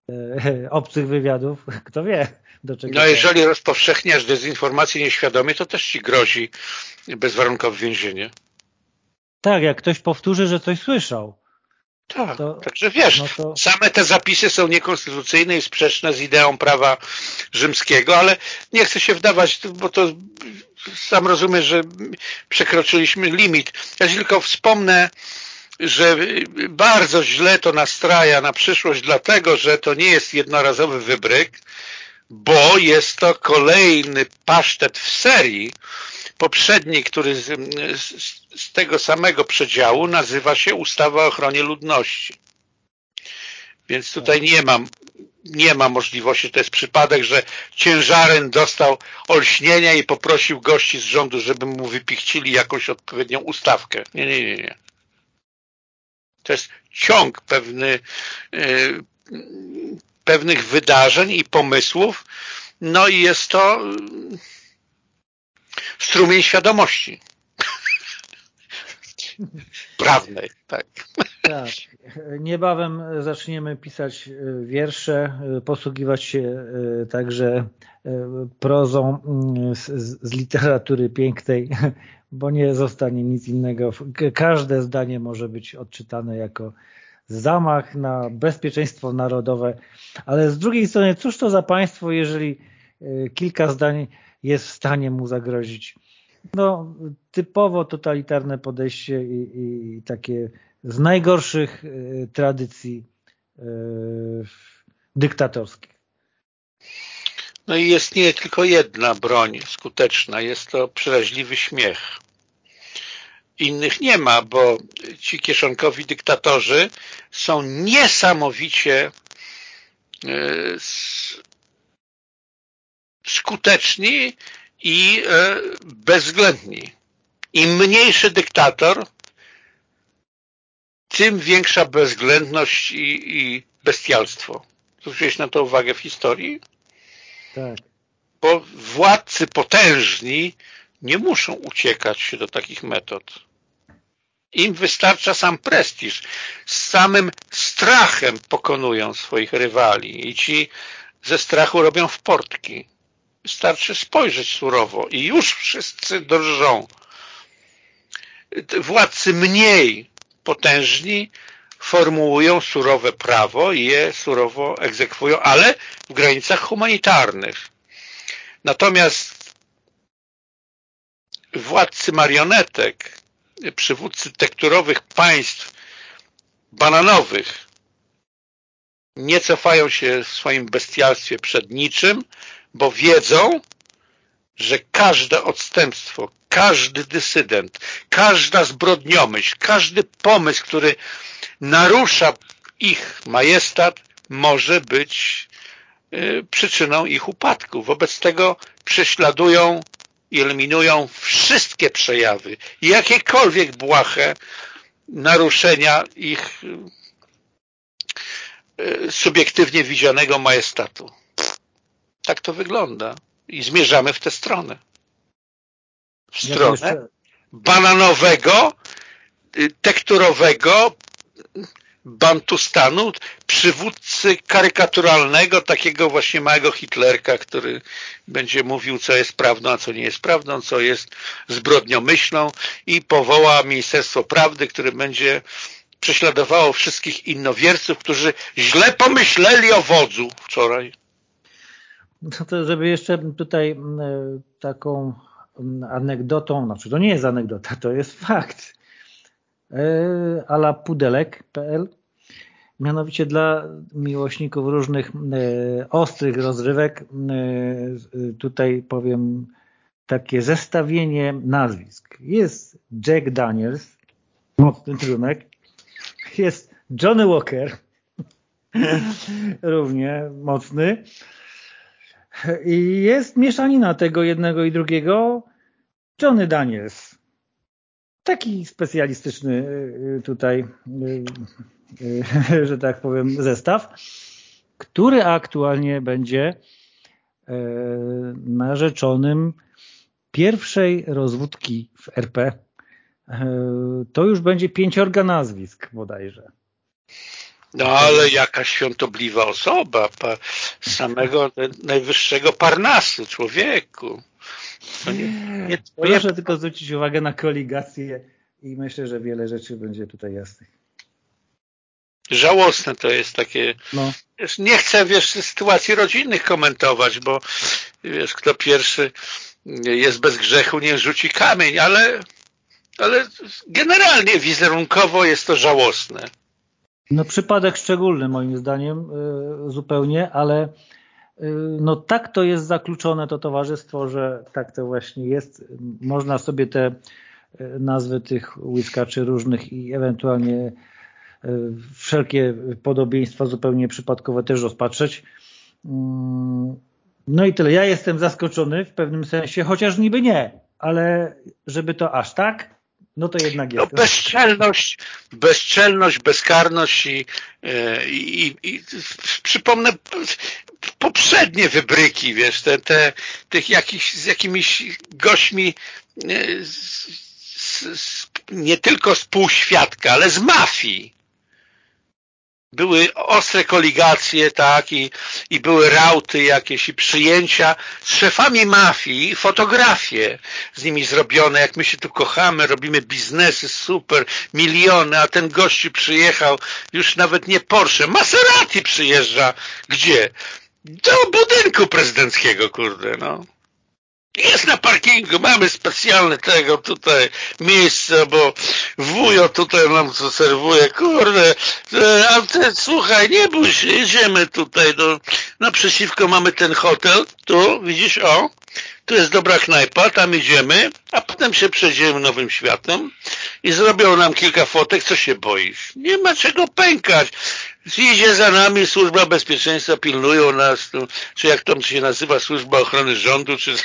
e, obcych wywiadów. Kto wie, do czego... No jeżeli rozpowszechniasz dezinformację nieświadomie, to też ci grozi bezwarunkowe więzienie. Tak, jak ktoś powtórzy, że coś słyszał. Tak, to, także wiesz, no to... same te zapisy są niekonstytucyjne i sprzeczne z ideą prawa rzymskiego, ale nie chcę się wdawać, bo to sam rozumiesz, że przekroczyliśmy limit. Ja tylko wspomnę, że bardzo źle to nastraja na przyszłość, dlatego, że to nie jest jednorazowy wybryk, bo jest to kolejny pasztet w serii, poprzedni, który z, z, z, tego samego przedziału nazywa się Ustawa o ochronie ludności. Więc tutaj nie mam nie ma możliwości, to jest przypadek, że ciężaren dostał olśnienia i poprosił gości z rządu, żeby mu wypichcili jakąś odpowiednią ustawkę. Nie, nie, nie, nie. To jest ciąg pewny, yy, pewnych wydarzeń i pomysłów, no i jest to strumień świadomości prawnej. Tak. Tak. Niebawem zaczniemy pisać wiersze, posługiwać się także prozą mm, z literatury pięknej, bo nie zostanie nic innego. Każde zdanie może być odczytane jako zamach na bezpieczeństwo narodowe, ale z drugiej strony, cóż to za państwo, jeżeli kilka zdań jest w stanie mu zagrozić no, typowo totalitarne podejście i, i takie z najgorszych y, tradycji y, dyktatorskich. No i jest nie tylko jedna broń skuteczna, jest to przeraźliwy śmiech. Innych nie ma, bo ci kieszonkowi dyktatorzy są niesamowicie y, skuteczni i e, bezwzględni. Im mniejszy dyktator, tym większa bezwzględność i, i bestialstwo. Zwróciłeś na to uwagę w historii? Tak. Bo władcy potężni nie muszą uciekać się do takich metod. Im wystarcza sam prestiż. Z samym strachem pokonują swoich rywali i ci ze strachu robią w portki. Wystarczy spojrzeć surowo i już wszyscy drżą. Władcy mniej potężni formułują surowe prawo i je surowo egzekwują, ale w granicach humanitarnych. Natomiast władcy marionetek, przywódcy tekturowych państw bananowych nie cofają się w swoim bestialstwie przed niczym, bo wiedzą, że każde odstępstwo, każdy dysydent, każda zbrodniomyśl, każdy pomysł, który narusza ich majestat, może być y, przyczyną ich upadku. Wobec tego prześladują i eliminują wszystkie przejawy, jakiekolwiek błahe naruszenia ich y, subiektywnie widzianego majestatu. Tak to wygląda. I zmierzamy w tę stronę. W stronę bananowego, y, tekturowego Bantustanu, przywódcy karykaturalnego, takiego właśnie małego Hitlerka, który będzie mówił, co jest prawdą, a co nie jest prawdą, co jest zbrodniomyślną i powoła Ministerstwo Prawdy, które będzie prześladowało wszystkich innowierców, którzy źle pomyśleli o wodzu wczoraj. No to żeby jeszcze tutaj e, taką anegdotą, znaczy to nie jest anegdota, to jest fakt, e, ala pudelek.pl mianowicie dla miłośników różnych e, ostrych rozrywek tutaj powiem takie zestawienie nazwisk. Jest Jack Daniels, mocny trunek, jest Johnny Walker, równie mocny, i jest mieszanina tego jednego i drugiego. Johnny Daniels. Taki specjalistyczny y, tutaj, y, y, że tak powiem, zestaw, który aktualnie będzie narzeczonym pierwszej rozwódki w RP. To już będzie pięciorga nazwisk bodajże. No ale jaka świątobliwa osoba, pa, samego najwyższego Parnasu, człowieku. To nie, nie Proszę tylko zwrócić uwagę na koligację i myślę, że wiele rzeczy będzie tutaj jasnych. Żałosne to jest takie... No. Nie chcę, wiesz, sytuacji rodzinnych komentować, bo wiesz, kto pierwszy jest bez grzechu, nie rzuci kamień, ale, ale generalnie wizerunkowo jest to żałosne. No przypadek szczególny moim zdaniem y, zupełnie, ale y, no tak to jest zakluczone to towarzystwo, że tak to właśnie jest. Można sobie te y, nazwy tych łyskaczy różnych i ewentualnie wszelkie podobieństwa zupełnie przypadkowe też rozpatrzeć. Mm, no i tyle. Ja jestem zaskoczony w pewnym sensie, chociaż niby nie, ale żeby to aż tak, no to jednak jest. No, bezczelność, bezczelność, bezkarność i, e, i, i przypomnę poprzednie wybryki, wiesz, te, te, tych jakichś, z jakimiś gośćmi e, z, z, nie tylko z półświadka, ale z mafii. Były ostre koligacje, tak, i, i były rauty jakieś i przyjęcia z szefami mafii, fotografie z nimi zrobione, jak my się tu kochamy, robimy biznesy, super, miliony, a ten gościu przyjechał, już nawet nie Porsche, Maserati przyjeżdża, gdzie? Do budynku prezydenckiego, kurde, no. Jest na parkingu, mamy specjalne tego tutaj miejsce, bo wujo tutaj nam co serwuje, kurde, e, a ty, słuchaj, nie bój się, jedziemy tutaj, do, naprzeciwko mamy ten hotel, tu, widzisz, o, tu jest dobra knajpa, tam idziemy, a potem się przejdziemy nowym światem i zrobią nam kilka fotek, co się boisz? Nie ma czego pękać. Idzie za nami służba bezpieczeństwa, pilnują nas, tu, czy jak to się nazywa, służba ochrony rządu, czy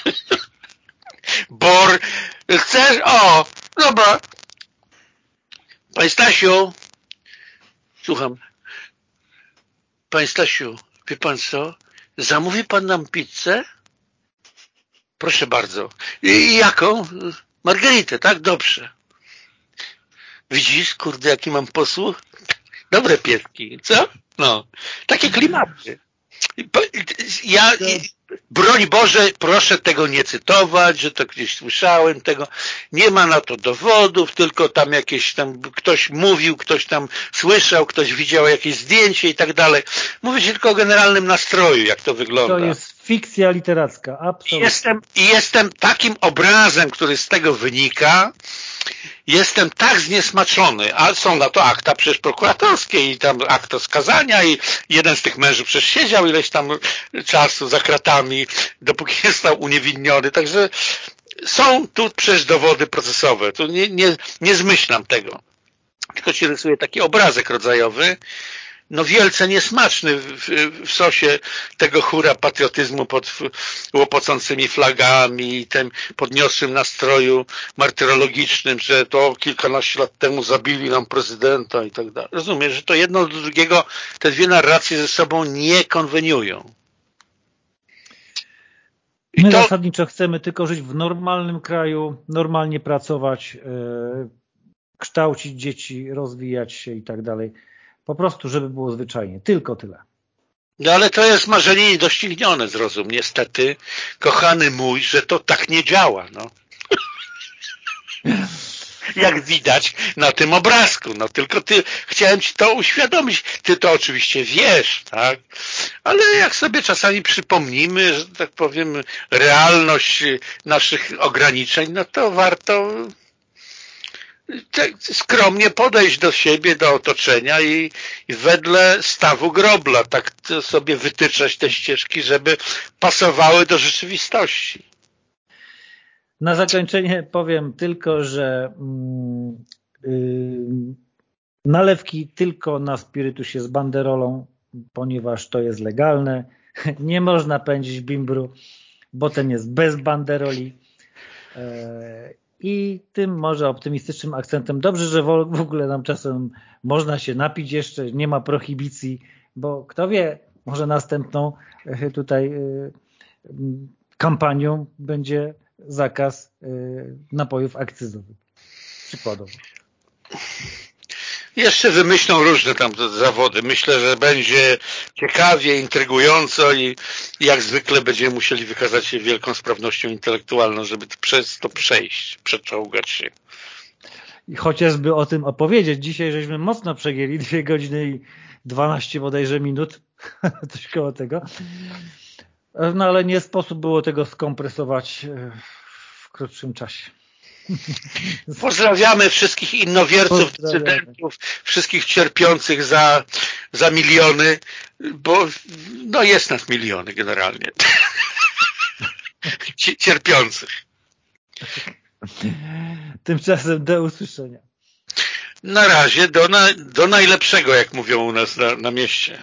BOR. Chcesz? O, dobra. Panie Stasiu, słucham. Panie Stasiu, wie pan co? Zamówi pan nam pizzę? Proszę bardzo. I jaką? Margaritę, tak? Dobrze. Widzisz, kurde, jaki mam posłuch? Dobre pieski, co? No, takie klimaty. Ja, broń Boże, proszę tego nie cytować, że to gdzieś słyszałem tego. Nie ma na to dowodów, tylko tam jakieś tam ktoś mówił, ktoś tam słyszał, ktoś widział jakieś zdjęcie i tak dalej. Mówię tylko o generalnym nastroju, jak to wygląda. To jest fikcja literacka, absolutnie. Jestem, jestem takim obrazem, który z tego wynika, jestem tak zniesmaczony, a są na to akta przecież prokuratorskie i tam akta skazania i jeden z tych mężów przecież siedział ileś tam czasu za kratami, dopóki nie został uniewinniony, także są tu przecież dowody procesowe, tu nie, nie, nie zmyślam tego, tylko ci rysuję taki obrazek rodzajowy, no wielce niesmaczny w, w, sosie tego hura patriotyzmu pod łopocącymi flagami i tym podniosłym nastroju martyrologicznym, że to kilkanaście lat temu zabili nam prezydenta i tak dalej. Rozumiem, że to jedno do drugiego, te dwie narracje ze sobą nie konweniują. I My to... zasadniczo chcemy tylko żyć w normalnym kraju, normalnie pracować, yy, kształcić dzieci, rozwijać się i tak dalej po prostu, żeby było zwyczajnie. Tylko tyle. No ale to jest marzenie niedoścignione, zrozum. Niestety, kochany mój, że to tak nie działa. No. Jak widać na tym obrazku. No tylko ty, chciałem ci to uświadomić. Ty to oczywiście wiesz, tak? Ale jak sobie czasami przypomnimy, że tak powiem, realność naszych ograniczeń, no to warto skromnie podejść do siebie, do otoczenia i, i wedle stawu grobla tak sobie wytyczać te ścieżki, żeby pasowały do rzeczywistości. Na zakończenie powiem tylko, że yy, nalewki tylko na spirytusie z banderolą, ponieważ to jest legalne. Nie można pędzić bimbru, bo ten jest bez banderoli. Yy, i tym może optymistycznym akcentem. Dobrze, że w ogóle nam czasem można się napić jeszcze, nie ma prohibicji, bo kto wie, może następną e, tutaj e, kampanią będzie zakaz e, napojów akcyzowych. Przykładowo. Jeszcze wymyślą różne tam zawody. Myślę, że będzie ciekawie, intrygująco i jak zwykle będziemy musieli wykazać się wielką sprawnością intelektualną, żeby przez to przejść, przeczołgać się. I chociażby o tym opowiedzieć. Dzisiaj żeśmy mocno przegięli, dwie godziny i 12 bodajże minut, coś koło tego. No ale nie sposób było tego skompresować e, w krótszym czasie. Pozdrawiamy wszystkich innowierców, decydentów, wszystkich cierpiących za, za miliony, bo no jest nas miliony generalnie. Cierpiących. Tymczasem do usłyszenia. Na razie do, na, do najlepszego, jak mówią u nas na, na mieście.